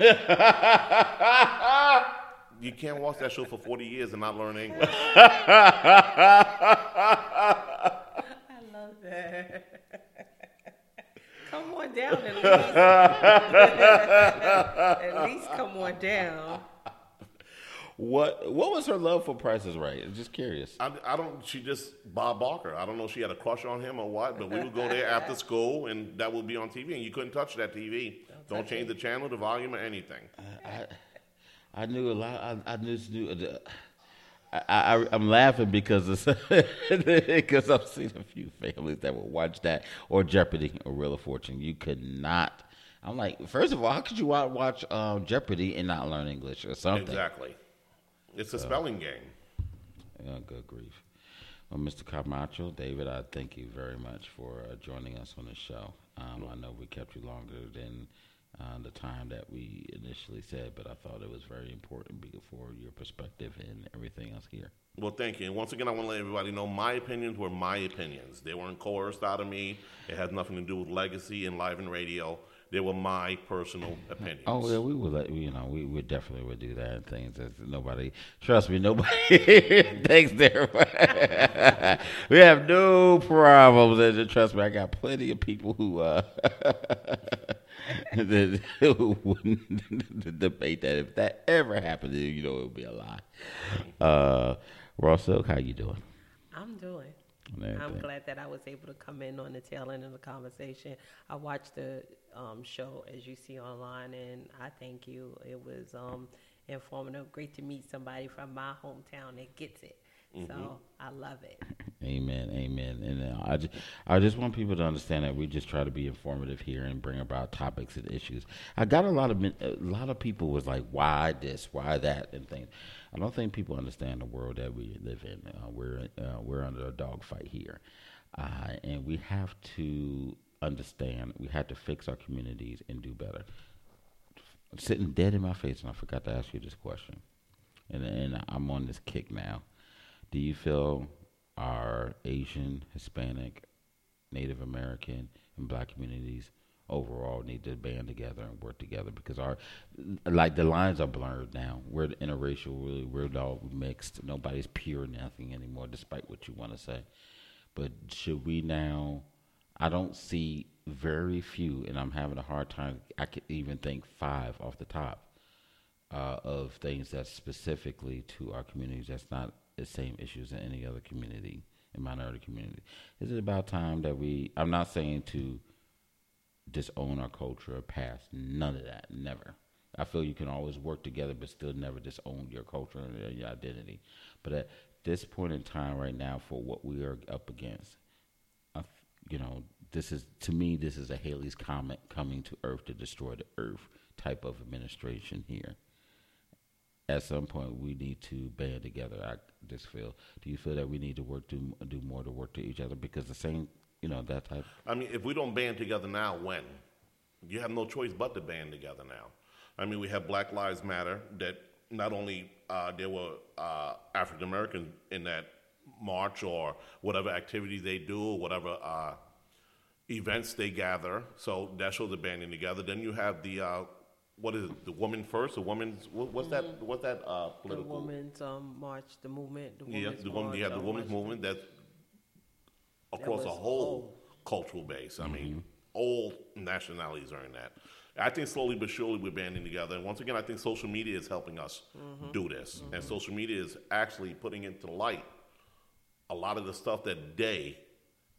you can't watch that show for 40 years and not learn English. I love that. come on down at least. at least come on down. what what was her love for Prices Right? I'm just curious. I, I don't. She just Bob Barker. I don't know if she had a crush on him or what, but we would go there after school, and that would be on TV, and you couldn't touch that TV. Don't, touch change the channel, the volume, or anything. I I knew a lot. I, I just knew. The, I, I, I'm laughing because because I've seen a few families that will watch that or Jeopardy or Wheel of Fortune. You could not. I'm like, first of all, how could you watch um, Jeopardy and not learn English or something? Exactly. It's a spelling game. Yeah, good grief. Well, Mr. Camacho, David, I thank you very much for uh, joining us on the show. Um, I know we kept you longer than uh, the time that we initially said, but I thought it was very important for your perspective and everything else here. Well, thank you. And once again, I want to let everybody know my opinions were my opinions. They weren't coerced out of me. It has nothing to do with legacy and Enliven Radio. They were my personal opinions. Oh yeah, we would let you know we, we definitely would do that and things that nobody trust me nobody thinks there. we have no problems and trust me I got plenty of people who uh who wouldn't debate that if that ever happened to you you know it would be a lie. Uh, Ross Silk, how you doing? I'm doing. I'm glad that I was able to come in on the tail end of the conversation. I watched the um, show as you see online, and I thank you. It was um, informative. Great to meet somebody from my hometown that gets it. So I love it. Amen, amen. And uh, I just, I just want people to understand that we just try to be informative here and bring about topics and issues. I got a lot of a lot of people was like, "Why this? Why that?" and things. I don't think people understand the world that we live in. Uh, we're uh, we're under a dogfight here, uh, and we have to understand. We have to fix our communities and do better. Sitting dead in my face, and I forgot to ask you this question, and and I'm on this kick now. Do you feel our Asian, Hispanic, Native American and Black communities overall need to band together and work together because our like the lines are blurred now. We're interracial, really. We're all mixed. Nobody's pure nothing anymore, despite what you want to say. But should we now? I don't see very few, and I'm having a hard time. I could even think five off the top uh, of things that's specifically to our communities. That's not the same issues in any other community, in minority community. Is it about time that we? I'm not saying to disown our culture or past. None of that. Never. I feel you can always work together, but still never disown your culture and your identity. But at this point in time, right now, for what we are up against, I, you know, this is to me, this is a Halley's comet coming to Earth to destroy the Earth type of administration here. At some point, we need to band together. I just feel. Do you feel that we need to work to do more to work to each other? Because the same you know that type. I mean, if we don't band together now, when? You have no choice but to band together now. I mean, we have Black Lives Matter that not only uh, there were uh, African Americans in that march or whatever activity they do or whatever uh, events they gather. So that shows the banding together. Then you have the uh, what is it? The woman first. The woman's what, what's mm-hmm. that? What's that uh, political? The women's um, march. The movement. The yeah, the woman. You have the women's movement that across a whole cultural base. I mm-hmm. mean, all nationalities are in that. I think slowly but surely we're banding together. And once again, I think social media is helping us mm-hmm. do this. Mm-hmm. And social media is actually putting into light a lot of the stuff that they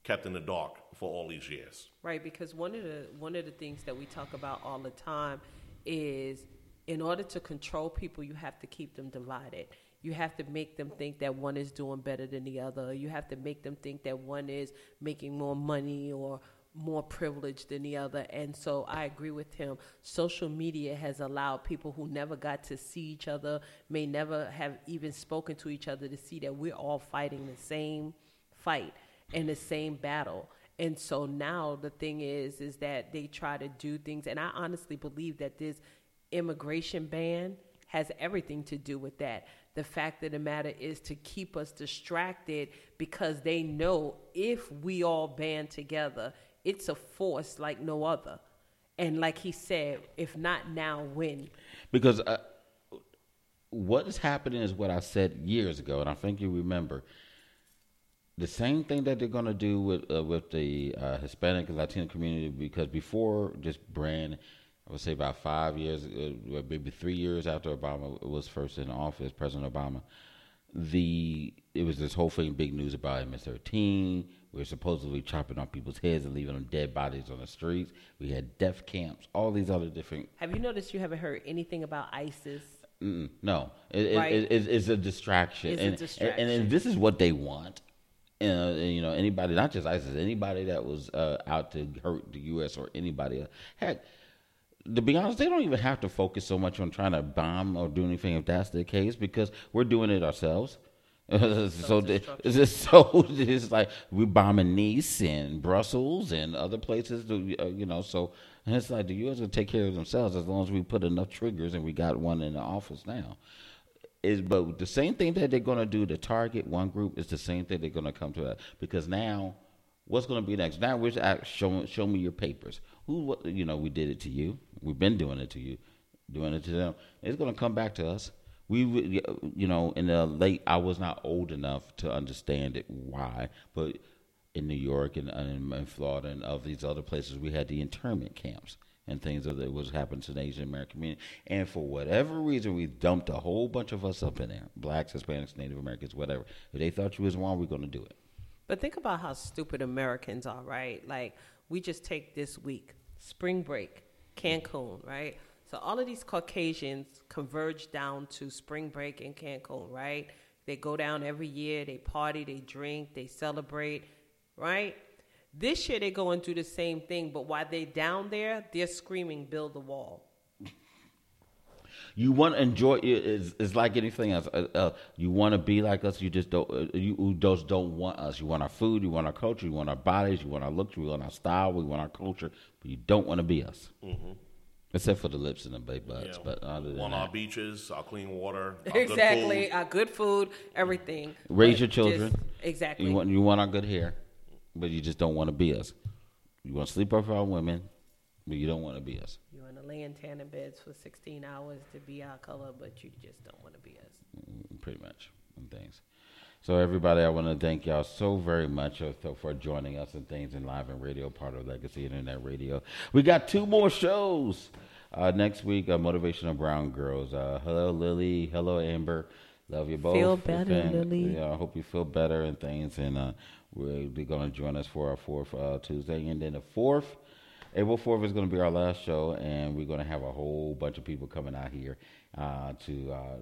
kept in the dark for all these years. Right, because one of the one of the things that we talk about all the time is in order to control people, you have to keep them divided you have to make them think that one is doing better than the other. You have to make them think that one is making more money or more privileged than the other. And so I agree with him. Social media has allowed people who never got to see each other, may never have even spoken to each other, to see that we're all fighting the same fight and the same battle. And so now the thing is, is that they try to do things, and I honestly believe that this immigration ban has everything to do with that. The fact of the matter is to keep us distracted because they know if we all band together, it's a force like no other. And like he said, if not now, when? Because uh, what is happening is what I said years ago, and I think you remember. The same thing that they're going to do with uh, with the uh, Hispanic and Latino community, because before just brand I would say about five years, uh, maybe three years after Obama was first in office, President Obama, the it was this whole thing, big news about MS-13. We are supposedly chopping off people's heads and leaving them dead bodies on the streets. We had death camps, all these other different. Have you noticed you haven't heard anything about ISIS? Mm-mm, no, it, right? it, it, it's a distraction, it's and, a distraction. And, and, this is what they want. Uh, you know, anybody, not just ISIS, anybody that was uh, out to hurt the U.S. or anybody else. Heck, to be honest, they don't even have to focus so much on trying to bomb or do anything if that's the case because we're doing it ourselves. so it's just so it's like we're bombing Nice and Brussels and other places. To, uh, you know, so it's like the U.S. will take care of themselves as long as we put enough triggers, and we got one in the office now. Is but the same thing that they're going to do to target one group is the same thing they're going to come to us because now what's going to be next? Now we're show show me your papers. Who what you know we did it to you. We've been doing it to you, doing it to them. It's going to come back to us. We, you know, in the late, I was not old enough to understand it why, but in New York and, and in Florida and of these other places, we had the internment camps and things that was happening to the Asian American community. And for whatever reason, we dumped a whole bunch of us up in there blacks, Hispanics, Native Americans, whatever. If they thought you was wrong, we're going to do it. But think about how stupid Americans are, right? Like, we just take this week, spring break. Cancun, right? So all of these Caucasians converge down to spring break in Cancun, right? They go down every year, they party, they drink, they celebrate, right? This year they're going through the same thing, but while they down there, they're screaming, build the wall. You want to enjoy it. It's, it's like anything else. Uh, uh, you want to be like us. You just don't. Uh, you just don't want us. You want our food. You want our culture. You want our bodies. You want our looks. You want our style. We want our culture. But you don't want to be us. Mm-hmm. Except for the lips and the big butts, yeah. but other than on that. our beaches, our clean water, our exactly, good our good food, everything. Raise your children. Just, exactly. You want you want our good hair. But you just don't want to be us. You want to sleep with our women, but you don't want to be us. You want to lay in tanning beds for 16 hours to be our color, but you just don't want to be us. Mm, pretty much, and things. So everybody, I want to thank y'all so very much for joining us and things Enliven Radio, part of Legacy Internet Radio. We got two more shows uh, next week. Uh, Motivational Brown Girls. Uh, hello, Lily. Hello, Amber. Love you both. Feel better, and, Lily. Yeah, I hope you feel better and things. And uh, we're, they're going to join us for our fourth uh, Tuesday, and then the fourth. April 4th is going to be our last show, and we're going to have a whole bunch of people coming out here uh, to uh,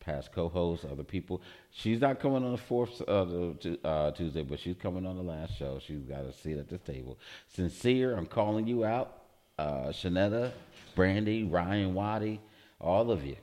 past co-hosts, other people. She's not coming on the fourth uh, uh, Tuesday, but she's coming on the last show. She's got a seat at this table. Sincere, I'm calling you out. Uh, Shanetta, Brandy, Ryan Waddy, all of you.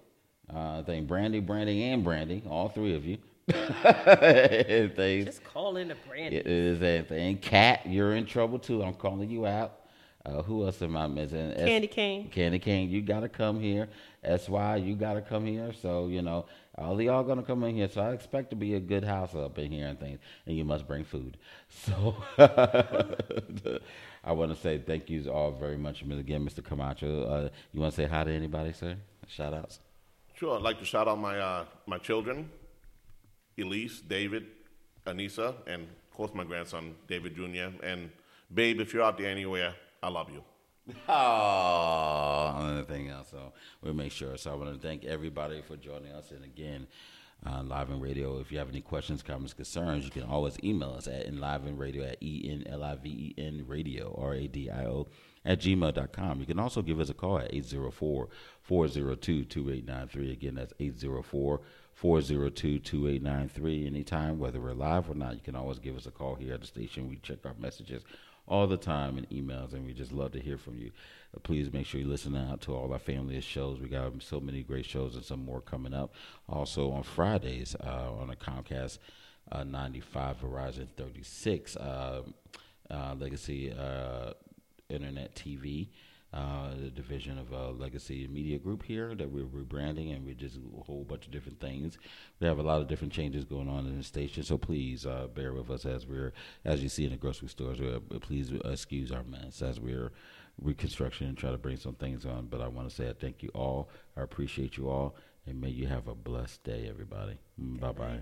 Uh, I think Brandy, Brandy, and Brandy, all three of you. Just call in the Brandy. It is that thing. Cat, you're in trouble too. I'm calling you out. Uh, who else am I missing? Candy Cane. Candy Cane, you got to come here. SY, you got to come here. So, you know, all y'all going to come in here. So I expect to be a good house up in here and things. And you must bring food. So I want to say thank you all very much again, Mr. Camacho. Uh, you want to say hi to anybody, sir? Shout outs? Sure. I'd like to shout out my, uh, my children, Elise, David, Anissa, and of course my grandson, David Jr. And babe, if you're out there anywhere, I love you. Oh, anything else. So we'll make sure. So I want to thank everybody for joining us. And again, uh, Enliven Radio. If you have any questions, comments, concerns, you can always email us at enlivenradio at E N L I V E N radio, R A D I O, at gmail.com. You can also give us a call at 804 402 2893. Again, that's 804 402 2893. Anytime, whether we're live or not, you can always give us a call here at the station. We check our messages all the time in emails, and we just love to hear from you. Uh, please make sure you listen out to all our family of shows. We got so many great shows and some more coming up. Also on Fridays uh, on the Comcast uh, 95 Verizon 36 uh, uh, Legacy uh, Internet TV uh, the division of uh, Legacy Media Group here that we're rebranding, and we're just a whole bunch of different things. We have a lot of different changes going on in the station, so please uh, bear with us as we're, as you see in the grocery stores. Uh, please excuse our mess as we're reconstruction and try to bring some things on. But I want to say I thank you all. I appreciate you all, and may you have a blessed day, everybody. Bye bye.